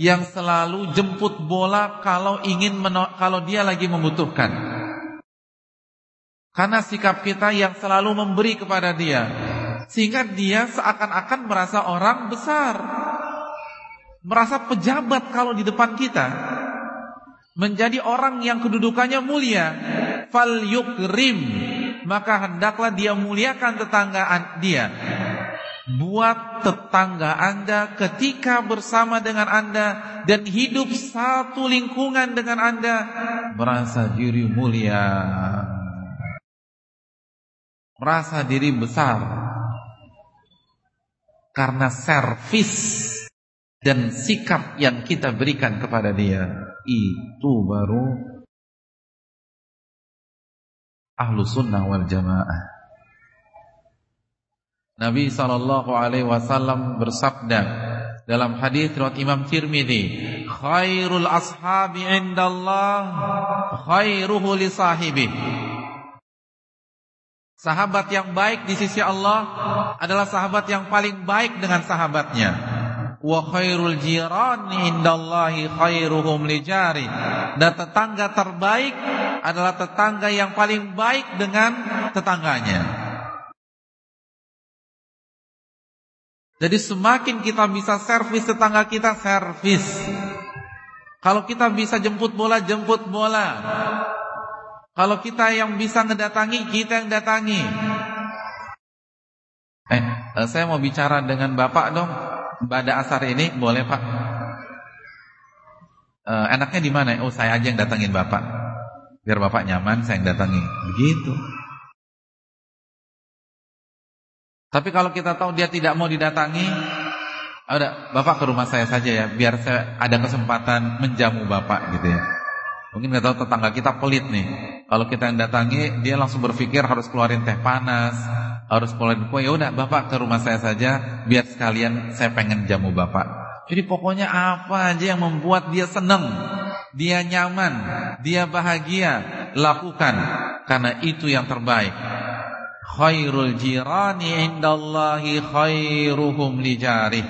Speaker 1: yang selalu jemput bola kalau ingin kalau dia lagi membutuhkan. Karena sikap kita yang selalu memberi kepada dia sehingga dia seakan-akan merasa orang besar. Merasa pejabat kalau di depan kita. Menjadi orang yang kedudukannya mulia. Fal yukrim. Maka hendaklah dia muliakan tetanggaan dia. buat tetangga Anda ketika bersama dengan Anda dan hidup satu lingkungan dengan Anda merasa diri mulia merasa diri besar karena servis dan sikap yang kita berikan kepada dia itu baru ahlu sunnah wal jamaah Nabi sallallahu alaihi wasallam bersabda dalam hadis riwayat Imam Tirmizi, "Khairul ashabi indallah khairuhu li sahibi." Sahabat yang baik di sisi Allah adalah sahabat yang paling baik dengan sahabatnya. Wa khairul jirani indallahi khairuhum li jari. Dan tetangga terbaik adalah tetangga yang paling baik dengan tetangganya. Jadi semakin kita bisa servis tetangga kita servis. Kalau kita bisa jemput bola jemput bola. Kalau kita yang bisa ngedatangi kita yang datangi. Eh, eh saya mau bicara dengan Bapak dong. Pada asar ini boleh Pak? Eh, enaknya di mana? Oh saya aja yang datangin Bapak. Biar Bapak nyaman saya yang datangi. Begitu. Tapi kalau kita tahu dia tidak mau didatangi, ada bapak ke rumah saya saja ya, biar saya ada kesempatan menjamu bapak gitu ya. Mungkin nggak tahu tetangga kita pelit nih. Kalau kita yang datangi, dia langsung berpikir harus keluarin teh panas, harus keluarin kue. Ya udah, bapak ke rumah saya saja, biar sekalian saya pengen jamu bapak. Jadi pokoknya apa aja yang membuat dia senang, dia nyaman, dia bahagia, lakukan karena itu yang terbaik khairul jirani indallahi khairuhum lijarih.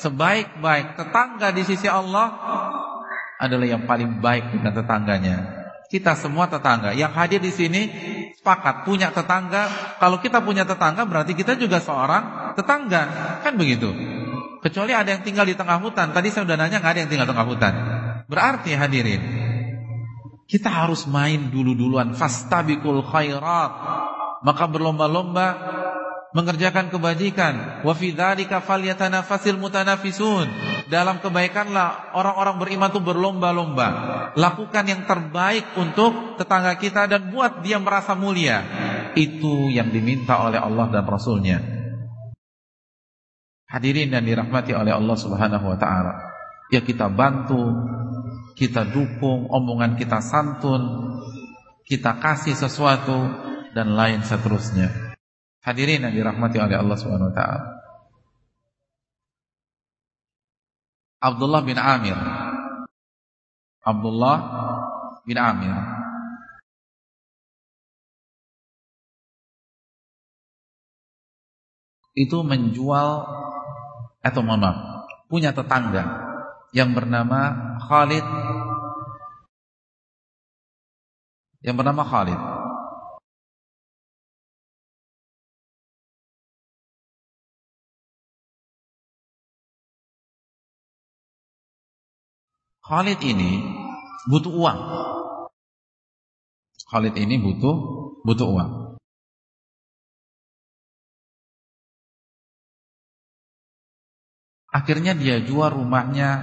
Speaker 1: Sebaik-baik tetangga di sisi Allah adalah yang paling baik dengan tetangganya. Kita semua tetangga yang hadir di sini sepakat punya tetangga. Kalau kita punya tetangga berarti kita juga seorang tetangga, kan begitu? Kecuali ada yang tinggal di tengah hutan. Tadi saya sudah nanya nggak ada yang tinggal di tengah hutan. Berarti hadirin kita harus main dulu-duluan fastabiqul khairat maka berlomba-lomba mengerjakan kebajikan. Wa fi dzalika falyatanafasil mutanafisun. Dalam kebaikanlah orang-orang beriman itu berlomba-lomba. Lakukan yang terbaik untuk tetangga kita dan buat dia merasa mulia. Itu yang diminta oleh Allah dan Rasulnya. Hadirin dan dirahmati oleh Allah Subhanahu wa taala. Ya kita bantu, kita dukung, omongan kita santun, kita kasih sesuatu dan lain seterusnya. Hadirin yang dirahmati oleh Allah Subhanahu wa taala. Abdullah bin Amir. Abdullah bin Amir. Itu menjual atau mohon maaf, punya tetangga yang bernama Khalid. Yang bernama Khalid Khalid ini butuh uang. Khalid ini butuh butuh uang. Akhirnya dia jual rumahnya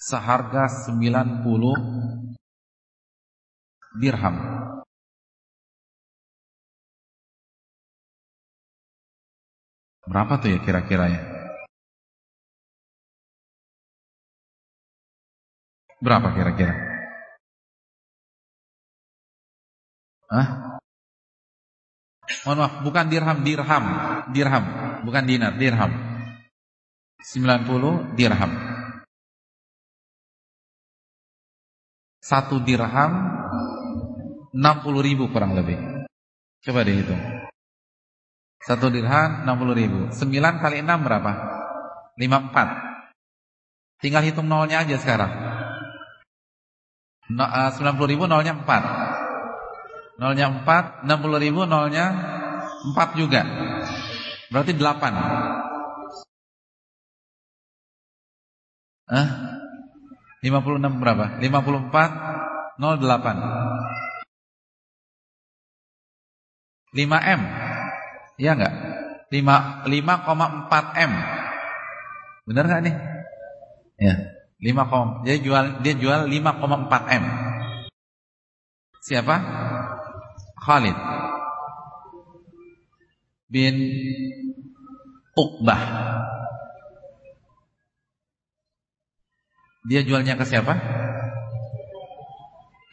Speaker 1: seharga 90 dirham. Berapa tuh ya kira-kira Berapa kira-kira? Hah? Mohon maaf, bukan dirham, dirham, dirham, bukan dinar, dirham. 90 dirham. Satu dirham 60 ribu kurang lebih. Coba dihitung. Satu dirham 60 ribu. 9 kali 6 berapa? 54. Tinggal hitung nolnya aja sekarang. No, uh, 90 ribu nolnya 4 Nolnya 4 60 ribu nolnya 4 juga Berarti 8 Hah? 56 berapa? 54 08 5M Iya enggak? 5 5,4 M. Benar enggak nih? Ya. 5, dia jual dia jual 5,4 M. Siapa? Khalid bin Uqbah. Dia jualnya ke siapa?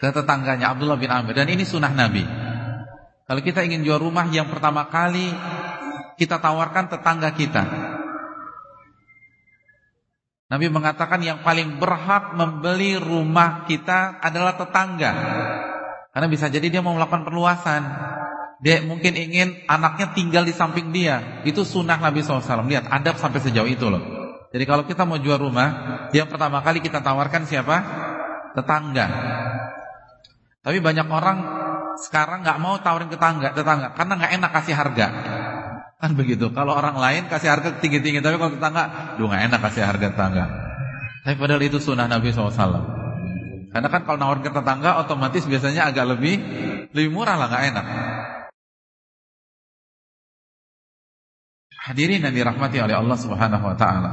Speaker 1: Ke tetangganya Abdullah bin Amir dan ini sunnah Nabi. Kalau kita ingin jual rumah yang pertama kali kita tawarkan tetangga kita. Nabi mengatakan yang paling berhak membeli rumah kita adalah tetangga. Karena bisa jadi dia mau melakukan perluasan. Dia mungkin ingin anaknya tinggal di samping dia. Itu sunnah Nabi SAW. Lihat, adab sampai sejauh itu loh. Jadi kalau kita mau jual rumah, yang pertama kali kita tawarkan siapa? Tetangga. Tapi banyak orang sekarang nggak mau tawarin tetangga, tetangga karena nggak enak kasih harga. Kan begitu. Kalau orang lain kasih harga tinggi-tinggi, tapi kalau tetangga, duh nggak enak kasih harga tetangga. Tapi padahal itu sunnah Nabi SAW. Karena kan kalau nawarin ke tetangga, otomatis biasanya agak lebih lebih murah lah, nggak enak. Hadirin yang dirahmati oleh Allah Subhanahu Wa Taala.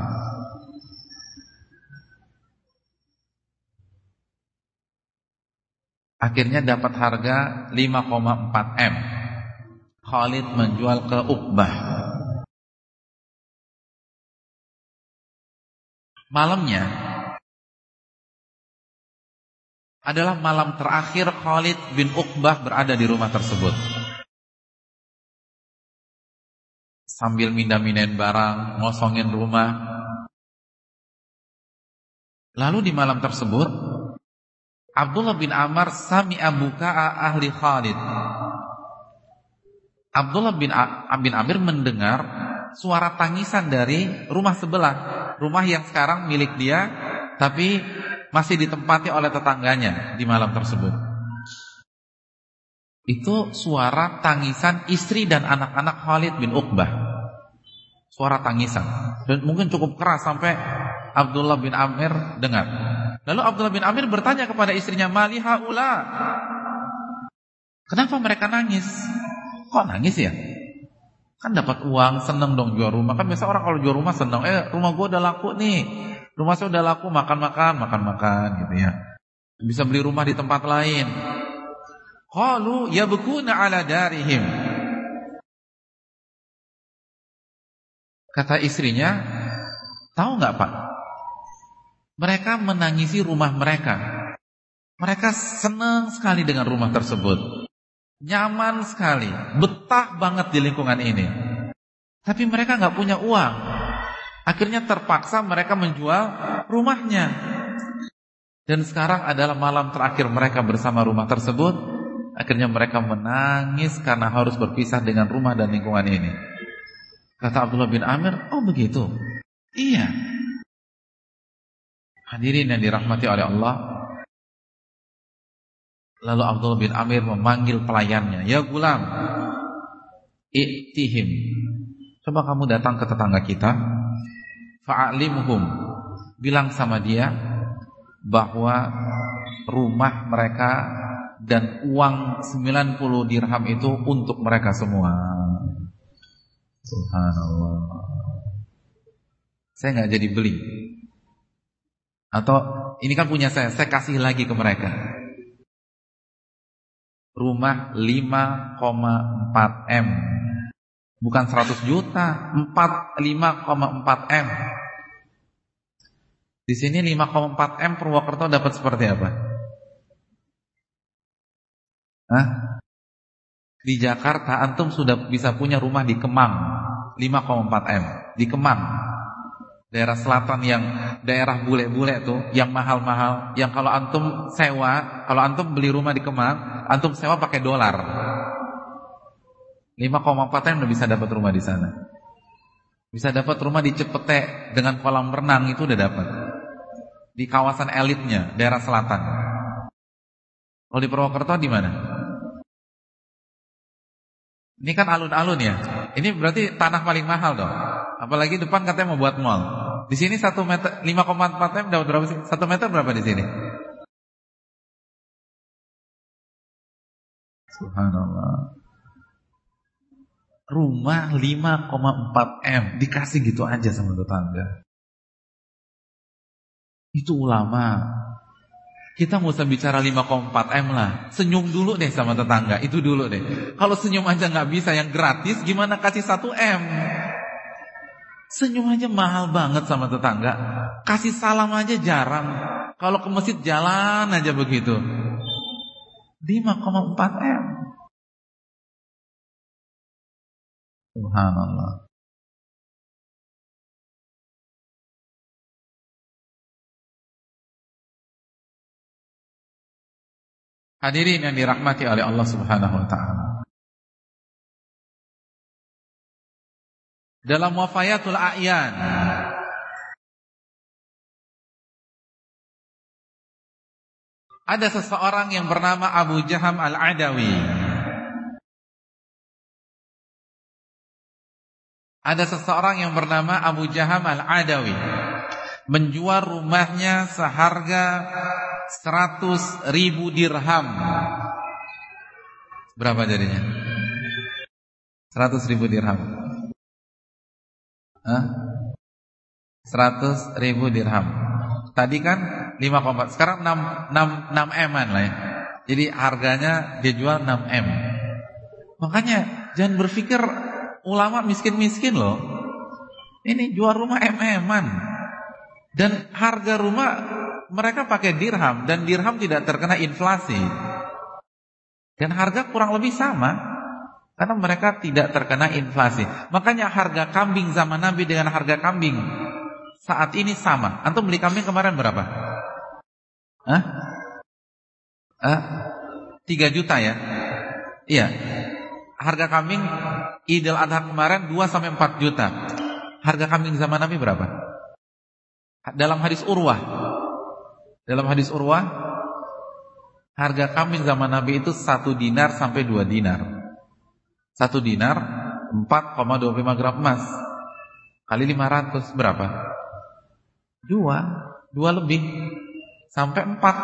Speaker 1: Akhirnya dapat harga 5,4 M. Khalid menjual ke Uqbah. Malamnya adalah malam terakhir Khalid bin Uqbah berada di rumah tersebut. Sambil mindah-mindahin barang, ngosongin rumah. Lalu di malam tersebut Abdullah bin Amr sami abuka ahli Khalid. Abdullah bin, bin Amir mendengar suara tangisan dari rumah sebelah, rumah yang sekarang milik dia, tapi masih ditempati oleh tetangganya di malam tersebut. Itu suara tangisan istri dan anak-anak Khalid bin Uqbah. Suara tangisan. Dan mungkin cukup keras sampai Abdullah bin Amir dengar. Lalu Abdullah bin Amir bertanya kepada istrinya, "Mali haula?" Kenapa mereka nangis? Kok nangis ya? Kan dapat uang, seneng dong jual rumah. Kan biasa orang kalau jual rumah seneng, "Eh, rumah gua udah laku nih. Rumah saya udah laku, makan-makan, makan-makan gitu ya." Bisa beli rumah di tempat lain. Qalu yabkuna ala darihim. Kata istrinya, "Tahu nggak Pak? Mereka menangisi rumah mereka. Mereka senang sekali dengan rumah tersebut. Nyaman sekali, betah banget di lingkungan ini. Tapi mereka nggak punya uang. Akhirnya terpaksa mereka menjual rumahnya. Dan sekarang adalah malam terakhir mereka bersama rumah tersebut. Akhirnya mereka menangis karena harus berpisah dengan rumah dan lingkungan ini. Kata Abdullah bin Amir, oh begitu. Iya, Hadirin yang dirahmati oleh Allah Lalu Abdullah bin Amir memanggil pelayannya. Ya gulam Iktihim Coba kamu datang ke tetangga kita Fa'alimhum Bilang sama dia Bahwa rumah mereka Dan uang 90 dirham itu Untuk mereka semua. Subhanallah. Saya nggak jadi beli. Atau ini kan punya saya, saya kasih lagi ke mereka. Rumah 5,4 M. Bukan 100 juta, 4 5,4 M. Di sini 5,4 M Purwokerto dapat seperti apa? Hah? Di Jakarta antum sudah bisa punya rumah di Kemang 5,4 M di Kemang daerah selatan yang daerah bule-bule tuh yang mahal-mahal yang kalau antum sewa kalau antum beli rumah di Kemang antum sewa pakai dolar. 5,4 yang udah bisa dapat rumah di sana. Bisa dapat rumah di Cepete dengan kolam renang itu udah dapat. Di kawasan elitnya daerah selatan. Kalau di Purwokerto di mana? Ini kan alun-alun ya ini berarti tanah paling mahal dong Apalagi depan katanya mau buat mall. Di sini satu meter 5,4 m dapat berapa sih? Satu meter berapa di sini? Subhanallah. rumah 5,4 M dikasih gitu aja sama tetangga. Itu ulama. Kita mau usah bicara 5,4 M lah. Senyum dulu deh sama tetangga. Itu dulu deh. Kalau senyum aja nggak bisa yang gratis, gimana kasih 1 M? Senyum aja mahal banget sama tetangga. Kasih salam aja jarang. Kalau ke masjid jalan aja begitu. 5,4 M. Subhanallah. Hadirin yang dirahmati oleh Allah Subhanahu wa taala. Dalam wafayatul a'yan ada seseorang yang bernama Abu Jaham Al-Adawi. Ada seseorang yang bernama Abu Jaham Al-Adawi menjual rumahnya seharga 100 ribu dirham. Berapa jadinya? 100 ribu dirham. Hah? 100 ribu dirham. Tadi kan 5,4. Sekarang 6, 6, 6 M lah ya. Jadi harganya dia jual 6 M. Makanya jangan berpikir ulama miskin-miskin loh. Ini jual rumah M-M-an. Dan harga rumah mereka pakai dirham dan dirham tidak terkena inflasi. Dan harga kurang lebih sama karena mereka tidak terkena inflasi. Makanya harga kambing zaman Nabi dengan harga kambing saat ini sama. Antum beli kambing kemarin berapa? Hah? Hah? 3 juta ya? Iya. Harga kambing Idul Adha kemarin 2 sampai 4 juta. Harga kambing zaman Nabi berapa? Dalam hadis Urwah dalam hadis Urwah, harga kambing zaman Nabi itu satu dinar sampai dua dinar. Satu dinar 4,25 gram emas kali 500 berapa? Dua, dua lebih sampai empat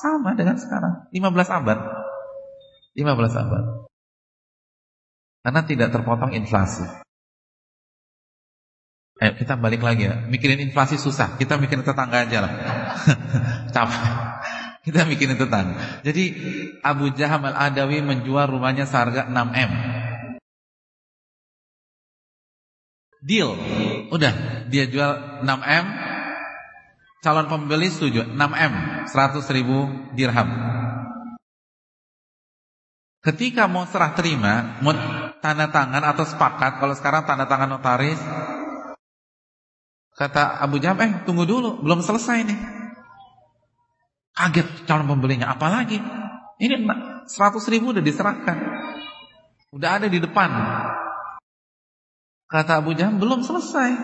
Speaker 1: sama dengan sekarang 15 abad. 15 abad. Karena tidak terpotong inflasi. Ayo kita balik lagi ya. Mikirin inflasi susah. Kita mikirin tetangga aja lah. [laughs] Capek. Kita mikirin tetangga. Jadi Abu Jaham al-Adawi menjual rumahnya seharga 6M. Deal. Udah, dia jual 6M. Calon pembeli setuju 6M, 100 ribu dirham. Ketika mau serah terima, mau tanda tangan atau sepakat, kalau sekarang tanda tangan notaris, Kata Abu Jaham, eh tunggu dulu, belum selesai nih. Kaget calon pembelinya, apalagi? Ini 100 ribu udah diserahkan. Udah ada di depan. Kata Abu Jaham, belum selesai.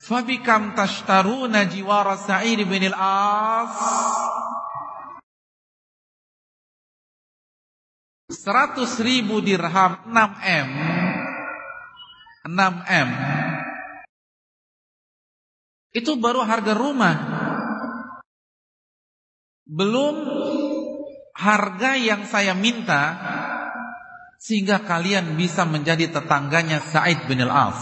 Speaker 1: Fabikam tashtaruna jiwara Sa'id bin al-As 100 ribu dirham 6M 6M itu baru harga rumah. Belum harga yang saya minta sehingga kalian bisa menjadi tetangganya Said bin Al-As.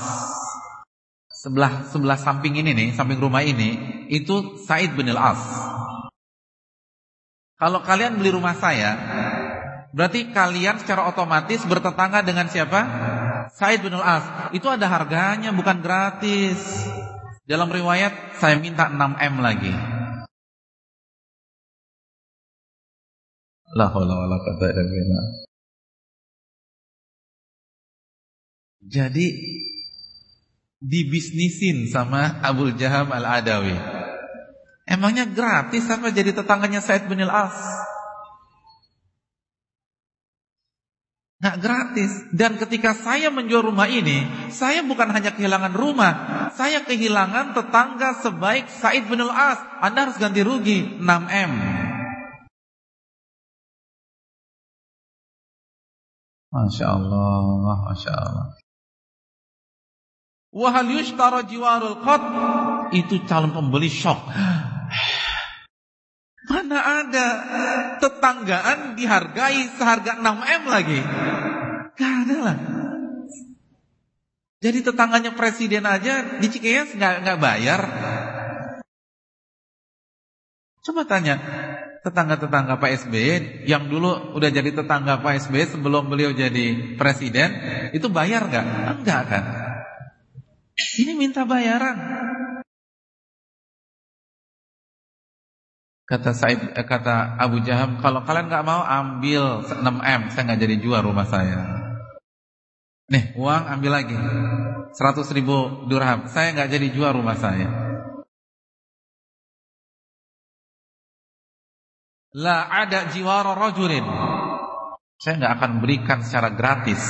Speaker 1: Sebelah sebelah samping ini nih, samping rumah ini, itu Said bin Al-As. Kalau kalian beli rumah saya, berarti kalian secara otomatis bertetangga dengan siapa? Said bin Al-As. Itu ada harganya, bukan gratis. Dalam riwayat saya minta 6M lagi. La haula wala quwata illa. Jadi dibisnisin sama Abu Jaham Al-Adawi. Emangnya gratis apa jadi tetangganya Said bin Al-As? Nggak gratis. Dan ketika saya menjual rumah ini, saya bukan hanya kehilangan rumah, saya kehilangan tetangga sebaik Said bin Al-As. Anda harus ganti rugi 6M. Masya Allah, Masya Allah. Wahal yushtara jiwarul qad Itu calon pembeli shock Mana ada tetanggaan dihargai seharga 6M lagi Gak ada lah. Jadi tetangganya presiden aja di Cikeas nggak nggak bayar. Coba tanya tetangga-tetangga Pak SBY yang dulu udah jadi tetangga Pak SBY sebelum beliau jadi presiden, itu bayar nggak? Enggak kan? Ini minta bayaran. Kata Said, eh, kata Abu Jaham, kalau kalian nggak mau ambil 6 m, saya nggak jadi jual rumah saya. Nih uang ambil lagi, 100 ribu dirham, saya nggak jadi jual rumah saya. La ada jiwara rajulin. Saya nggak akan berikan secara gratis.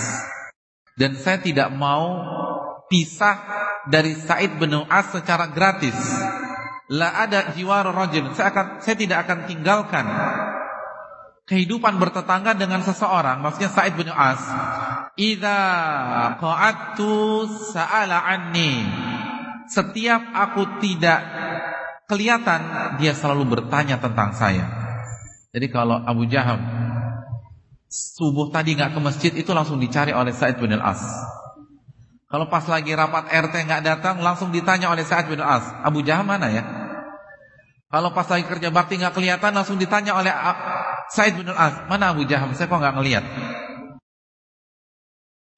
Speaker 1: Dan saya tidak mau pisah dari Said bin As secara gratis. La ada jiwara rajul. Saya akan saya tidak akan tinggalkan kehidupan bertetangga dengan seseorang, maksudnya Said bin As. Idza qa'adtu sa'ala anni. Setiap aku tidak kelihatan, dia selalu bertanya tentang saya. Jadi kalau Abu Jaham subuh tadi nggak ke masjid itu langsung dicari oleh Said bin Al-As. Kalau pas lagi rapat RT nggak datang langsung ditanya oleh Said bin Al-As, Abu Jaham mana ya? Kalau pas lagi kerja bakti nggak kelihatan langsung ditanya oleh Said bin Al-As, mana Abu Jaham? Saya kok nggak ngelihat.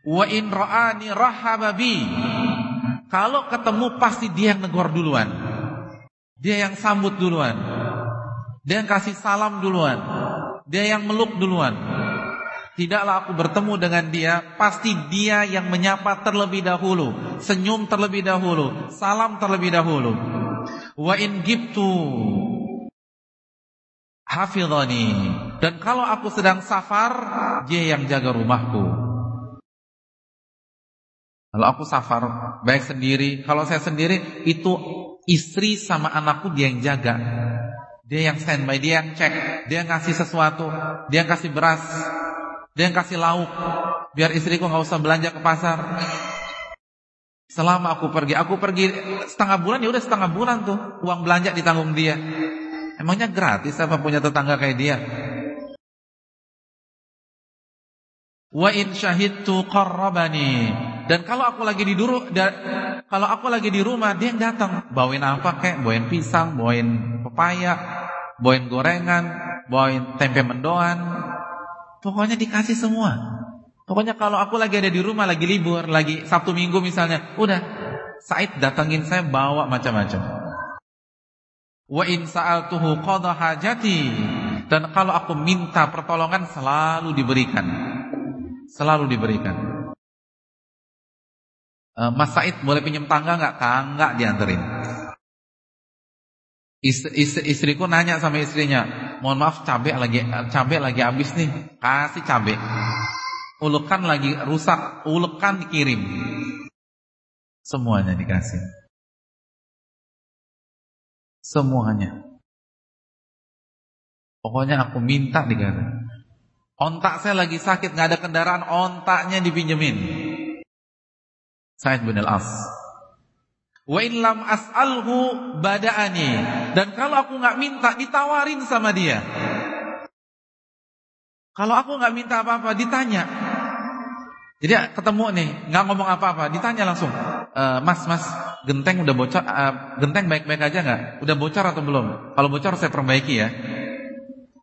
Speaker 1: Wa in ra'ani rahababi. Kalau ketemu pasti dia yang negor duluan. Dia yang sambut duluan. Dia yang kasih salam duluan. Dia yang meluk duluan. Tidaklah aku bertemu dengan dia, pasti dia yang menyapa terlebih dahulu, senyum terlebih dahulu, salam terlebih dahulu. Wa in gibtu hafidhani. Dan kalau aku sedang safar, dia yang jaga rumahku. Kalau aku safar, baik sendiri, kalau saya sendiri, itu istri sama anakku dia yang jaga. Dia yang standby, dia yang cek, dia yang ngasih sesuatu, dia yang kasih beras, dia yang kasih lauk, biar istriku nggak usah belanja ke pasar. Selama aku pergi, aku pergi setengah bulan ya udah setengah bulan tuh uang belanja ditanggung dia. Emangnya gratis apa punya tetangga kayak dia? Wa in syahidtu qarrabani. Dan kalau aku lagi di duru, kalau aku lagi di rumah dia yang datang, bawain apa kek? Bawain pisang, bawain pepaya, bawain gorengan, bawain tempe mendoan. Pokoknya dikasih semua. Pokoknya kalau aku lagi ada di rumah, lagi libur, lagi Sabtu Minggu misalnya, udah Said datangin saya bawa macam-macam. Wa in sa'altuhu qada hajati. Dan kalau aku minta pertolongan selalu diberikan. Selalu diberikan. Eh, Mas Said boleh pinjam tangga nggak? Tangga dianterin. Istri, istri, istriku nanya sama istrinya, mohon maaf cabai lagi cabai lagi habis nih, kasih cabai. Ulekan lagi rusak, ulekan dikirim. Semuanya dikasih. Semuanya. Pokoknya aku minta dikasih. Ontak saya lagi sakit, nggak ada kendaraan, ontaknya dipinjemin. Said bin Al-As. Wa in lam as'alhu bada'ani. Dan kalau aku nggak minta ditawarin sama dia. Kalau aku nggak minta apa-apa ditanya. Jadi ketemu nih, nggak ngomong apa-apa, ditanya langsung. E, mas, mas, genteng udah bocor, uh, genteng baik-baik aja nggak? Udah bocor atau belum? Kalau bocor saya perbaiki ya.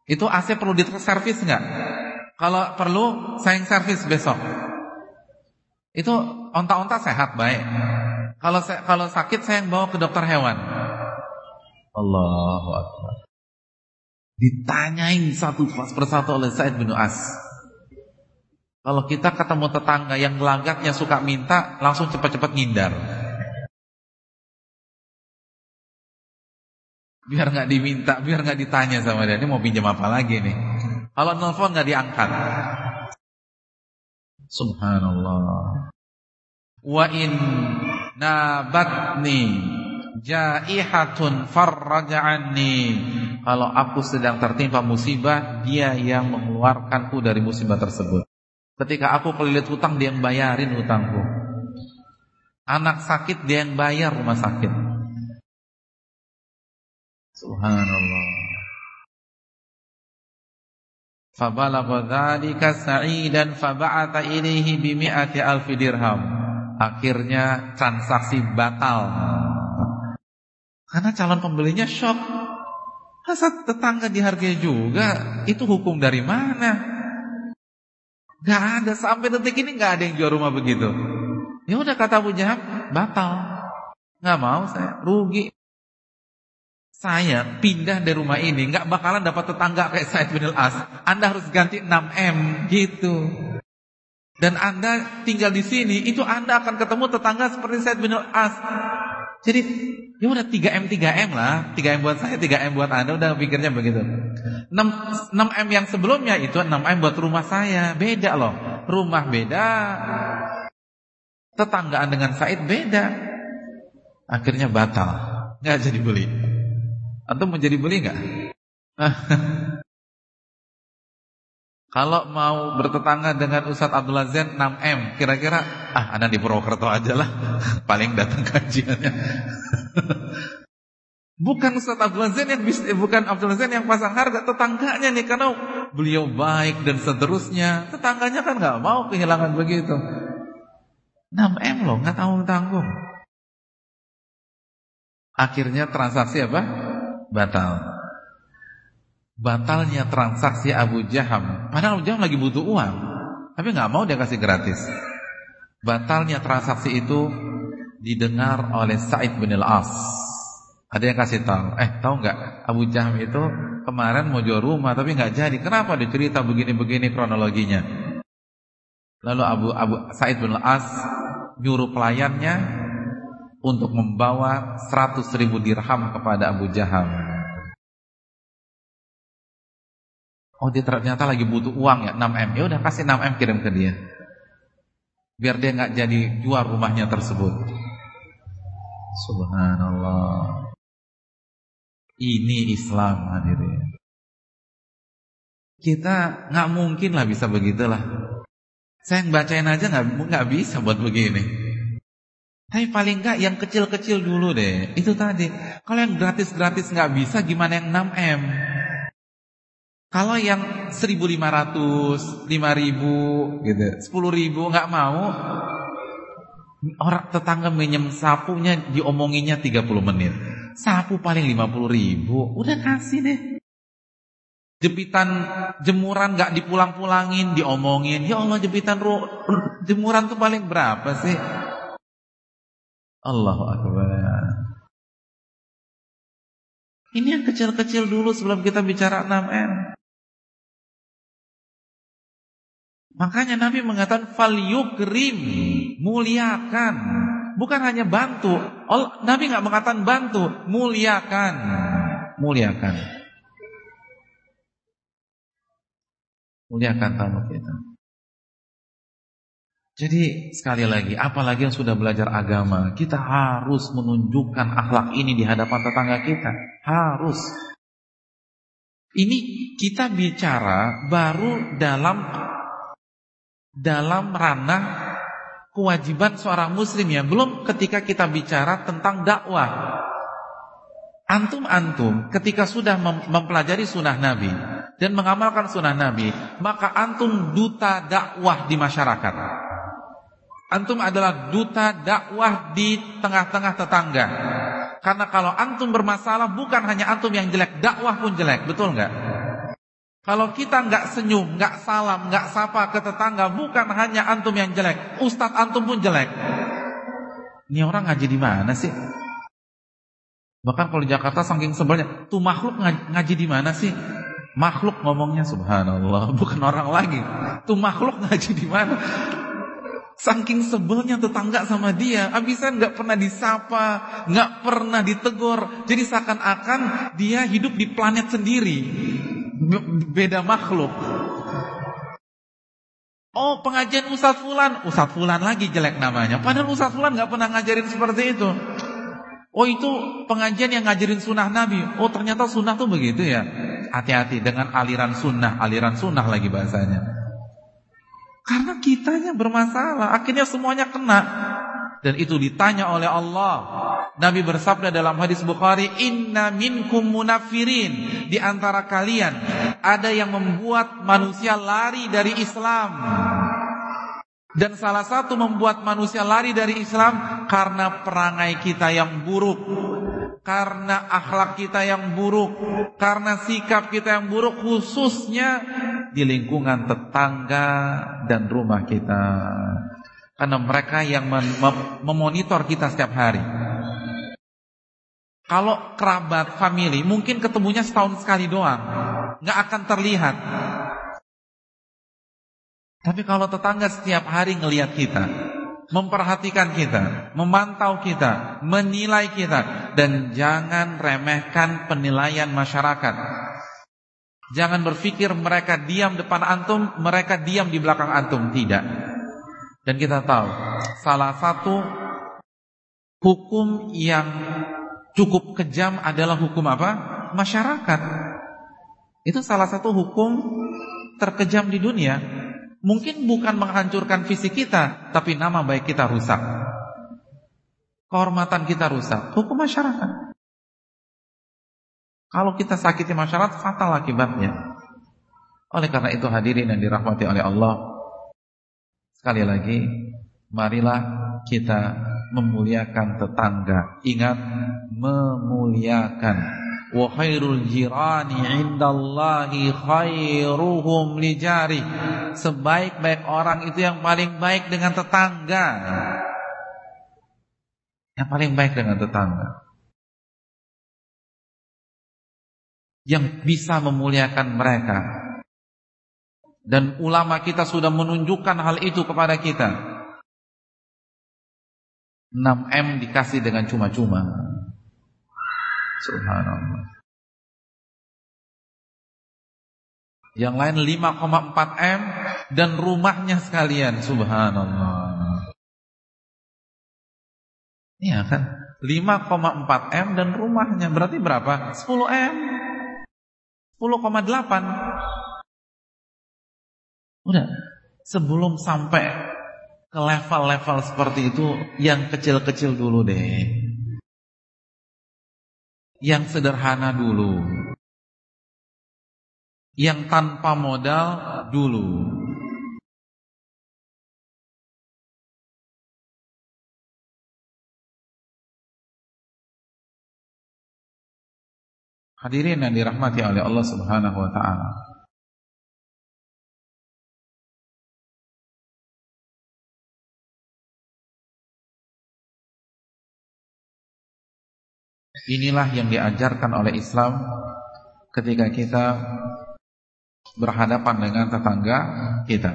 Speaker 1: Itu AC perlu servis nggak? Kalau perlu, saya servis besok. Itu onta-onta sehat baik. Kalau kalau sakit saya yang bawa ke dokter hewan. Allahu Akbar. Ditanyain satu persatu oleh Said bin As. Kalau kita ketemu tetangga yang gelagatnya suka minta, langsung cepat-cepat ngindar. Biar nggak diminta, biar nggak ditanya sama dia. Ini mau pinjam apa lagi nih? Kalau nelfon nggak diangkat. Subhanallah. Wa in nabatni jaihatun farraja'anni kalau aku sedang tertimpa musibah dia yang mengeluarkanku dari musibah tersebut. Ketika aku kelilit hutang dia yang bayarin hutangku. Anak sakit dia yang bayar rumah sakit. Subhanallah. Fabalagha dzalika sa'idan faba'ata ilaihi bimi'ati alfi dirham. Akhirnya transaksi batal. Karena calon pembelinya shock. Masa tetangga dihargai juga? Itu hukum dari mana? Gak ada sampai detik ini gak ada yang jual rumah begitu. Ya udah kata Jaham batal. Gak mau saya, rugi. Saya pindah dari rumah ini nggak bakalan dapat tetangga kayak Said bin Al-As. Anda harus ganti 6M gitu. Dan Anda tinggal di sini, itu Anda akan ketemu tetangga seperti Said bin Al-As. Jadi ya udah 3M 3M lah, 3M buat saya, 3M buat Anda udah pikirnya begitu. 6 6M yang sebelumnya itu 6M buat rumah saya, beda loh. Rumah beda. Tetanggaan dengan Said beda. Akhirnya batal, nggak jadi beli. Antum menjadi beli nggak? [laughs] Kalau mau bertetangga dengan Ustadz Abdullah Zain 6M, kira-kira ah anda di Purwokerto aja lah, [laughs] paling datang kajiannya. [laughs] bukan Ustadz Abdullah Zain yang bis, bukan Abdullah Zain yang pasang harga, tetangganya nih karena beliau baik dan seterusnya. Tetangganya kan nggak mau kehilangan begitu. 6M loh, nggak tanggung tanggung. Akhirnya transaksi apa? batal. Batalnya transaksi Abu Jaham. Padahal Abu Jaham lagi butuh uang, tapi nggak mau dia kasih gratis. Batalnya transaksi itu didengar oleh Said bin Al-As. Ada yang kasih tahu, eh tahu nggak Abu Jaham itu kemarin mau jual rumah tapi nggak jadi. Kenapa? Dicerita begini-begini kronologinya. Lalu Abu Abu Said bin Al-As nyuruh pelayannya untuk membawa 100 ribu dirham kepada Abu Jahal. Oh dia ternyata lagi butuh uang ya 6M. Ya udah kasih 6M kirim ke dia. Biar dia nggak jadi jual rumahnya tersebut. Subhanallah. Ini Islam hadirin. Kita nggak mungkin lah bisa begitulah. Saya yang bacain aja nggak nggak bisa buat begini. Tapi paling enggak yang kecil-kecil dulu deh. Itu tadi. Kalau yang gratis-gratis nggak bisa, gimana yang 6M? Kalau yang 1500, 5000 gitu, 10000 nggak mau, orang tetangga minjem sapunya diomonginnya 30 menit. Sapu paling 50 ribu, udah kasih deh. Jepitan jemuran nggak dipulang-pulangin, diomongin. Ya Allah jepitan jemuran tuh paling berapa sih? Allahu Akbar. Ini yang kecil-kecil dulu sebelum kita bicara 6M. Makanya Nabi mengatakan fal yukrim, muliakan. Bukan hanya bantu. Nabi nggak mengatakan bantu, muliakan. Muliakan. Muliakan tamu kita. Jadi sekali lagi, apalagi yang sudah belajar agama, kita harus menunjukkan akhlak ini di hadapan tetangga kita. Harus. Ini kita bicara baru dalam dalam ranah kewajiban seorang muslim ya, belum ketika kita bicara tentang dakwah. Antum-antum ketika sudah mempelajari sunnah Nabi dan mengamalkan sunnah Nabi, maka antum duta dakwah di masyarakat. Antum adalah duta dakwah di tengah-tengah tetangga. Karena kalau antum bermasalah bukan hanya antum yang jelek, dakwah pun jelek, betul nggak? Kalau kita nggak senyum, nggak salam, nggak sapa ke tetangga, bukan hanya antum yang jelek, ustadz antum pun jelek. Ini orang ngaji di mana sih? Bahkan kalau di Jakarta saking sebelnya, tuh makhluk ngaji di mana sih? Makhluk ngomongnya subhanallah, [laughs] bukan orang lagi. Tuh makhluk ngaji di mana? Saking sebelnya tetangga sama dia, abisan nggak pernah disapa, nggak pernah ditegur. Jadi seakan-akan dia hidup di planet sendiri, beda makhluk. Oh pengajian Ustadz Fulan, Ustadz Fulan lagi jelek namanya. Padahal Ustadz Fulan nggak pernah ngajarin seperti itu. Oh itu pengajian yang ngajarin sunnah Nabi. Oh ternyata sunnah tuh begitu ya. Hati-hati dengan aliran sunnah, aliran sunnah lagi bahasanya. Karena kitanya bermasalah, akhirnya semuanya kena. dan itu ditanya oleh Allah. Nabi bersabda dalam hadis Bukhari, "Inna minkum munafirin." Di antara kalian ada yang membuat manusia lari dari Islam. Dan salah satu membuat manusia lari dari Islam karena perangai kita yang buruk, karena akhlak kita yang buruk, karena sikap kita yang buruk khususnya di lingkungan tetangga dan rumah kita. Karena mereka yang mem memonitor kita setiap hari. Kalau kerabat, family, mungkin ketemunya setahun sekali doang. Nggak akan terlihat. Tapi kalau tetangga setiap hari ngelihat kita, memperhatikan kita, memantau kita, menilai kita, dan jangan remehkan penilaian masyarakat. Jangan berpikir mereka diam depan antum, mereka diam di belakang antum, tidak. Dan kita tahu salah satu hukum yang cukup kejam adalah hukum apa? Masyarakat. Itu salah satu hukum terkejam di dunia. Mungkin bukan menghancurkan fisik kita, tapi nama baik kita rusak. Kehormatan kita rusak. Hukum masyarakat. Kalau kita sakiti masyarakat, fatal akibatnya. Oleh karena itu hadirin yang dirahmati oleh Allah, Sekali lagi, marilah kita memuliakan tetangga. Ingat, memuliakan. Wa khairul jirani indallahi khairuhum li jari. Sebaik-baik orang itu yang paling baik dengan tetangga. Yang paling baik dengan tetangga. Yang bisa memuliakan mereka dan ulama kita sudah menunjukkan hal itu kepada kita 6M dikasih dengan cuma-cuma Subhanallah. Yang lain 5,4M Dan rumahnya sekalian. Subhanallah. Iya kan? 5,4M dan rumahnya. Berarti berapa? 10M 10,8 Udah, sebelum sampai ke level-level seperti itu, yang kecil-kecil dulu deh. Yang sederhana dulu. Yang tanpa modal dulu. Hadirin yang dirahmati oleh Allah Subhanahu wa taala. Inilah yang diajarkan oleh Islam ketika kita berhadapan dengan tetangga kita.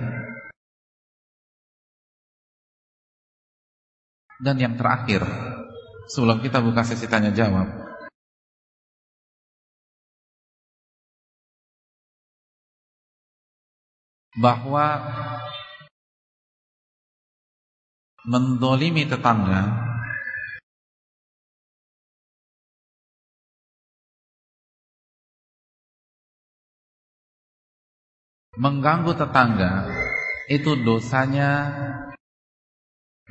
Speaker 1: Dan yang terakhir, sebelum kita buka sesi tanya jawab, bahwa mendolimi tetangga mengganggu tetangga itu dosanya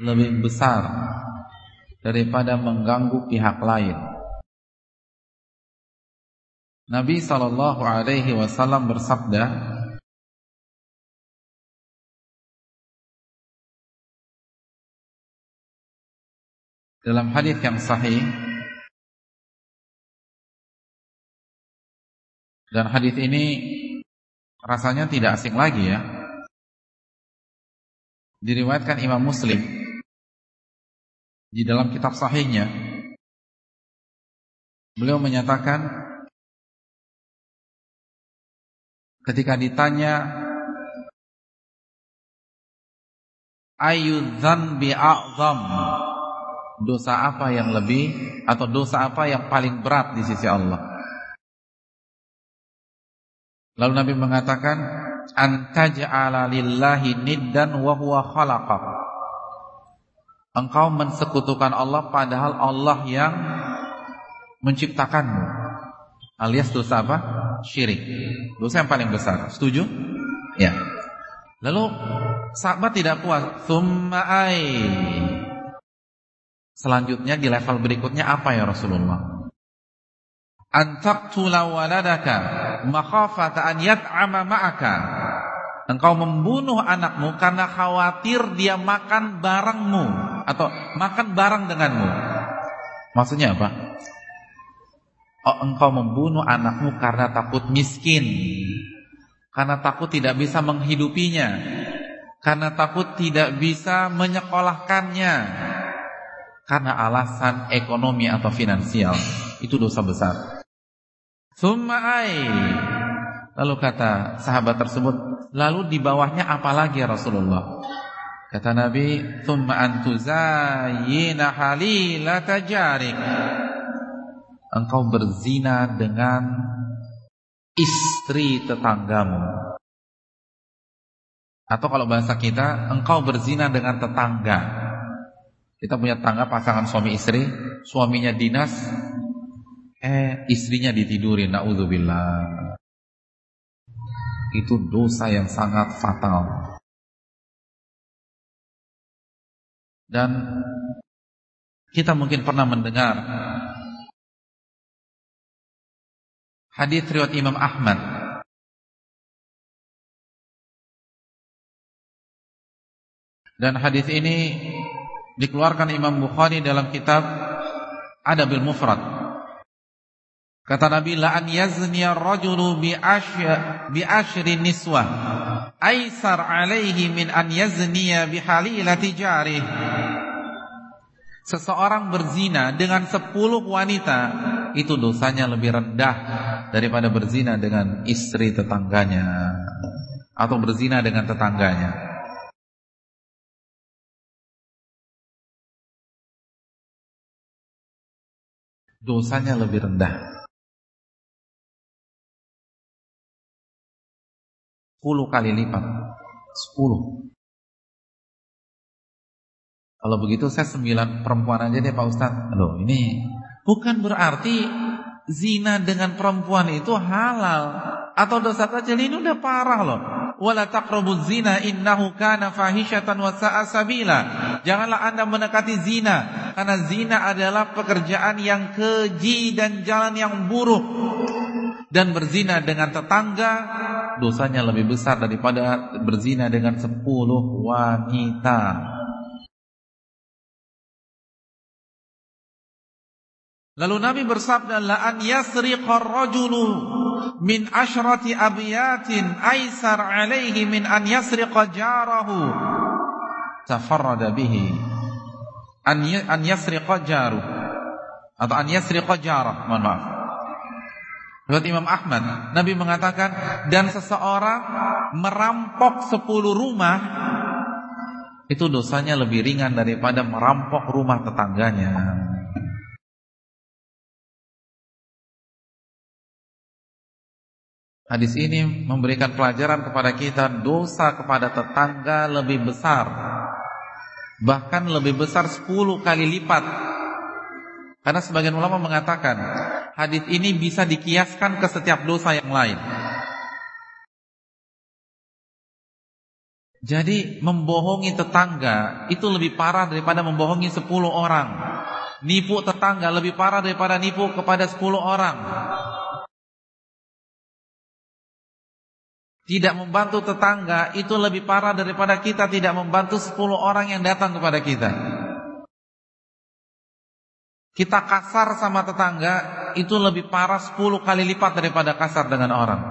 Speaker 1: lebih besar daripada mengganggu pihak lain. Nabi sallallahu alaihi wasallam bersabda, dalam hadis yang sahih dan hadis ini rasanya tidak asing lagi ya. Diriwayatkan Imam Muslim di dalam kitab sahihnya. Beliau menyatakan ketika ditanya ayu dzanbi a'zam? Dosa apa yang lebih atau dosa apa yang paling berat di sisi Allah Lalu Nabi mengatakan antaj'ala lillahi niddan wa huwa khalaqak. Engkau mensekutukan Allah padahal Allah yang menciptakanmu. Alias dosa apa? Syirik. Dosa yang paling besar. Setuju? Ya. Lalu sahabat tidak puas. Thumma. Selanjutnya di level berikutnya apa ya Rasulullah? Antaqtula waladaka makhafata an yat'ama ma'aka. Engkau membunuh anakmu karena khawatir dia makan barangmu atau makan barang denganmu. Maksudnya apa? Oh, engkau membunuh anakmu karena takut miskin. Karena takut tidak bisa menghidupinya. Karena takut tidak bisa menyekolahkannya. Karena alasan ekonomi atau finansial. Itu dosa besar. Summa'ai. Lalu kata sahabat tersebut, lalu di bawahnya apa lagi ya Rasulullah? Kata Nabi, "Tsumma antuzayyina halilata jarik." Engkau berzina dengan istri tetanggamu. Atau kalau bahasa kita, engkau berzina dengan tetangga. Kita punya tetangga pasangan suami istri, suaminya dinas, eh istrinya ditidurin, naudzubillah. Itu dosa yang sangat fatal. Dan kita mungkin pernah mendengar hadis riwayat Imam Ahmad. Dan hadis ini dikeluarkan Imam Bukhari dalam kitab Adabil Mufrad Kata Nabi la an yazni ar-rajulu bi ashri niswah aisar alaihi min an yazniya bi halilati jarih. Seseorang berzina dengan sepuluh wanita itu dosanya lebih rendah daripada berzina dengan istri tetangganya atau berzina dengan tetangganya. Dosanya lebih rendah. 10 kali lipat. 10 Kalau begitu saya 9 perempuan aja deh Pak Ustadz. Loh ini Bukan berarti Zina dengan perempuan itu halal. Atau dosa kecil ini udah parah loh. Wala taqrabuz zina innahu kana fahishatan wa sa'a sabila. Janganlah anda mendekati zina Karena zina adalah pekerjaan yang keji dan jalan yang buruk Dan berzina dengan tetangga dosanya lebih besar daripada berzina dengan sepuluh wanita. Lalu Nabi bersabda la an yasriqa ar-rajulu min ashrati abyatin aisar alaihi min an yasriqa jarahu. Tafarrada bihi. An yasriqa jaru atau an yasriqa jarah mohon maaf Menurut Imam Ahmad, Nabi mengatakan dan seseorang merampok sepuluh rumah itu dosanya lebih ringan daripada merampok rumah tetangganya. Hadis ini memberikan pelajaran kepada kita dosa kepada tetangga lebih besar. Bahkan lebih besar 10 kali lipat karena sebagian ulama mengatakan hadis ini bisa dikiaskan ke setiap dosa yang lain. Jadi membohongi tetangga itu lebih parah daripada membohongi 10 orang. Nipu tetangga lebih parah daripada nipu kepada 10 orang. Tidak membantu tetangga itu lebih parah daripada kita tidak membantu 10 orang yang datang kepada kita. Kita kasar sama tetangga itu lebih parah 10 kali lipat daripada kasar dengan orang.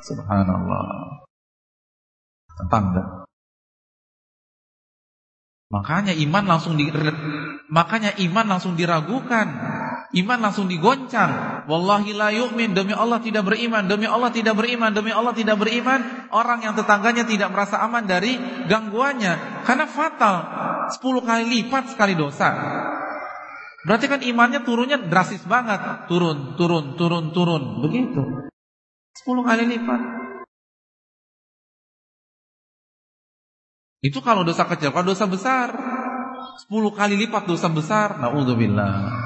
Speaker 1: Subhanallah. Tetangga. Makanya iman langsung di makanya iman langsung diragukan. Iman langsung digoncang. Wallahi la yu'min demi Allah tidak beriman, demi Allah tidak beriman, demi Allah tidak beriman. Orang yang tetangganya tidak merasa aman dari gangguannya karena fatal. 10 kali lipat sekali dosa. Berarti kan imannya turunnya drastis banget. Turun, turun, turun, turun. Begitu. 10 kali lipat. Itu kalau dosa kecil. Kalau dosa besar. 10 kali lipat dosa besar. Na'udzubillah.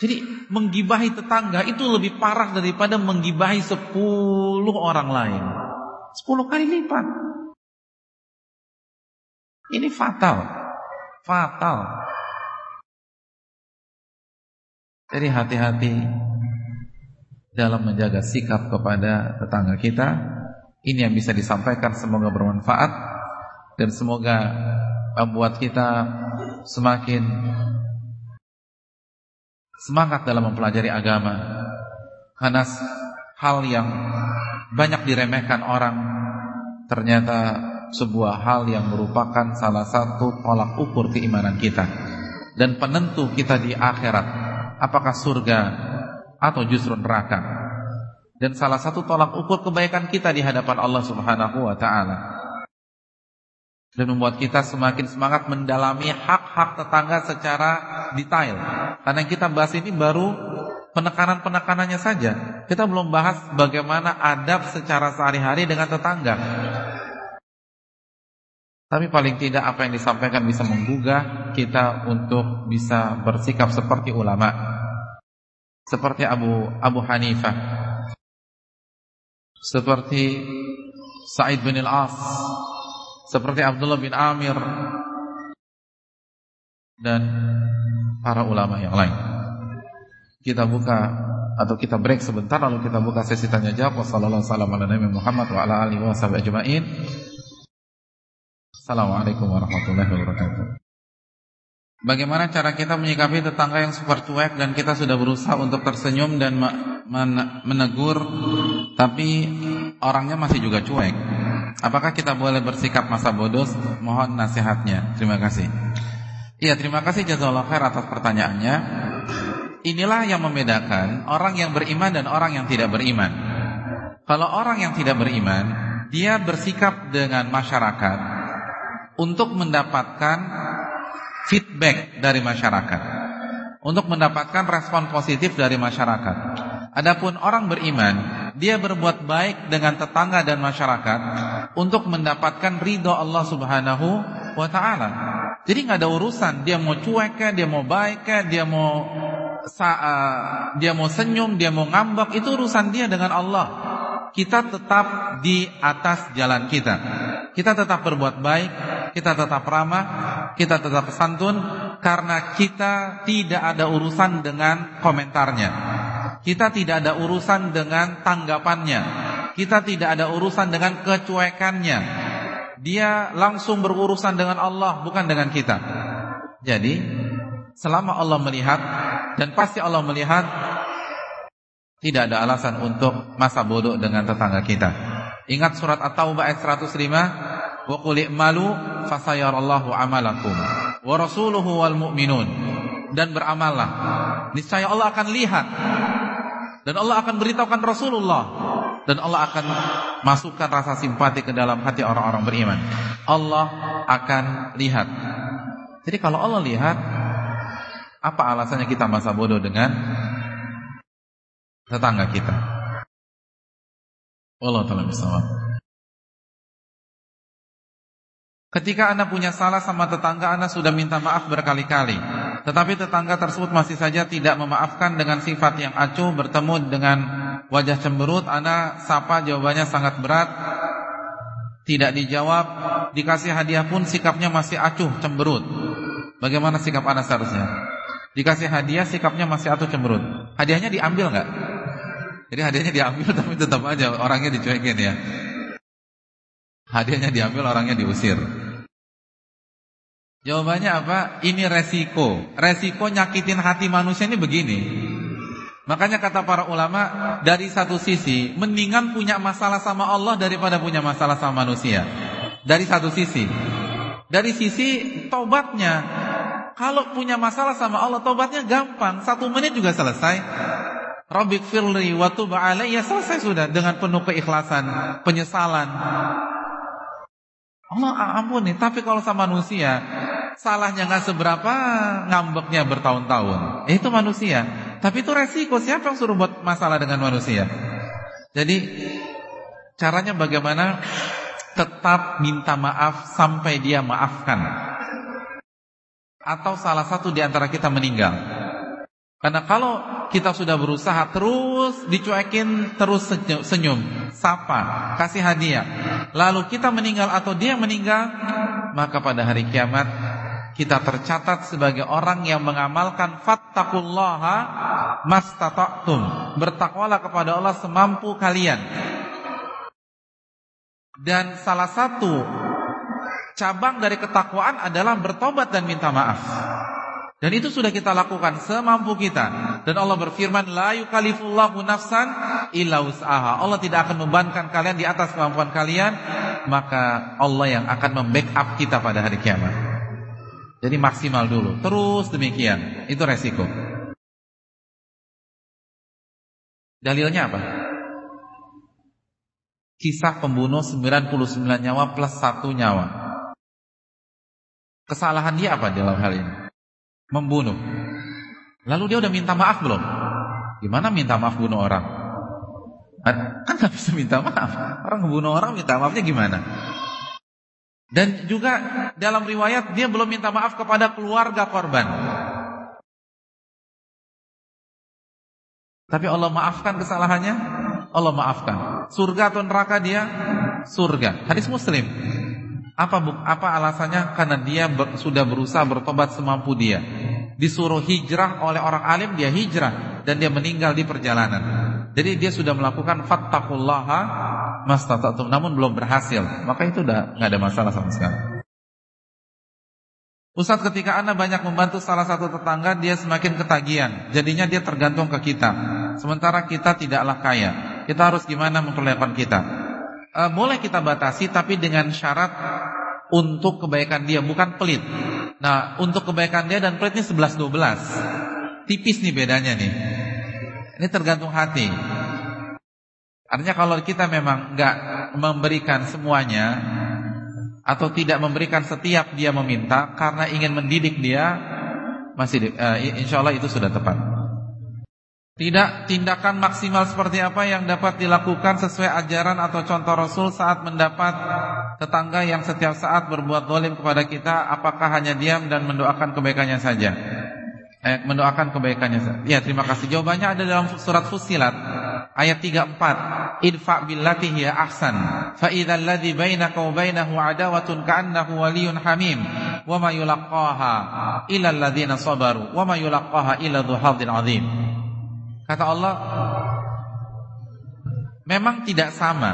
Speaker 1: Jadi menggibahi tetangga itu lebih parah daripada menggibahi 10 orang lain. 10 kali lipat. Ini fatal. Fatal. Jadi hati-hati dalam menjaga sikap kepada tetangga kita. Ini yang bisa disampaikan semoga bermanfaat dan semoga membuat kita semakin semangat dalam mempelajari agama. Karena hal yang banyak diremehkan orang ternyata sebuah hal yang merupakan salah satu tolak ukur keimanan kita dan penentu kita di akhirat apakah surga atau justru neraka. Dan salah satu tolak ukur kebaikan kita di hadapan Allah Subhanahu wa taala. Dan membuat kita semakin semangat mendalami hak-hak tetangga secara detail. Karena yang kita bahas ini baru penekanan-penekanannya saja. Kita belum bahas bagaimana adab secara sehari-hari dengan tetangga tapi paling tidak apa yang disampaikan bisa menggugah kita untuk bisa bersikap seperti ulama. Seperti Abu Abu Hanifah. Seperti Sa'id bin Al-As. Seperti Abdullah bin Amir dan para ulama yang lain. Kita buka atau kita break sebentar lalu kita buka sesi tanya jawab. Wassalamualaikum warahmatullahi wabarakatuh. Assalamualaikum warahmatullahi wabarakatuh. Bagaimana cara kita menyikapi tetangga yang super cuek dan kita sudah berusaha untuk tersenyum dan menegur tapi orangnya masih juga cuek. Apakah kita boleh bersikap masa bodoh? Mohon nasihatnya. Terima kasih. Iya, terima kasih jazakallahu khair atas pertanyaannya. Inilah yang membedakan orang yang beriman dan orang yang tidak beriman. Kalau orang yang tidak beriman, dia bersikap dengan masyarakat untuk mendapatkan feedback dari masyarakat, untuk mendapatkan respon positif dari masyarakat. Adapun orang beriman, dia berbuat baik dengan tetangga dan masyarakat untuk mendapatkan ridho Allah Subhanahu wa taala. Jadi nggak ada urusan dia mau cuek dia mau baik dia mau dia mau senyum, dia mau ngambek, itu urusan dia dengan Allah. Kita tetap di atas jalan kita. Kita tetap berbuat baik, kita tetap ramah, kita tetap santun karena kita tidak ada urusan dengan komentarnya. Kita tidak ada urusan dengan tanggapannya. Kita tidak ada urusan dengan kecuekannya. Dia langsung berurusan dengan Allah bukan dengan kita. Jadi selama Allah melihat dan pasti Allah melihat tidak ada alasan untuk masa bodoh dengan tetangga kita. Ingat surat At-Taubah ayat 105 wa qul i'malu fasayarallahu amalakum. Wa rasuluhu wal dan beramallah. Niscaya Allah akan lihat. Dan Allah akan beritahukan Rasulullah. Dan Allah akan masukkan rasa simpati ke dalam hati orang-orang beriman. Allah akan lihat. Jadi kalau Allah lihat apa alasannya kita masa bodoh dengan tetangga kita? Allah taala bisawab Ketika Anda punya salah sama tetangga Anda sudah minta maaf berkali-kali Tetapi tetangga tersebut masih saja tidak memaafkan dengan sifat yang acuh Bertemu dengan wajah cemberut Anda sapa jawabannya sangat berat Tidak dijawab Dikasih hadiah pun sikapnya masih acuh cemberut Bagaimana sikap Anda seharusnya? Dikasih hadiah sikapnya masih acuh cemberut Hadiahnya diambil nggak? Jadi hadiahnya diambil [laughs] tapi tetap aja orangnya dicuekin ya Hadiahnya diambil, orangnya diusir. Jawabannya apa? Ini resiko. Resiko nyakitin hati manusia ini begini. Makanya kata para ulama, dari satu sisi, mendingan punya masalah sama Allah daripada punya masalah sama manusia. Dari satu sisi. Dari sisi tobatnya. Kalau punya masalah sama Allah, tobatnya gampang. Satu menit juga selesai. Rabbik firli wa ya selesai sudah dengan penuh keikhlasan, penyesalan. Allah ampun nih, tapi kalau sama manusia salahnya nggak seberapa, ngambeknya bertahun-tahun. Itu manusia. Tapi itu resiko. Siapa yang suruh buat masalah dengan manusia? Jadi caranya bagaimana tetap minta maaf sampai dia maafkan. Atau salah satu di antara kita meninggal. Karena kalau kita sudah berusaha terus dicuekin, terus senyum, sapa, kasih hadiah. Lalu kita meninggal atau dia meninggal, maka pada hari kiamat kita tercatat sebagai orang yang mengamalkan fattaqullaha mastata'tum. Bertakwalah kepada Allah semampu kalian. Dan salah satu cabang dari ketakwaan adalah bertobat dan minta maaf. Dan itu sudah kita lakukan semampu kita. Dan Allah berfirman, la yukalifullahu nafsan illa wus'aha. Allah tidak akan membebankan kalian di atas kemampuan kalian, maka Allah yang akan membackup kita pada hari kiamat. Jadi maksimal dulu, terus demikian. Itu resiko. Dalilnya apa? Kisah pembunuh 99 nyawa plus 1 nyawa. Kesalahan dia apa dalam hal ini? Membunuh. Lalu dia udah minta maaf belum? Gimana minta maaf bunuh orang? Kan gak bisa minta maaf. Orang membunuh orang minta maafnya gimana? Dan juga dalam riwayat dia belum minta maaf kepada keluarga korban. Tapi Allah maafkan kesalahannya, Allah maafkan. Surga atau neraka dia? Surga. Hadis Muslim. Apa apa alasannya? Karena dia ber, sudah berusaha bertobat semampu dia. Disuruh hijrah oleh orang alim, dia hijrah dan dia meninggal di perjalanan. Jadi dia sudah melakukan fattaqullaha mastata'tum namun belum berhasil. Maka itu udah nggak ada masalah sama sekali. Ustaz ketika Anda banyak membantu salah satu tetangga Dia semakin ketagihan Jadinya dia tergantung ke kita Sementara kita tidaklah kaya Kita harus gimana memperlihatkan kita uh, boleh kita batasi tapi dengan syarat untuk kebaikan dia bukan pelit. Nah, untuk kebaikan dia dan pelit ini 11 12. Tipis nih bedanya nih. Ini tergantung hati. Artinya kalau kita memang nggak memberikan semuanya atau tidak memberikan setiap dia meminta karena ingin mendidik dia masih uh, insya Allah itu sudah tepat. Tidak tindakan maksimal seperti apa yang dapat dilakukan sesuai ajaran atau contoh Rasul saat mendapat tetangga yang setiap saat berbuat dolim kepada kita Apakah hanya diam dan mendoakan kebaikannya saja? Eh, Mendoakan kebaikannya saja. Ya terima kasih. Jawabannya ada dalam surat Fusilat Ayat 34 Idfa billati hiya ahsan. Fa idza alladhi bainaka wa bainahu adawatun ka'annahu waliyun hamim. Wa ma yulaqqaha illa alladhina sabaru. Wa ma yulaqqaha illa dhu azim Kata Allah Memang tidak sama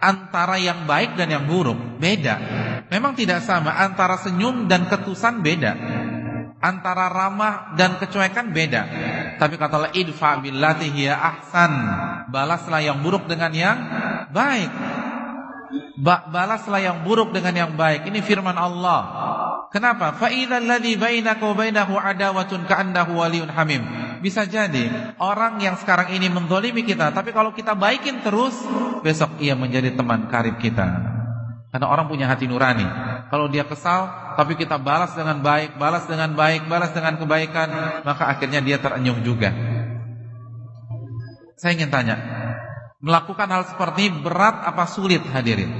Speaker 1: Antara yang baik dan yang buruk Beda. Memang tidak sama Antara senyum dan ketusan beda. Antara ramah dan kecuekan beda. Tapi kata Allah Idfa billati ahsan. Balaslah yang buruk dengan yang baik. ba Balaslah yang buruk dengan yang baik Ini firman Allah Kenapa? Fa idzal ladzi bainaka wa bainahu adawatun ka'annahu waliyun hamim. Bisa jadi orang yang sekarang ini mendolimi kita, tapi kalau kita baikin terus, besok ia menjadi teman karib kita. Karena orang punya hati nurani. Kalau dia kesal, tapi kita balas dengan baik, balas dengan baik, balas dengan kebaikan, maka akhirnya dia terenyuh juga. Saya ingin tanya, melakukan hal seperti berat apa sulit hadirin?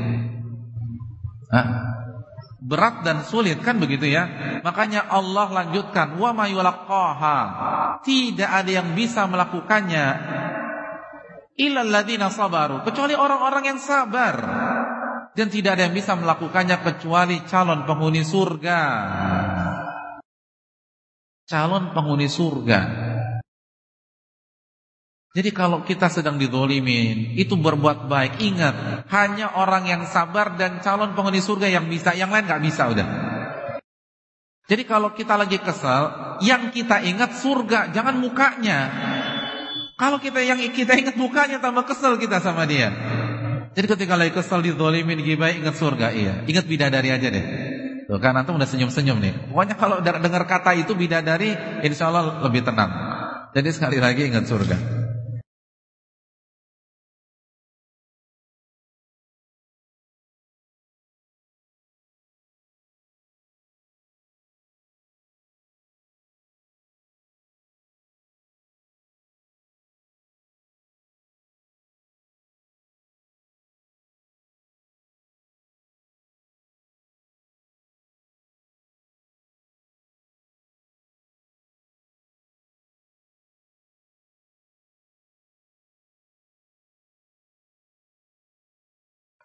Speaker 1: Hah? berat dan sulit kan begitu ya? Makanya Allah lanjutkan wa mayulaqqaha tidak ada yang bisa melakukannya illal ladzina sabaru. Kecuali orang-orang yang sabar. Dan tidak ada yang bisa melakukannya kecuali calon penghuni surga. Calon penghuni surga jadi kalau kita sedang didolimin, itu berbuat baik. Ingat, hanya orang yang sabar dan calon penghuni surga yang bisa, yang lain nggak bisa udah. Jadi kalau kita lagi kesal, yang kita ingat surga, jangan mukanya. Kalau kita yang kita ingat mukanya tambah kesel kita sama dia. Jadi ketika lagi kesal didolimin gibah ingat surga, iya. Ingat bidadari aja deh. Tuh kan antum udah senyum-senyum nih. Pokoknya kalau dengar kata itu bidadari, insya Allah lebih tenang. Jadi sekali lagi ingat surga.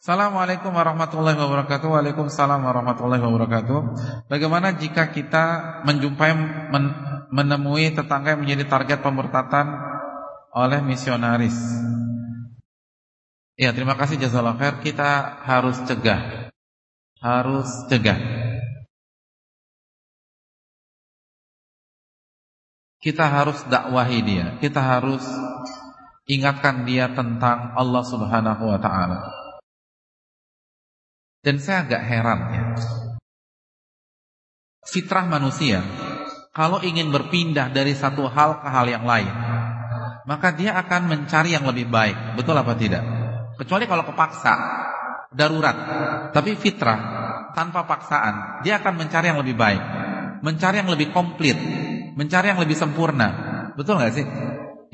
Speaker 1: Assalamualaikum warahmatullahi wabarakatuh. Waalaikumsalam warahmatullahi wabarakatuh. Bagaimana jika kita menjumpai men, menemui tetangga yang menjadi target pemurtatan oleh misionaris? Ya, terima kasih jazakallahu khair. Kita harus cegah. Harus cegah. Kita harus dakwahi dia. Kita harus ingatkan dia tentang Allah Subhanahu wa taala. Dan saya agak heran ya. Fitrah manusia kalau ingin berpindah dari satu hal ke hal yang lain, maka dia akan mencari yang lebih baik. Betul apa tidak? Kecuali kalau kepaksa, darurat. Tapi fitrah tanpa paksaan, dia akan mencari yang lebih baik, mencari yang lebih komplit, mencari yang lebih sempurna. Betul nggak sih?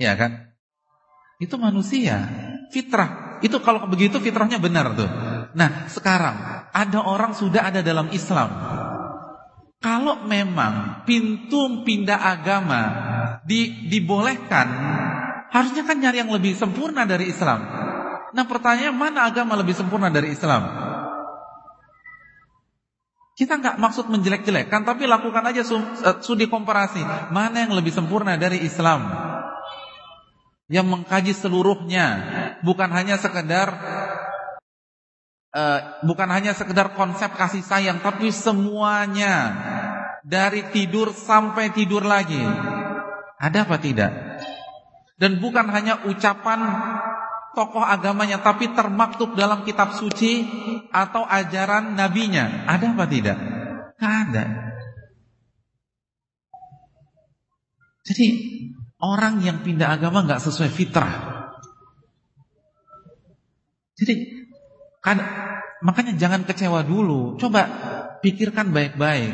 Speaker 1: Iya kan? Itu manusia, fitrah. Itu kalau begitu fitrahnya benar tuh. Nah, sekarang ada orang sudah ada dalam Islam. Kalau memang pintu pindah agama di, dibolehkan, harusnya kan nyari yang lebih sempurna dari Islam. Nah pertanyaan mana agama lebih sempurna dari Islam? Kita nggak maksud menjelek-jelekkan, tapi lakukan aja eh, studi komparasi. Mana yang lebih sempurna dari Islam? Yang mengkaji seluruhnya, bukan hanya sekedar uh, bukan hanya sekedar konsep kasih sayang, tapi semuanya dari tidur sampai tidur lagi. Ada apa tidak? Dan bukan hanya ucapan tokoh agamanya tapi termaktub dalam kitab suci atau ajaran nabinya. Ada apa tidak? Tidak ada. Jadi orang yang pindah agama nggak sesuai fitrah. Jadi kan makanya jangan kecewa dulu. Coba pikirkan baik-baik.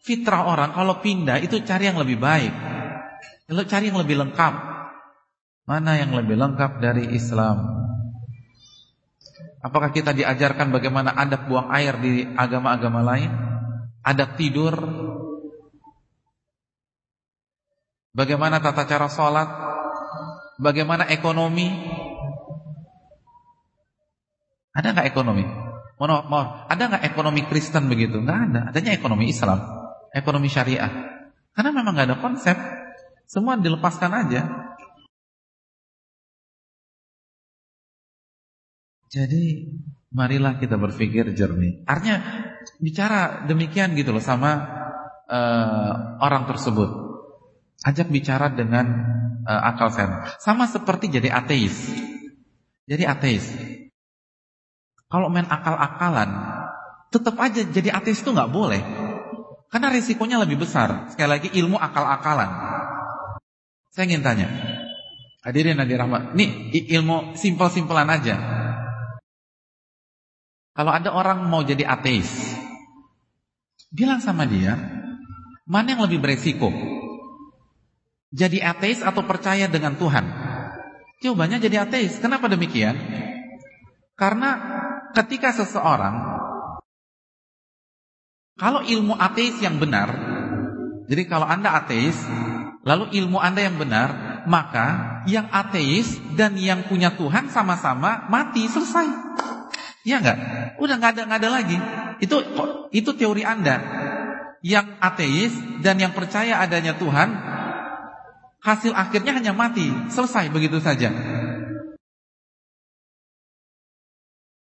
Speaker 1: Fitrah orang kalau pindah itu cari yang lebih baik. Cari yang lebih lengkap. Mana yang lebih lengkap dari Islam? Apakah kita diajarkan bagaimana adab buang air di agama-agama lain? Adab tidur? Bagaimana tata cara sholat? Bagaimana ekonomi? Ada nggak ekonomi? Mohon maaf, ada nggak ekonomi Kristen begitu? Nggak ada. Adanya ekonomi Islam, ekonomi syariah. Karena memang nggak ada konsep. Semua dilepaskan aja. Jadi marilah kita berpikir jernih. Artinya bicara demikian gitu loh sama uh, orang tersebut. Ajak bicara dengan uh, akal sehat. Sama seperti jadi ateis. Jadi ateis. Kalau main akal-akalan, tetap aja jadi ateis itu nggak boleh. Karena risikonya lebih besar. Sekali lagi ilmu akal-akalan. Saya ingin tanya. Hadirin Nabi Rahmat. Ini ilmu simpel-simpelan aja. Kalau ada orang mau jadi ateis, bilang sama dia, mana yang lebih beresiko? Jadi ateis atau percaya dengan Tuhan? Jawabannya jadi ateis. Kenapa demikian? Karena ketika seseorang kalau ilmu ateis yang benar, jadi kalau Anda ateis, lalu ilmu Anda yang benar, maka yang ateis dan yang punya Tuhan sama-sama mati, selesai. Iya enggak? Udah enggak ada enggak ada lagi. Itu itu teori Anda. Yang ateis dan yang percaya adanya Tuhan hasil akhirnya hanya mati, selesai begitu saja.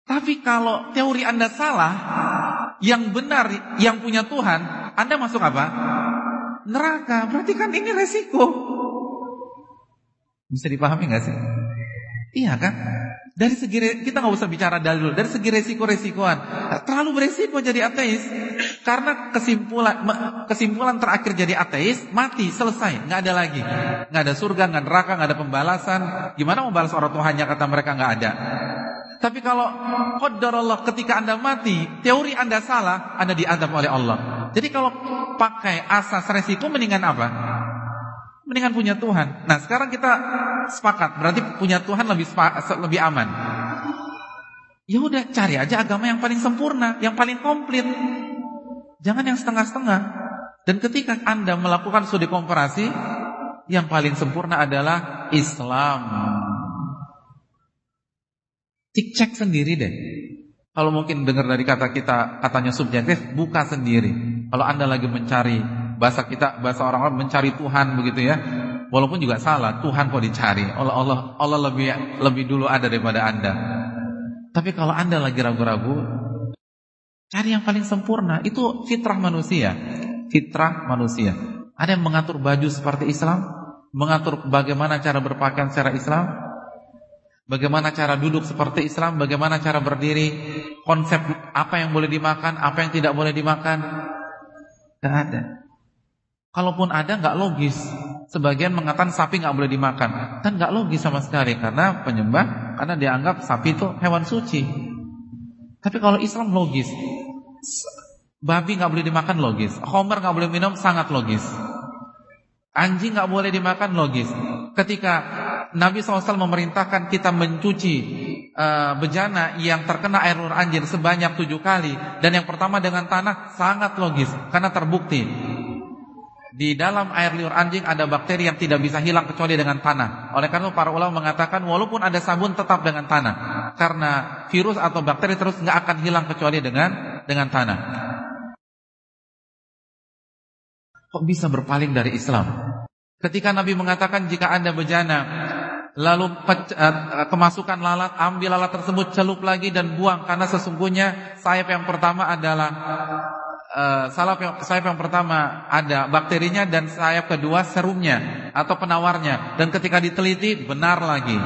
Speaker 1: Tapi kalau teori Anda salah, yang benar yang punya Tuhan, Anda masuk apa? Neraka. Berarti kan ini resiko. Bisa dipahami nggak sih? Iya kan? Dari segi kita nggak usah bicara dalil, dari segi resiko-resikoan. Terlalu beresiko jadi ateis. Karena kesimpulan kesimpulan terakhir jadi ateis mati, selesai, nggak ada lagi. nggak ada surga, nggak neraka, nggak ada pembalasan. Gimana mau balas orang Tuhannya kata mereka nggak ada. Tapi kalau Allah ketika Anda mati, teori Anda salah, Anda diadab oleh Allah. Jadi kalau pakai asas resiko mendingan apa? Mendingan punya Tuhan. Nah sekarang kita sepakat, berarti punya Tuhan lebih lebih aman. Ya udah cari aja agama yang paling sempurna, yang paling komplit. Jangan yang setengah-setengah. Dan ketika Anda melakukan studi komparasi, yang paling sempurna adalah Islam. Cek sendiri deh. Kalau mungkin dengar dari kata kita katanya subjektif, buka sendiri. Kalau Anda lagi mencari bahasa kita bahasa orang-orang mencari Tuhan begitu ya. Walaupun juga salah, Tuhan kok dicari. Allah Allah Allah lebih lebih dulu ada daripada Anda. Tapi kalau Anda lagi ragu-ragu, cari yang paling sempurna. Itu fitrah manusia. Fitrah manusia. Ada yang mengatur baju seperti Islam, mengatur bagaimana cara berpakaian secara Islam, Bagaimana cara duduk seperti Islam, bagaimana cara berdiri, konsep apa yang boleh dimakan, apa yang tidak boleh dimakan. Tidak ada. Kalaupun ada nggak logis. Sebagian mengatakan sapi nggak boleh dimakan. Kan nggak logis sama sekali karena penyembah karena dianggap sapi itu hewan suci. Tapi kalau Islam logis. Babi nggak boleh dimakan logis. Homer nggak boleh minum sangat logis. Anjing nggak boleh dimakan logis. Ketika Nabi SAW memerintahkan kita mencuci uh, bejana yang terkena air liur anjing sebanyak tujuh kali dan yang pertama dengan tanah sangat logis karena terbukti di dalam air liur anjing ada bakteri yang tidak bisa hilang kecuali dengan tanah. Oleh karena itu para ulama mengatakan walaupun ada sabun tetap dengan tanah karena virus atau bakteri terus nggak akan hilang kecuali dengan dengan tanah. Kok bisa berpaling dari Islam? Ketika Nabi mengatakan jika anda bejana lalu uh, kemasukan lalat, ambil lalat tersebut, celup lagi dan buang karena sesungguhnya sayap yang pertama adalah sayap yang, sayap yang pertama ada bakterinya dan sayap kedua serumnya atau penawarnya dan ketika diteliti benar lagi.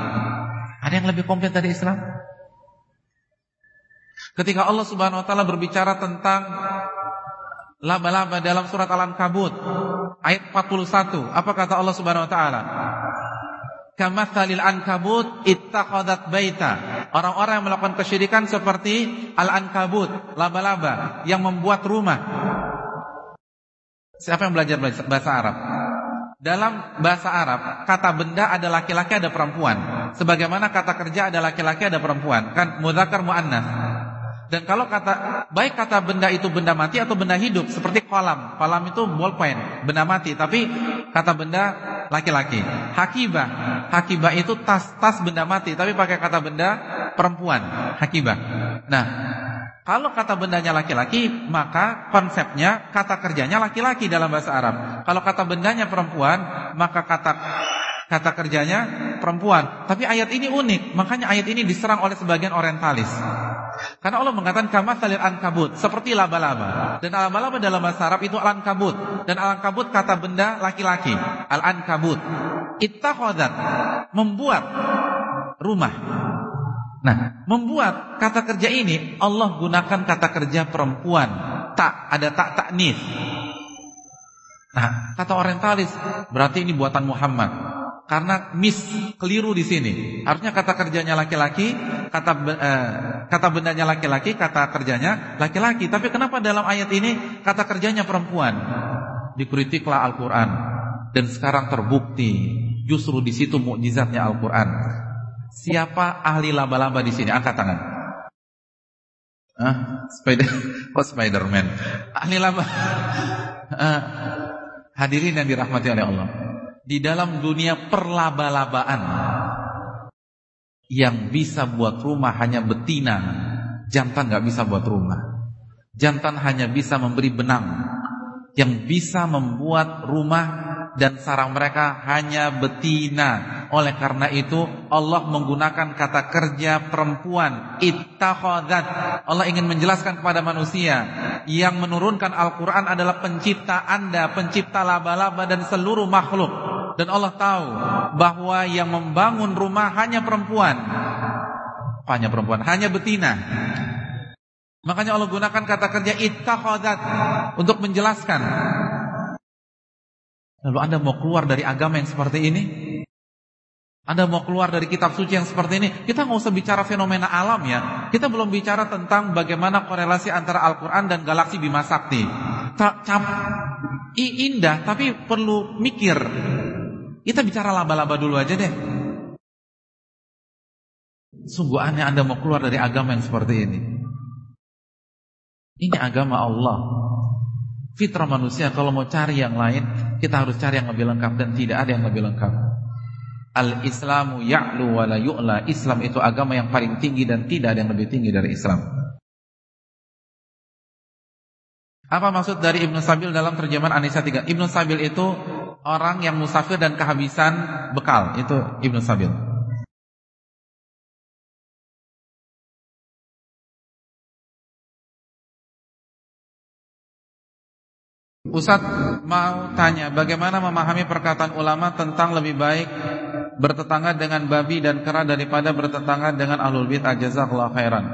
Speaker 1: Ada yang lebih komplit dari Islam? Ketika Allah Subhanahu wa taala berbicara tentang laba-laba dalam surat Al-Ankabut ayat 41. Apa kata Allah Subhanahu wa taala? Kamathalil ankabut ittaqadat baita. Orang-orang yang melakukan kesyirikan seperti al-ankabut, laba-laba yang membuat rumah. Siapa yang belajar bahasa Arab? Dalam bahasa Arab, kata benda ada laki-laki ada perempuan. Sebagaimana kata kerja ada laki-laki ada perempuan. Kan mudzakkar muannas. Dan kalau kata baik kata benda itu benda mati atau benda hidup seperti kolam. Kolam itu ballpoint, benda mati, tapi kata benda laki-laki. Hakibah. Hakibah itu tas-tas benda mati, tapi pakai kata benda perempuan. Hakibah. Nah, kalau kata bendanya laki-laki, maka konsepnya kata kerjanya laki-laki dalam bahasa Arab. Kalau kata bendanya perempuan, maka kata kata kerjanya perempuan. Tapi ayat ini unik, makanya ayat ini diserang oleh sebagian orientalis. Karena Allah mengatakan kama salir ankabut, seperti laba-laba. Dan laba-laba dalam bahasa Arab itu al-ankabut. Dan al-ankabut kata benda laki-laki, al-ankabut. Ittakhadzat, membuat rumah. Nah, membuat kata kerja ini Allah gunakan kata kerja perempuan. Tak, ada tak taknis. Nah, kata orientalis berarti ini buatan Muhammad karena mis keliru di sini. Harusnya kata kerjanya laki-laki, kata eh, kata bendanya laki-laki, kata kerjanya laki-laki. Tapi kenapa dalam ayat ini kata kerjanya perempuan? Dikritiklah Al-Qur'an dan sekarang terbukti justru di situ mukjizatnya Al-Qur'an. Siapa ahli laba-laba di sini? Angkat tangan. Ah, Spider, [laughs] oh Spiderman. Ahli laba. Ah, [laughs] hadirin yang dirahmati oleh Allah di dalam dunia perlaba-labaan yang bisa buat rumah hanya betina, jantan nggak bisa buat rumah. Jantan hanya bisa memberi benang, yang bisa membuat rumah dan sarang mereka hanya betina. Oleh karena itu Allah menggunakan kata kerja perempuan ittakhadzat. Allah ingin menjelaskan kepada manusia yang menurunkan Al-Qur'an adalah pencipta Anda, pencipta laba-laba dan seluruh makhluk. Dan Allah tahu bahwa yang membangun rumah hanya perempuan. Hanya perempuan, hanya betina. Makanya Allah gunakan kata kerja ittakhadzat untuk menjelaskan Lalu Anda mau keluar dari agama yang seperti ini? Anda mau keluar dari kitab suci yang seperti ini? Kita nggak usah bicara fenomena alam ya. Kita belum bicara tentang bagaimana korelasi antara Al-Quran dan galaksi Bima Sakti. Cap, indah, tapi perlu mikir. Kita bicara laba-laba dulu aja deh. Sungguh aneh Anda mau keluar dari agama yang seperti ini. Ini agama Allah. Fitrah manusia kalau mau cari yang lain, kita harus cari yang lebih lengkap dan tidak ada yang lebih lengkap. Al-Islamu ya'lu wa la yu'la. Islam itu agama yang paling tinggi dan tidak ada yang lebih tinggi dari Islam. Apa maksud dari Ibnu Sabil dalam terjemahan Anisa 3? Ibnu Sabil itu orang yang musafir dan kehabisan bekal. Itu Ibnu Sabil. Ustadz mau tanya bagaimana memahami perkataan ulama tentang lebih baik bertetangga dengan babi dan kera daripada bertetangga dengan ahlul bid'ah jazakallahu khairan.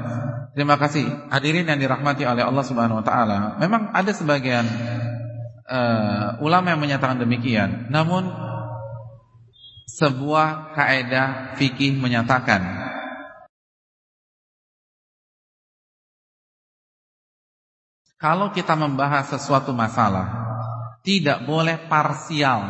Speaker 1: Terima kasih hadirin yang dirahmati oleh Allah Subhanahu wa taala. Memang ada sebagian uh, ulama yang menyatakan demikian. Namun sebuah kaidah fikih menyatakan Kalau kita membahas sesuatu masalah Tidak boleh parsial.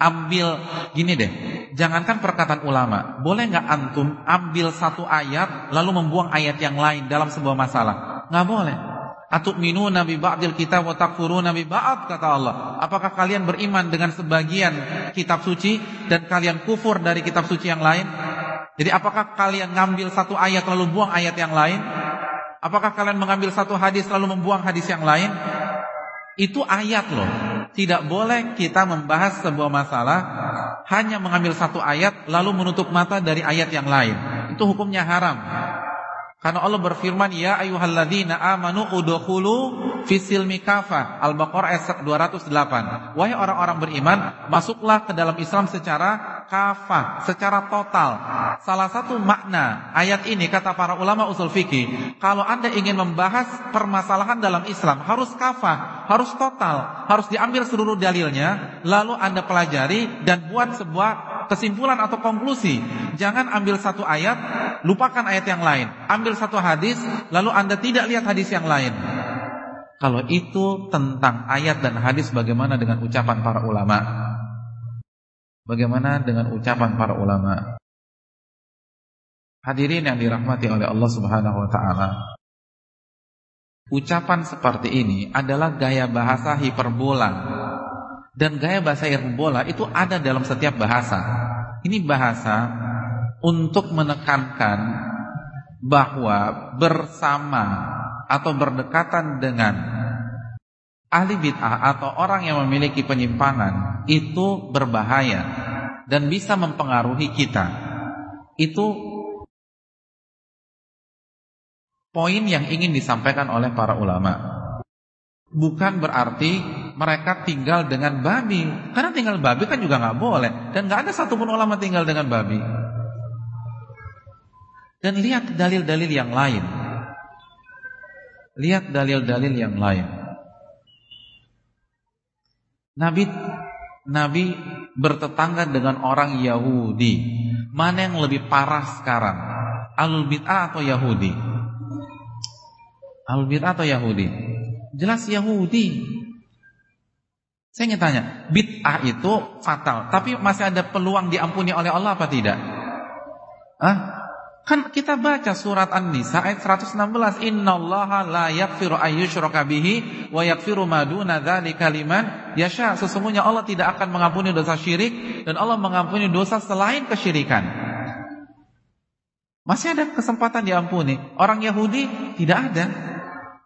Speaker 1: Ambil Gini deh Jangankan perkataan ulama Boleh nggak antum ambil satu ayat Lalu membuang ayat yang lain dalam sebuah masalah? Nggak boleh Atuk minu nabi ba'dil kitab wa takfuru nabi ba'd kata Allah. Apakah kalian beriman dengan sebagian kitab suci dan kalian kufur dari kitab suci yang lain? Jadi apakah kalian ngambil satu ayat lalu buang ayat yang lain? Apakah kalian mengambil satu hadis lalu membuang hadis yang lain? Itu ayat loh. Tidak boleh kita membahas sebuah masalah hanya mengambil satu ayat lalu menutup mata dari ayat yang lain. Itu hukumnya haram. Karena Allah berfirman, "Ya ayyuhalladzina amanu udkhulu fisilmi kafa." Al-Baqarah ayat 208. Wahai orang-orang beriman, masuklah ke dalam Islam secara kafah, secara total. Salah satu makna ayat ini kata para ulama usul fikih, kalau Anda ingin membahas permasalahan dalam Islam harus kafah, harus total, harus diambil seluruh dalilnya, lalu Anda pelajari dan buat sebuah kesimpulan atau konklusi. Jangan ambil satu ayat, lupakan ayat yang lain. Ambil satu hadis, lalu Anda tidak lihat hadis yang lain. Kalau itu tentang ayat dan hadis bagaimana dengan ucapan para ulama? Bagaimana dengan ucapan para ulama? Hadirin yang dirahmati oleh Allah Subhanahu wa taala. Ucapan seperti ini adalah gaya bahasa hiperbola dan gaya bahasa hiperbola itu ada dalam setiap bahasa. Ini bahasa untuk menekankan bahwa bersama atau berdekatan dengan ahli bid'ah atau orang yang memiliki penyimpangan itu berbahaya dan bisa mempengaruhi kita. Itu poin yang ingin disampaikan oleh para ulama. Bukan berarti mereka tinggal dengan babi. Karena tinggal babi kan juga nggak boleh. Dan nggak ada satupun ulama tinggal dengan babi. Dan lihat dalil-dalil yang lain. Lihat dalil-dalil yang lain. Nabi Nabi bertetangga dengan orang Yahudi. Mana yang lebih parah sekarang? Alul bid'ah atau Yahudi? Alul bid'ah atau Yahudi? Jelas Yahudi. Saya ingin tanya, bid'ah itu fatal, tapi masih ada peluang diampuni oleh Allah apa tidak? Hah? Kan kita baca surat An-Nisa ayat 116, "Innallaha la yaghfiru ayyushraka bihi wa yaghfiru ma duna dzalika yasha." Sesungguhnya Allah tidak akan mengampuni dosa syirik dan Allah mengampuni dosa selain kesyirikan. Masih ada kesempatan diampuni. Orang Yahudi tidak ada.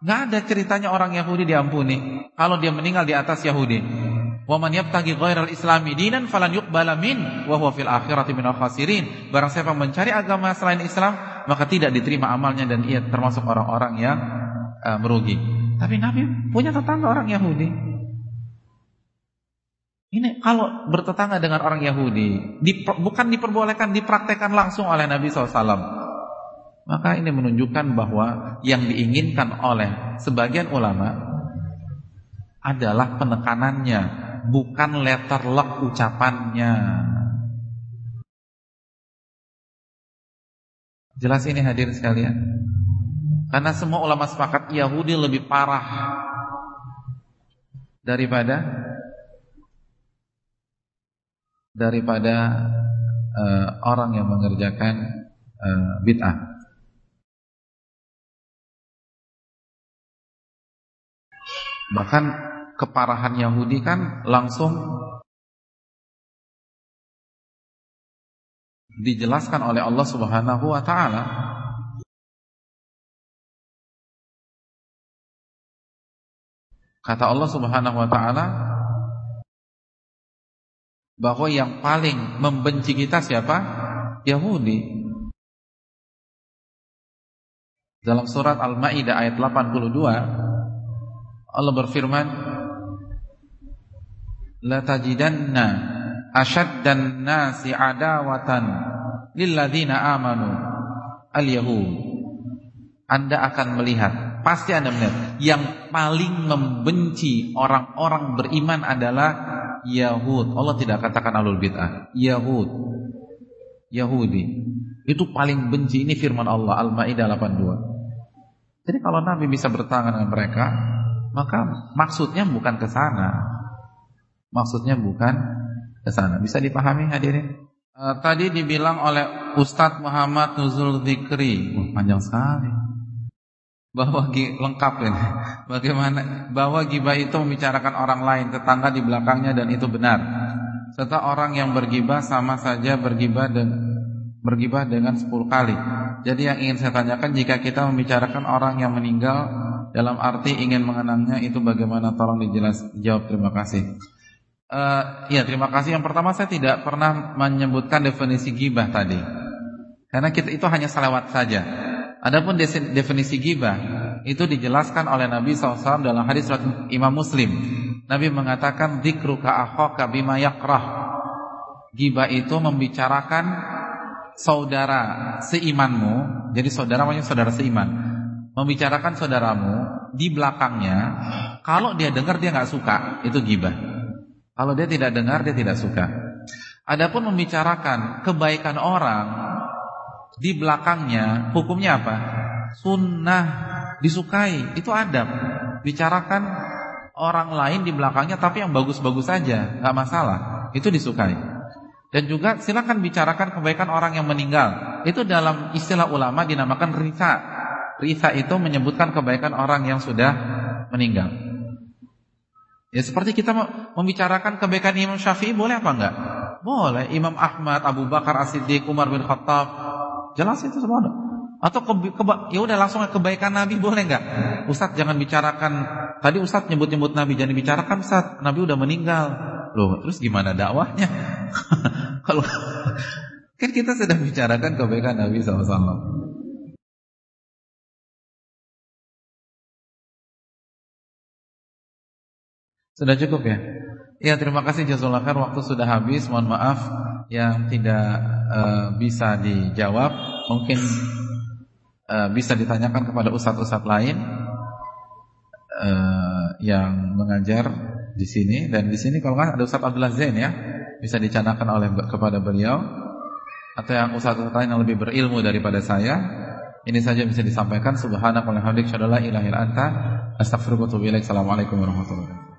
Speaker 1: Nggak ada ceritanya orang Yahudi diampuni kalau dia meninggal di atas Yahudi. Wa man yabtaghi ghairal islami dinan falan yuqbala min wa huwa fil akhirati minal khasirin. Barang siapa mencari agama selain Islam, maka tidak diterima amalnya dan ia termasuk orang-orang yang uh, merugi. Tapi Nabi punya tetangga orang Yahudi. Ini kalau bertetangga dengan orang Yahudi, di, bukan diperbolehkan, dipraktekkan langsung oleh Nabi SAW. Maka ini menunjukkan bahwa yang diinginkan oleh sebagian ulama adalah penekanannya, bukan letter lock ucapannya. Jelas ini hadir sekalian. Karena semua ulama sepakat Yahudi lebih parah daripada daripada uh, orang yang mengerjakan uh, bid'ah. Bahkan keparahan Yahudi kan langsung dijelaskan oleh Allah Subhanahu wa taala. Kata Allah Subhanahu wa taala bahwa yang paling membenci kita siapa? Yahudi. Dalam surat Al-Maidah ayat 82 Allah berfirman La tajidanna ashaddan nasi adawatan lilladzina amanu al-yahud Anda akan melihat pasti Anda melihat yang paling membenci orang-orang beriman adalah Yahud. Allah tidak katakan alul bid'ah. Yahud. Yahudi. Itu paling benci ini firman Allah Al-Maidah 82. Jadi kalau Nabi bisa bertangan dengan mereka, maka maksudnya bukan ke sana. Maksudnya bukan ke sana. Bisa dipahami hadirin? Uh, tadi dibilang oleh Ustadz Muhammad Nuzul Zikri, oh, panjang sekali. Bahwa lengkap ini. [laughs] Bagaimana bahwa gibah itu membicarakan orang lain, tetangga di belakangnya dan itu benar. Serta orang yang bergibah sama saja bergibah dengan bergibah dengan 10 kali. Jadi yang ingin saya tanyakan jika kita membicarakan orang yang meninggal dalam arti ingin mengenangnya itu bagaimana tolong dijelas jawab terima kasih. Uh, ya terima kasih. Yang pertama saya tidak pernah menyebutkan definisi gibah tadi, karena kita itu hanya salawat saja. Adapun definisi gibah itu dijelaskan oleh Nabi SAW dalam hadis surat Imam Muslim. Nabi mengatakan dzikruka akhaka bima yakrah. Gibah itu membicarakan saudara seimanmu. Jadi saudara namanya saudara seiman. Membicarakan saudaramu di belakangnya. Kalau dia dengar dia nggak suka, itu gibah. Kalau dia tidak dengar, dia tidak suka. Adapun membicarakan kebaikan orang di belakangnya, hukumnya apa? Sunnah disukai, itu adab. Bicarakan orang lain di belakangnya, tapi yang bagus-bagus saja, nggak masalah. Itu disukai. Dan juga silakan bicarakan kebaikan orang yang meninggal. Itu dalam istilah ulama dinamakan risa. Risa itu menyebutkan kebaikan orang yang sudah meninggal. Ya seperti kita membicarakan kebaikan Imam Syafi'i boleh apa enggak? Boleh. Imam Ahmad, Abu Bakar As-Siddiq, Umar bin Khattab. Jelas itu semua. Atau ke, ya udah langsung kebaikan Nabi boleh enggak? Ustaz jangan bicarakan tadi Ustaz nyebut-nyebut Nabi jangan dibicarakan Ustaz, Nabi udah meninggal. Loh, terus gimana dakwahnya? [laughs] Kalau kan kita sedang bicarakan kebaikan Nabi SAW. Sudah cukup ya? Ya terima kasih jazakallah khair. Waktu sudah habis. Mohon maaf yang tidak uh, bisa dijawab. Mungkin uh, bisa ditanyakan kepada ustadz-ustadz lain uh, yang mengajar di sini. Dan di sini kalau nggak ada Ustadz Abdullah Zain ya bisa dicanakan oleh kepada beliau. Atau yang ustadz lain yang lebih berilmu daripada saya. Ini saja bisa disampaikan. Subhanakallahumma wa bihamdika asyhadu an la ilaha illa anta. Astaghfiruka wa assalamualaikum warahmatullahi wabarakatuh